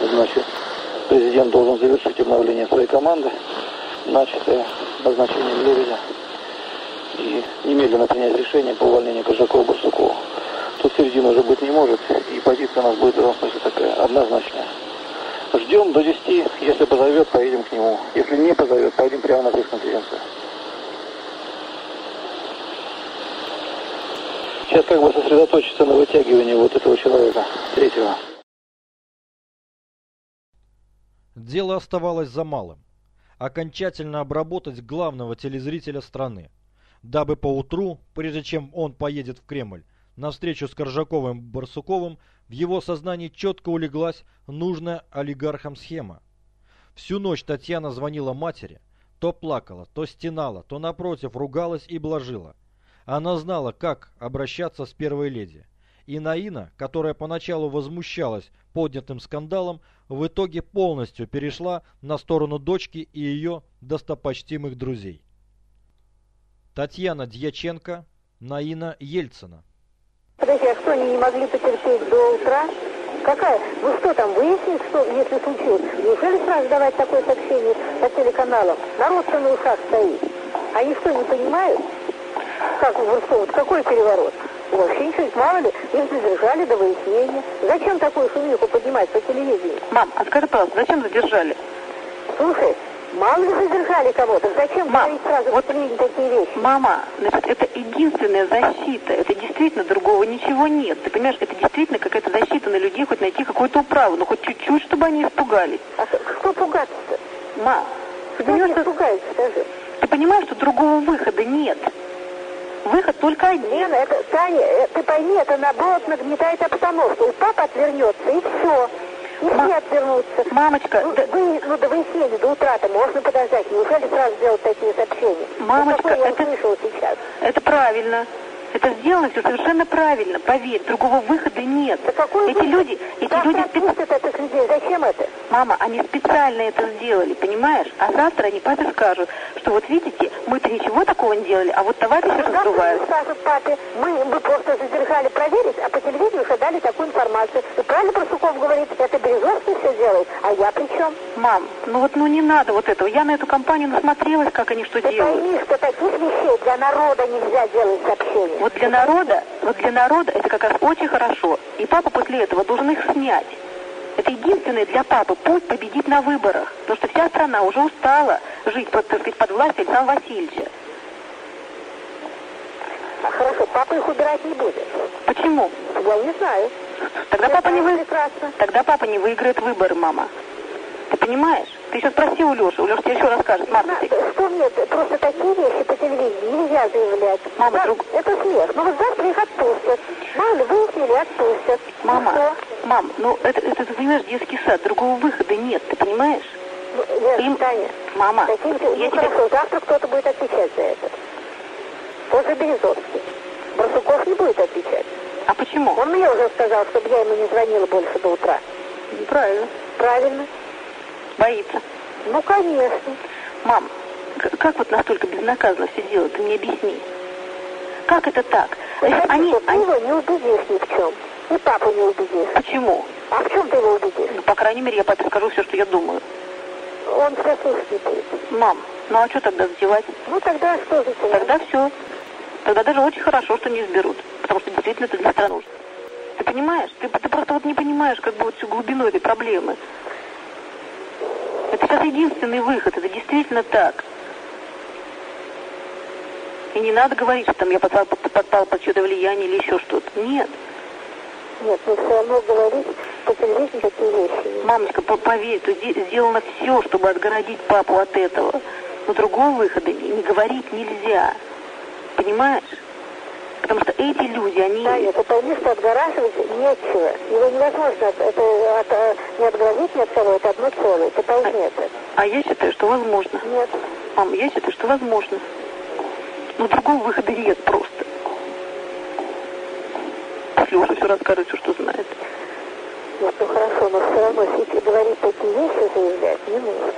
значит, президент должен завершить обновление своей команды, начатое назначением Лебедя, и немедленно принять решение по увольнению Кожакова-Барсукова. Тут середины уже быть не может, и позиция у нас будет в этом смысле такая, однозначная. Ждем до 10, если позовет, поедем к нему. Если не позовет, поедем прямо на пресс-конференцию. Сейчас как бы сосредоточиться на вытягивании вот этого человека, третьего. Дело оставалось за малым. Окончательно обработать главного телезрителя страны, дабы поутру, прежде чем он поедет в Кремль, на встречу с Коржаковым Барсуковым, в его сознании четко улеглась нужная олигархам схема. Всю ночь Татьяна звонила матери, то плакала, то стенала, то напротив ругалась и блажила. Она знала, как обращаться с первой леди. И Наина, которая поначалу возмущалась поднятым скандалом, в итоге полностью перешла на сторону дочки и ее достопочтимых друзей. Татьяна Дьяченко, Наина Ельцина. Подожди, а что, они не могли потерпеть до утра? Какая? Ну что там, выяснить, что, если случилось? Неужели сразу давать такое сообщение по телеканалам? Народ-то на ушах стоит. Они что, не понимают? Как в Ростове? Какой переворот? Вообще ничего, мало ли, их задержали до выяснения. Зачем такую шумиху поднимать по телевидению? Мам, а скажи, пожалуйста, зачем задержали? Слушай, мало ли задержали кого-то, зачем Мам, говорить сразу вот- такие вещи? Мама, значит, это единственная защита. Это действительно другого ничего нет. Ты понимаешь, это действительно какая-то защита на людей, хоть найти какую-то управу, ну хоть чуть-чуть, чтобы они испугались. А что пугаться-то? Мам, ты понимаешь, они что, пугаются, скажи? ты понимаешь, что другого выхода нет. Выход только один. Лена, это, Таня, э, ты пойми, это наоборот нагнетает обстановку. И папа отвернется, и все. Все отвернутся. Мамочка, Ну, да- вы, ну, до выяснения, до утра-то можно подождать. Неужели сразу делать такие сообщения? Мамочка, Ну, какое я это- услышала сейчас. это правильно. Это сделано все совершенно правильно. Поверь, другого выхода нет. Да какой Эти выход? люди, эти Завтра люди отпустят этих людей. Зачем это? Мама, они специально это сделали, понимаешь? А завтра они папе скажут, что вот видите, мы-то ничего такого не делали, а вот товарищи Ну, завтра раздувают. скажут папе, мы, мы просто задержали проверить, а по телевидению уже дали такую информацию. И правильно Барсуков говорит, это Березовский все делает, а я при чем? Мам, ну вот ну не надо вот этого. Я на эту компанию насмотрелась, как они что Ты делают. пойми, что таких вещей для народа нельзя делать сообщения. Вот для народа, вот для народа это как раз очень хорошо. И папа после этого должен их снять. Это единственный для папы путь победить на выборах. Потому что вся страна уже устала жить под, так сказать, под властью Александра Васильевича. Хорошо, папа их убирать не будет. Почему? Я не знаю. Тогда папа не вы... Прекрасно. Тогда папа не выиграет выборы, мама. Ты понимаешь? Ты еще спроси у Леши. У Леши тебе еще расскажет. Мама, ты- Что мне, просто такие вещи нельзя заявлять. Мама, Да, друг- Это смех. Ну вот завтра их отпустят. Мало ли, выяснили, отпустят. Мама, Что? мам, ну это, это, ты понимаешь, детский сад, другого выхода нет, ты понимаешь? Ну, Лера, Им- Таня, Мама, таким же- я ну тебе... хорошо, завтра кто-то будет отвечать за это. Тот же Березовский. Барсуков не будет отвечать. А почему? Он мне уже сказал, чтобы я ему не звонила больше до утра. Правильно. Правильно? Боится. Ну, конечно. Мам, как вот настолько безнаказанно все делают, ты мне объясни. Как это так? Ты знаешь, Они, ты они... его не убедишь ни в чем. И папу не убедишь. Почему? А в чем ты его убедишь? Ну, по крайней мере, я папе скажу все, что я думаю. Он тебя слушать будет. Мам, ну а что тогда затевать? Ну, тогда что за тебя? Тогда все. Тогда даже очень хорошо, что не изберут. Потому что действительно это для страны. Ты понимаешь? Ты, ты просто вот не понимаешь, как бы вот всю глубину этой проблемы. Это сейчас единственный выход. Это действительно так. И не надо говорить, что там я подпал, под- подпал под чье-то влияние или еще что-то. Нет. Нет, но все равно говорить по телевидению такие вещи. Мамочка, по- поверь, тут сделано все, чтобы отгородить папу от этого. Но другого выхода не, не говорить нельзя. Понимаешь? Потому что эти люди, они... Таня, ты пойми, что отгораживать нечего. Его невозможно от- это, от, а, не отгородить ни от кого, это одно целое. Ты пойми это. А я считаю, что возможно. Нет. Мам, я считаю, что возможно. Но другого выхода нет просто. Пусть Леша все расскажет, все, что знает. Нет, ну хорошо, но все равно, если говорить такие вещи, заявлять не нужно.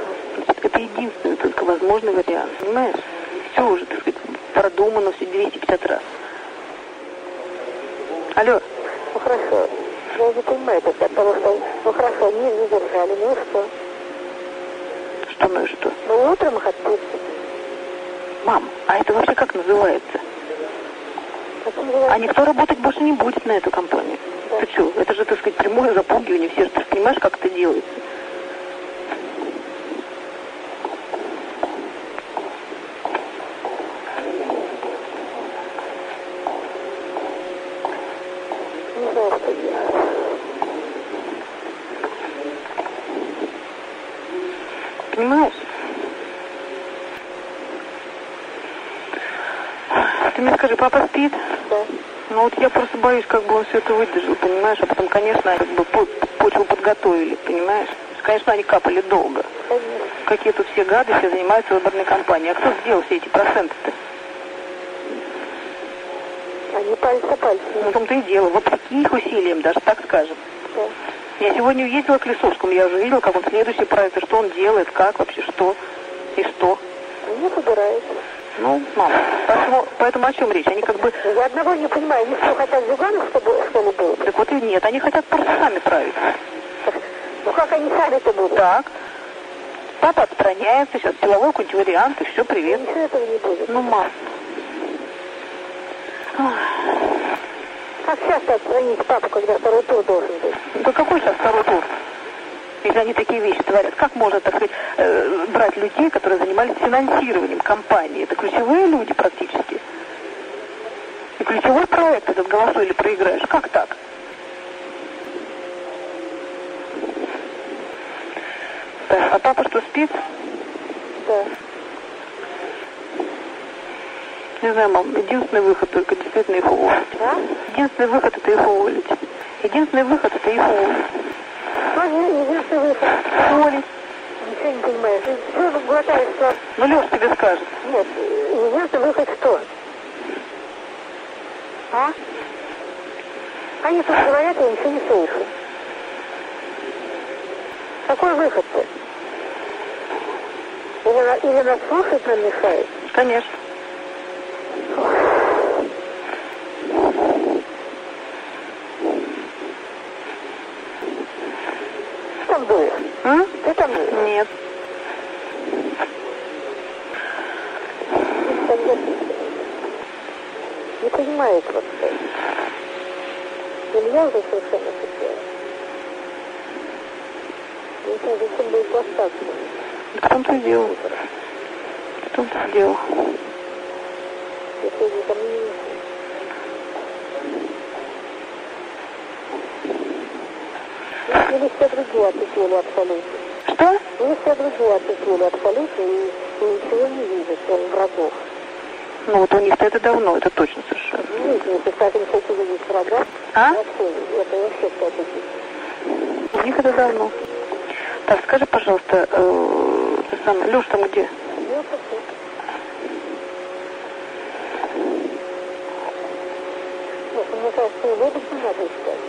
Это единственный только возможный вариант, понимаешь? Все уже, так сказать, продумано все 250 раз. Алло, Ну хорошо, я не понимаю от того, что, ну хорошо, они не держали, ну и что? что ну и что? Ну утром отпустят. Мам, а это вообще как называется? А никто работать больше не будет на эту компанию. Ты что, это же, так сказать, прямое запугивание. Все же, ты понимаешь, как это делается? Понимаешь? Ты мне скажи, папа спит? Да. Ну вот я просто боюсь, как бы он все это выдержал, понимаешь? А потом, конечно, как бы по- почву подготовили, понимаешь? Конечно, они капали долго. Конечно. Какие тут все гады, все занимаются выборной кампанией. А кто сделал все эти проценты-то? Они палец о пальце. Ну, в том-то и дело. Вопреки их усилиям, даже так скажем. Да. Я сегодня ездила к Лисовскому, я уже видела, как он следующий правится, что он делает, как вообще, что и что. Они выбирают. Ну, мама, поэтому, поэтому о чем речь? Они как бы, Я одного не понимаю, они что, хотят Зюганов, чтобы, что ли, был? так вот и нет, они хотят просто сами править. Ну как они сами-то будут? Так. Папа отстраняется, сейчас силовой какой-нибудь вариант, и все, привет. Ничего этого не будет. Ну, мам. Как часто отстранить папу, когда второй тур должен быть? Да какой сейчас второй тур? Если они такие вещи творят, как можно, так сказать, э, брать людей, которые занимались финансированием компании? Это ключевые люди практически. И ключевой проект этот голосуй или проиграешь. Как так? Так, а папа что, спит? Да. Не знаю, мам, единственный выход только действительно их уволить. А? Единственный выход это их уволить. Единственный выход это их уволить. Ну, не- единственный выход. Уволить. Ничего не понимаешь. Что вы глотаешь, что? Ну, Леш тебе скажет. Нет, единственный выход что? А? Они тут говорят, я ничего не слышу. Какой выход-то? Или, или нас слушать нам мешает? Конечно. Ты там дуешь? М? Ты там дуешь? Нет. Конечно. Не понимает вообще. Уже совершенно потерял. Не. В том-то и дело. В том-то и дело. Если никому не нужно. Или все другие отсутствовали абсолютно. Что? Или все другие отсутствовали абсолютно и, и ничего не видят, кроме врагов. Ну вот у них-то это давно, это точно совершенно. Ну, А? кстати, У них это давно. Так, скажи, пожалуйста, э, ты сам, Леш там где? ну, мне кажется, Лебедь не надо искать.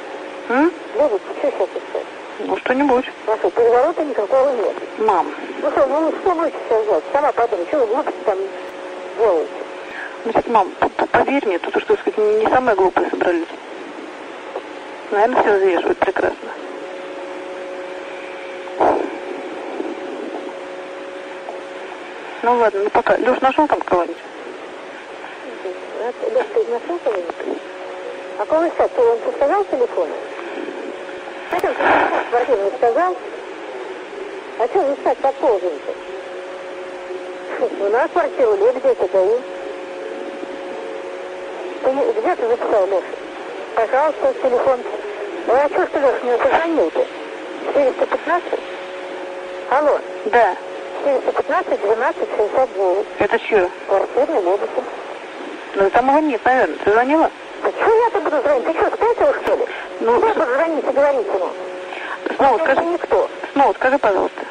Лебедь, что сейчас искать? Ну, что-нибудь. А что, переворота никакого нет. Мам, Ну что, ну что будете сейчас делать? Сама подумай, что вы глупости там делаете? Значит, мам, поверь мне, тут, что сказать, не самые глупые собрались. Наверное, все взвешивают прекрасно. Ну ладно, ну пока. Леш, нашел там кого-нибудь? Лёш, ты нашел кого-нибудь? А кого искать? Ты он сказал телефон? Это он тебе квартиру не сказал? А что вы искать под положим-то? У нас квартиру Лебедя даю. Ты где ты записал, Леша? Пожалуйста, телефон. Ну, а что ты, Леша, мне позвонил-то? 415? Алло. Да. 415 12 69. Это чье? Квартира Лебедя. Ну, там его нет, наверное. Ты звонила? Да что я-то буду звонить? Ты что, спятил, что ли? Ну, я буду звонить и говорить ему. Снова скажи. никто. Снова скажи, пожалуйста.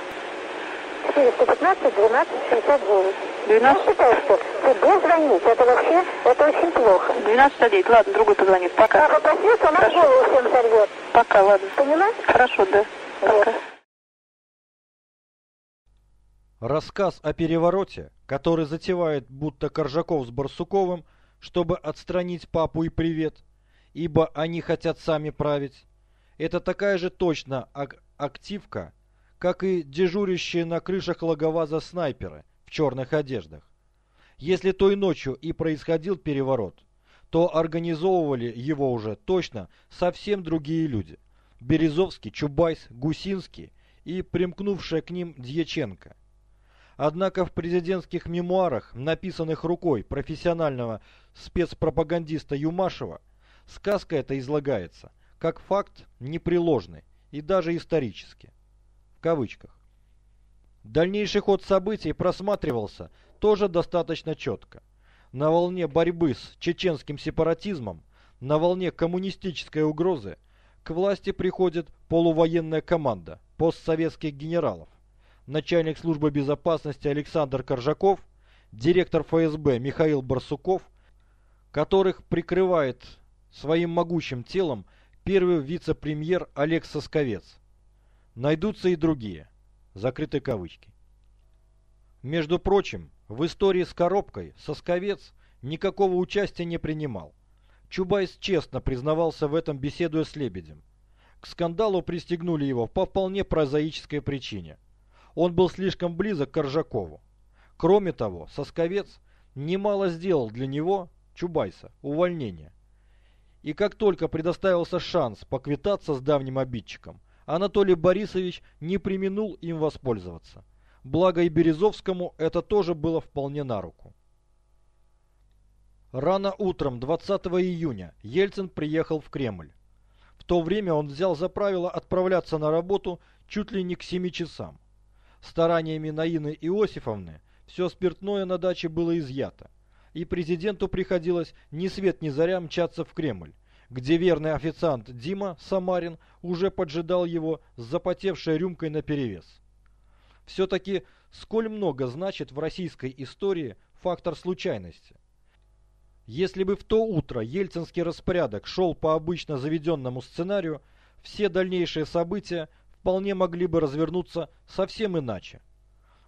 415 12 69. 12? Я считаю, что тебе звонить, это вообще, это очень плохо. 12.09. Ладно, другой позвонит. А Пока. попроснется, она голову всем сорвет. Пока, ладно. Поняла? Хорошо, да. Пока. Рассказ о перевороте, который затевает будто Коржаков с Барсуковым, чтобы отстранить папу и привет, ибо они хотят сами править, это такая же точно ак- активка, как и дежурящие на крышах логоваза снайперы в черных одеждах. Если той ночью и происходил переворот, то организовывали его уже точно совсем другие люди. Березовский, Чубайс, Гусинский и примкнувшая к ним Дьяченко. Однако в президентских мемуарах, написанных рукой профессионального спецпропагандиста Юмашева, сказка эта излагается как факт непреложный и даже исторический. В кавычках. Дальнейший ход событий просматривался тоже достаточно четко. На волне борьбы с чеченским сепаратизмом, на волне коммунистической угрозы к власти приходит полувоенная команда постсоветских генералов начальник службы безопасности Александр Коржаков, директор ФСБ Михаил Барсуков, которых прикрывает своим могучим телом первый вице-премьер Олег Сосковец. Найдутся и другие. Закрыты кавычки. Между прочим, в истории с коробкой Сосковец никакого участия не принимал. Чубайс честно признавался в этом, беседуя с Лебедем. К скандалу пристегнули его по вполне прозаической причине – он был слишком близок к Коржакову. Кроме того, Сосковец немало сделал для него, Чубайса, увольнение. И как только предоставился шанс поквитаться с давним обидчиком, Анатолий Борисович не применул им воспользоваться. Благо и Березовскому это тоже было вполне на руку. Рано утром 20 июня Ельцин приехал в Кремль. В то время он взял за правило отправляться на работу чуть ли не к 7 часам. Стараниями Наины Иосифовны все спиртное на даче было изъято, и президенту приходилось ни свет ни заря мчаться в Кремль, где верный официант Дима Самарин уже поджидал его с запотевшей рюмкой наперевес. Все-таки сколь много значит в российской истории фактор случайности. Если бы в то утро ельцинский распорядок шел по обычно заведенному сценарию, все дальнейшие события вполне могли бы развернуться совсем иначе.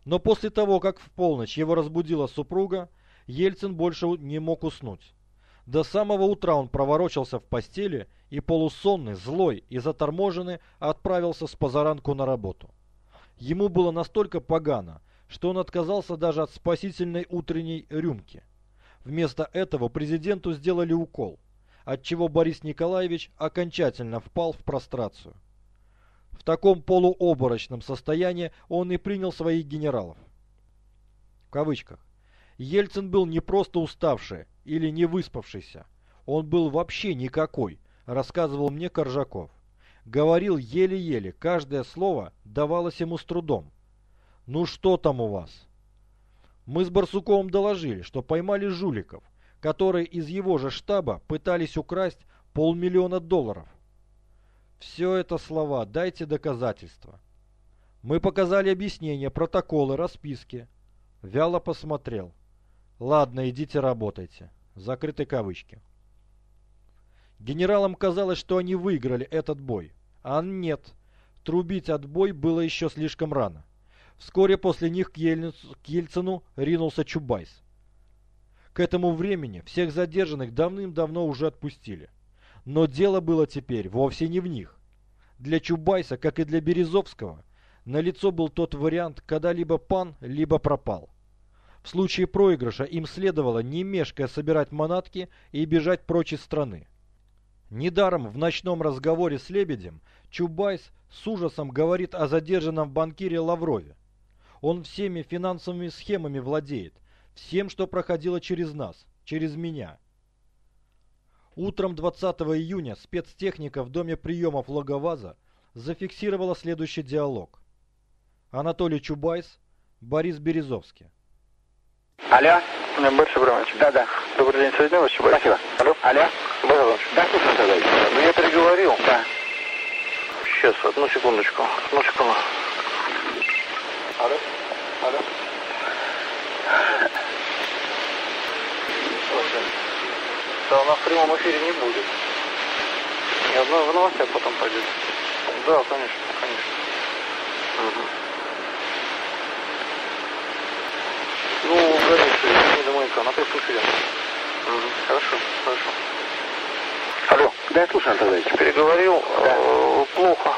Но после того, как в полночь его разбудила супруга, Ельцин больше не мог уснуть. До самого утра он проворочался в постели и полусонный, злой и заторможенный отправился с позаранку на работу. Ему было настолько погано, что он отказался даже от спасительной утренней рюмки. Вместо этого президенту сделали укол, отчего Борис Николаевич окончательно впал в прострацию. В таком полуоборочном состоянии он и принял своих генералов. В кавычках. Ельцин был не просто уставший или не выспавшийся. Он был вообще никакой, рассказывал мне Коржаков. Говорил еле-еле, каждое слово давалось ему с трудом. «Ну что там у вас?» Мы с Барсуковым доложили, что поймали жуликов, которые из его же штаба пытались украсть полмиллиона долларов. Все это слова, дайте доказательства. Мы показали объяснения, протоколы, расписки. Вяло посмотрел. Ладно, идите работайте. Закрыты кавычки. Генералам казалось, что они выиграли этот бой. А нет. Трубить отбой было еще слишком рано. Вскоре после них к, Ельницу, к Ельцину ринулся Чубайс. К этому времени всех задержанных давным-давно уже отпустили. Но дело было теперь вовсе не в них. Для Чубайса, как и для Березовского, на лицо был тот вариант, когда либо пан, либо пропал. В случае проигрыша им следовало, не мешкая, собирать манатки и бежать прочь из страны. Недаром в ночном разговоре с Лебедем Чубайс с ужасом говорит о задержанном банкире Лаврове. Он всеми финансовыми схемами владеет, всем, что проходило через нас, через меня. Утром 20 июня спецтехника в доме приемов ЛогоВАЗа зафиксировала следующий диалог. Анатолий Чубайс, Борис Березовский. Алло. Борис Абрамович. Да, да. Добрый день, Соединяю вас, Чубайс. Спасибо. Алло. Алло. Борис Абрамович. Да, слушаю, товарищ. Ну, я переговорил. Да. Сейчас, одну секундочку. Одну секунду. Алло. Алло. Да, у нас в прямом эфире не будет. И одно в новостях потом пойдет. Да, конечно, конечно. Угу. Ну, не до маяка, на пресс-конференции. Угу. Хорошо, хорошо. Алло. Да, я слушаю, Антон Иванович. Переговорил. Да. Э, плохо.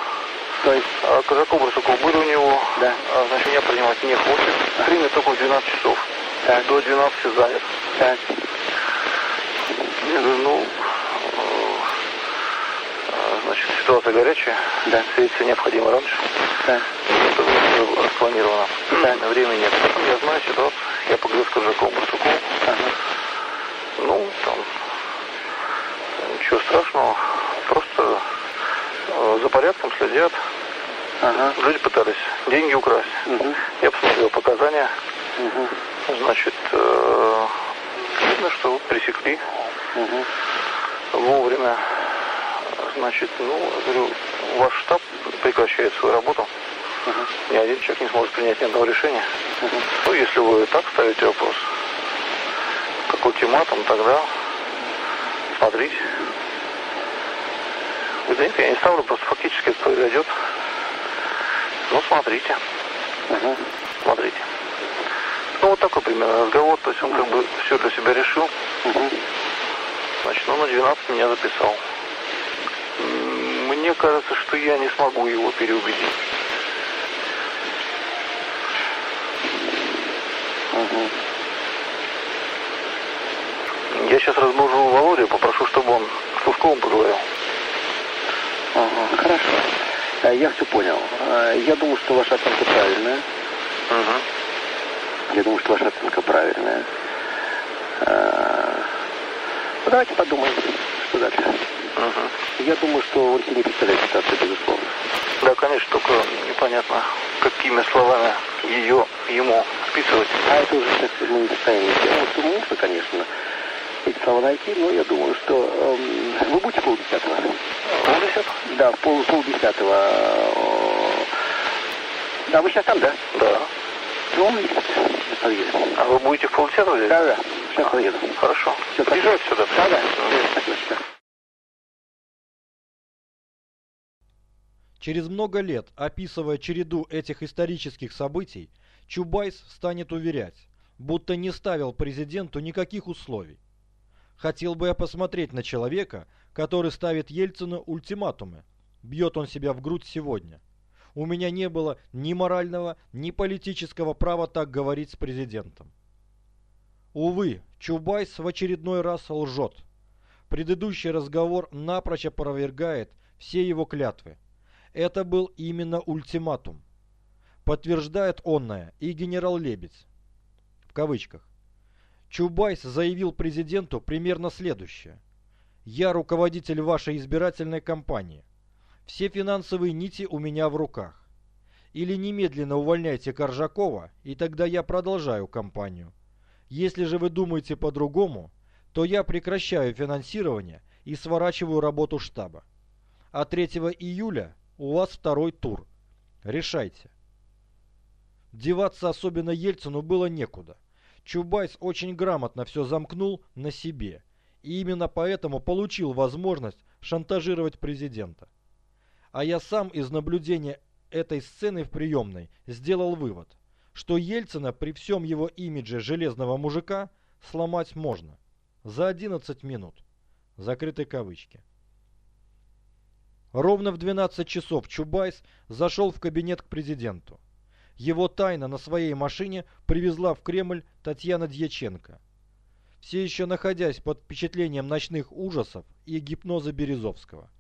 То есть? А, Казаков Барсуков был у него. Да. А, значит, меня принимать не хочет. Примет только в 12 часов. Так. До 12 занят. Так. Я говорю, ну, э, э, значит, ситуация горячая. Да. Встретиться необходимо раньше. Так. Распланировано. Так. Времени нет. Я знаю ситуацию. Я поговорил с Коржаковым Барсуковым. Ага. Ну, там, ничего страшного. Просто э, за порядком следят. Ага. Люди пытались деньги украсть. Угу. Я посмотрел показания. Угу. Значит, э, видно, что пресекли Угу. вовремя. Значит, ну, говорю, ваш штаб прекращает свою работу. Ни один человек не сможет принять ни одного решения. Ну, если вы так ставите вопрос, как ультиматум, тогда смотрите. Да нет, я не ставлю, просто фактически это произойдет. Ну, смотрите, Угу. смотрите. Ну, вот такой примерно разговор. То есть он как бы все для себя решил. Угу. Значит, он на 12 меня записал. Мне кажется, что я не смогу его переубедить. Угу. Я сейчас разбужу Володю, попрошу, чтобы он с Лужковым поговорил. Ага, хорошо. Э, Я все понял. Э, Я думаю, что ваша оценка правильная. Угу. Я думаю, что ваша оценка правильная. Ну, давайте подумаем, что дальше. Угу. Я думаю, что он себе не представляет ситуацию, безусловно. Да, конечно, только непонятно, какими словами ее ему вписывать. А это уже сейчас мы не в состоянии сделать. Ну, можно, конечно, эти слова найти, но я думаю, что эм, вы будете полдесятого? Полдесятого? Да, пол, полдесятого. э, Да, вы сейчас там, да? Да. Ну, сейчас подъеду. А вы будете в полдесятого здесь? Да, да, сейчас подъеду. Хорошо. Все, Приезжайте сюда. Да, да. Спасибо. Через много лет, описывая череду этих исторических событий, Чубайс станет уверять, будто не ставил президенту никаких условий. Хотел бы я посмотреть на человека, который ставит Ельцину ультиматумы. Бьет он себя в грудь сегодня. У меня не было ни морального, ни политического права так говорить с президентом. Увы, Чубайс в очередной раз лжет. Предыдущий разговор напрочь опровергает все его клятвы. Это был именно ультиматум. Подтверждает оное и генерал Лебедь. В кавычках. Чубайс заявил президенту примерно следующее. «Я руководитель вашей избирательной кампании. Все финансовые нити у меня в руках. Или немедленно увольняйте Коржакова, и тогда я продолжаю кампанию. Если же вы думаете по-другому, то я прекращаю финансирование и сворачиваю работу штаба. А 3 июля у вас второй тур. Решайте. Деваться особенно Ельцину было некуда. Чубайс очень грамотно все замкнул на себе, и именно поэтому получил возможность шантажировать президента. А я сам из наблюдения этой сцены в приемной сделал вывод, что Ельцина при всем его имидже железного мужика сломать можно. За 11 минут. Закрыты кавычки. Ровно в 12 часов Чубайс зашел в кабинет к президенту. Его тайно на своей машине привезла в Кремль Татьяна Дьяченко. Все еще находясь под впечатлением ночных ужасов и гипноза Березовского.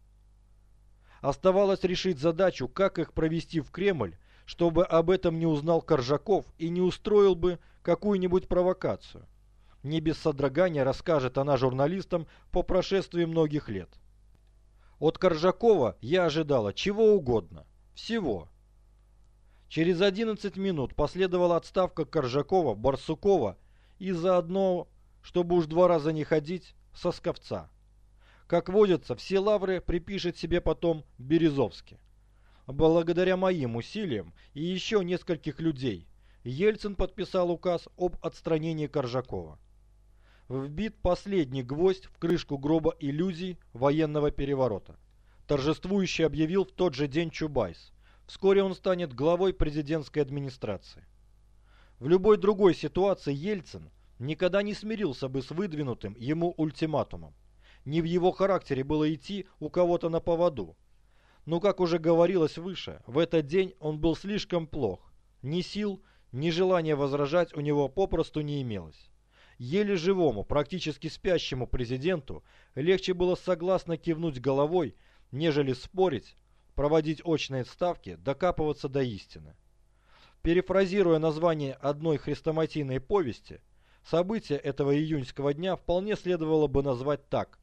Оставалось решить задачу, как их провести в Кремль, чтобы об этом не узнал Коржаков и не устроил бы какую-нибудь провокацию. Не без содрогания расскажет она журналистам по прошествии многих лет. От Коржакова я ожидала чего угодно. Всего. Через 11 минут последовала отставка Коржакова, Барсукова и заодно, чтобы уж два раза не ходить, Сосковца. Как водится, все лавры припишет себе потом Березовский. Благодаря моим усилиям и еще нескольких людей, Ельцин подписал указ об отстранении Коржакова. Вбит последний гвоздь в крышку гроба иллюзий военного переворота. Торжествующе объявил в тот же день Чубайс. Вскоре он станет главой президентской администрации. В любой другой ситуации Ельцин никогда не смирился бы с выдвинутым ему ультиматумом. Не в его характере было идти у кого-то на поводу. Но, как уже говорилось выше, в этот день он был слишком плох. Ни сил, ни желания возражать у него попросту не имелось. Еле живому, практически спящему президенту легче было согласно кивнуть головой, нежели спорить, проводить очные ставки, докапываться до истины. Перефразируя название одной хрестоматийной повести, события этого июньского дня вполне следовало бы назвать так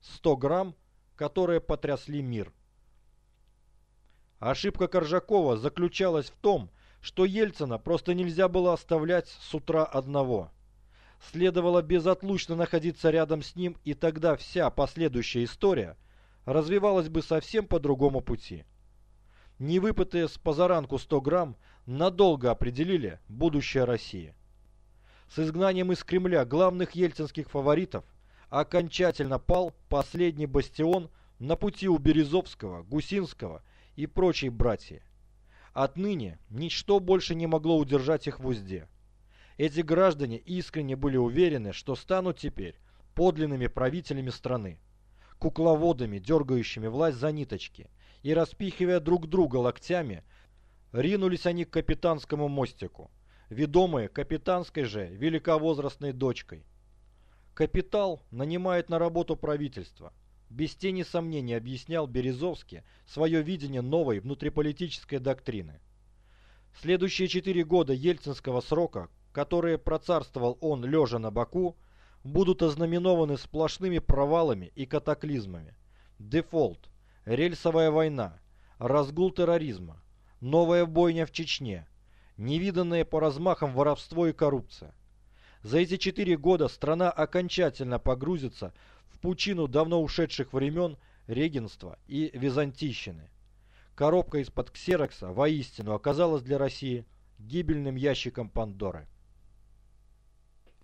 100 грамм, которые потрясли мир. Ошибка Коржакова заключалась в том, что Ельцина просто нельзя было оставлять с утра одного. Следовало безотлучно находиться рядом с ним, и тогда вся последующая история развивалась бы совсем по другому пути. Невыпытые с позаранку 100 грамм надолго определили будущее России. С изгнанием из Кремля главных ельцинских фаворитов окончательно пал последний бастион на пути у Березовского, Гусинского и прочей братья. Отныне ничто больше не могло удержать их в узде. Эти граждане искренне были уверены, что станут теперь подлинными правителями страны, кукловодами, дергающими власть за ниточки, и распихивая друг друга локтями, ринулись они к капитанскому мостику, ведомые капитанской же великовозрастной дочкой – Капитал нанимает на работу правительство. Без тени сомнений объяснял Березовский свое видение новой внутриполитической доктрины. Следующие четыре года ельцинского срока, которые процарствовал он лежа на боку, будут ознаменованы сплошными провалами и катаклизмами. Дефолт, рельсовая война, разгул терроризма, новая бойня в Чечне, невиданное по размахам воровство и коррупция. За эти четыре года страна окончательно погрузится в пучину давно ушедших времен регенства и византийщины. Коробка из-под ксерокса воистину оказалась для России гибельным ящиком Пандоры.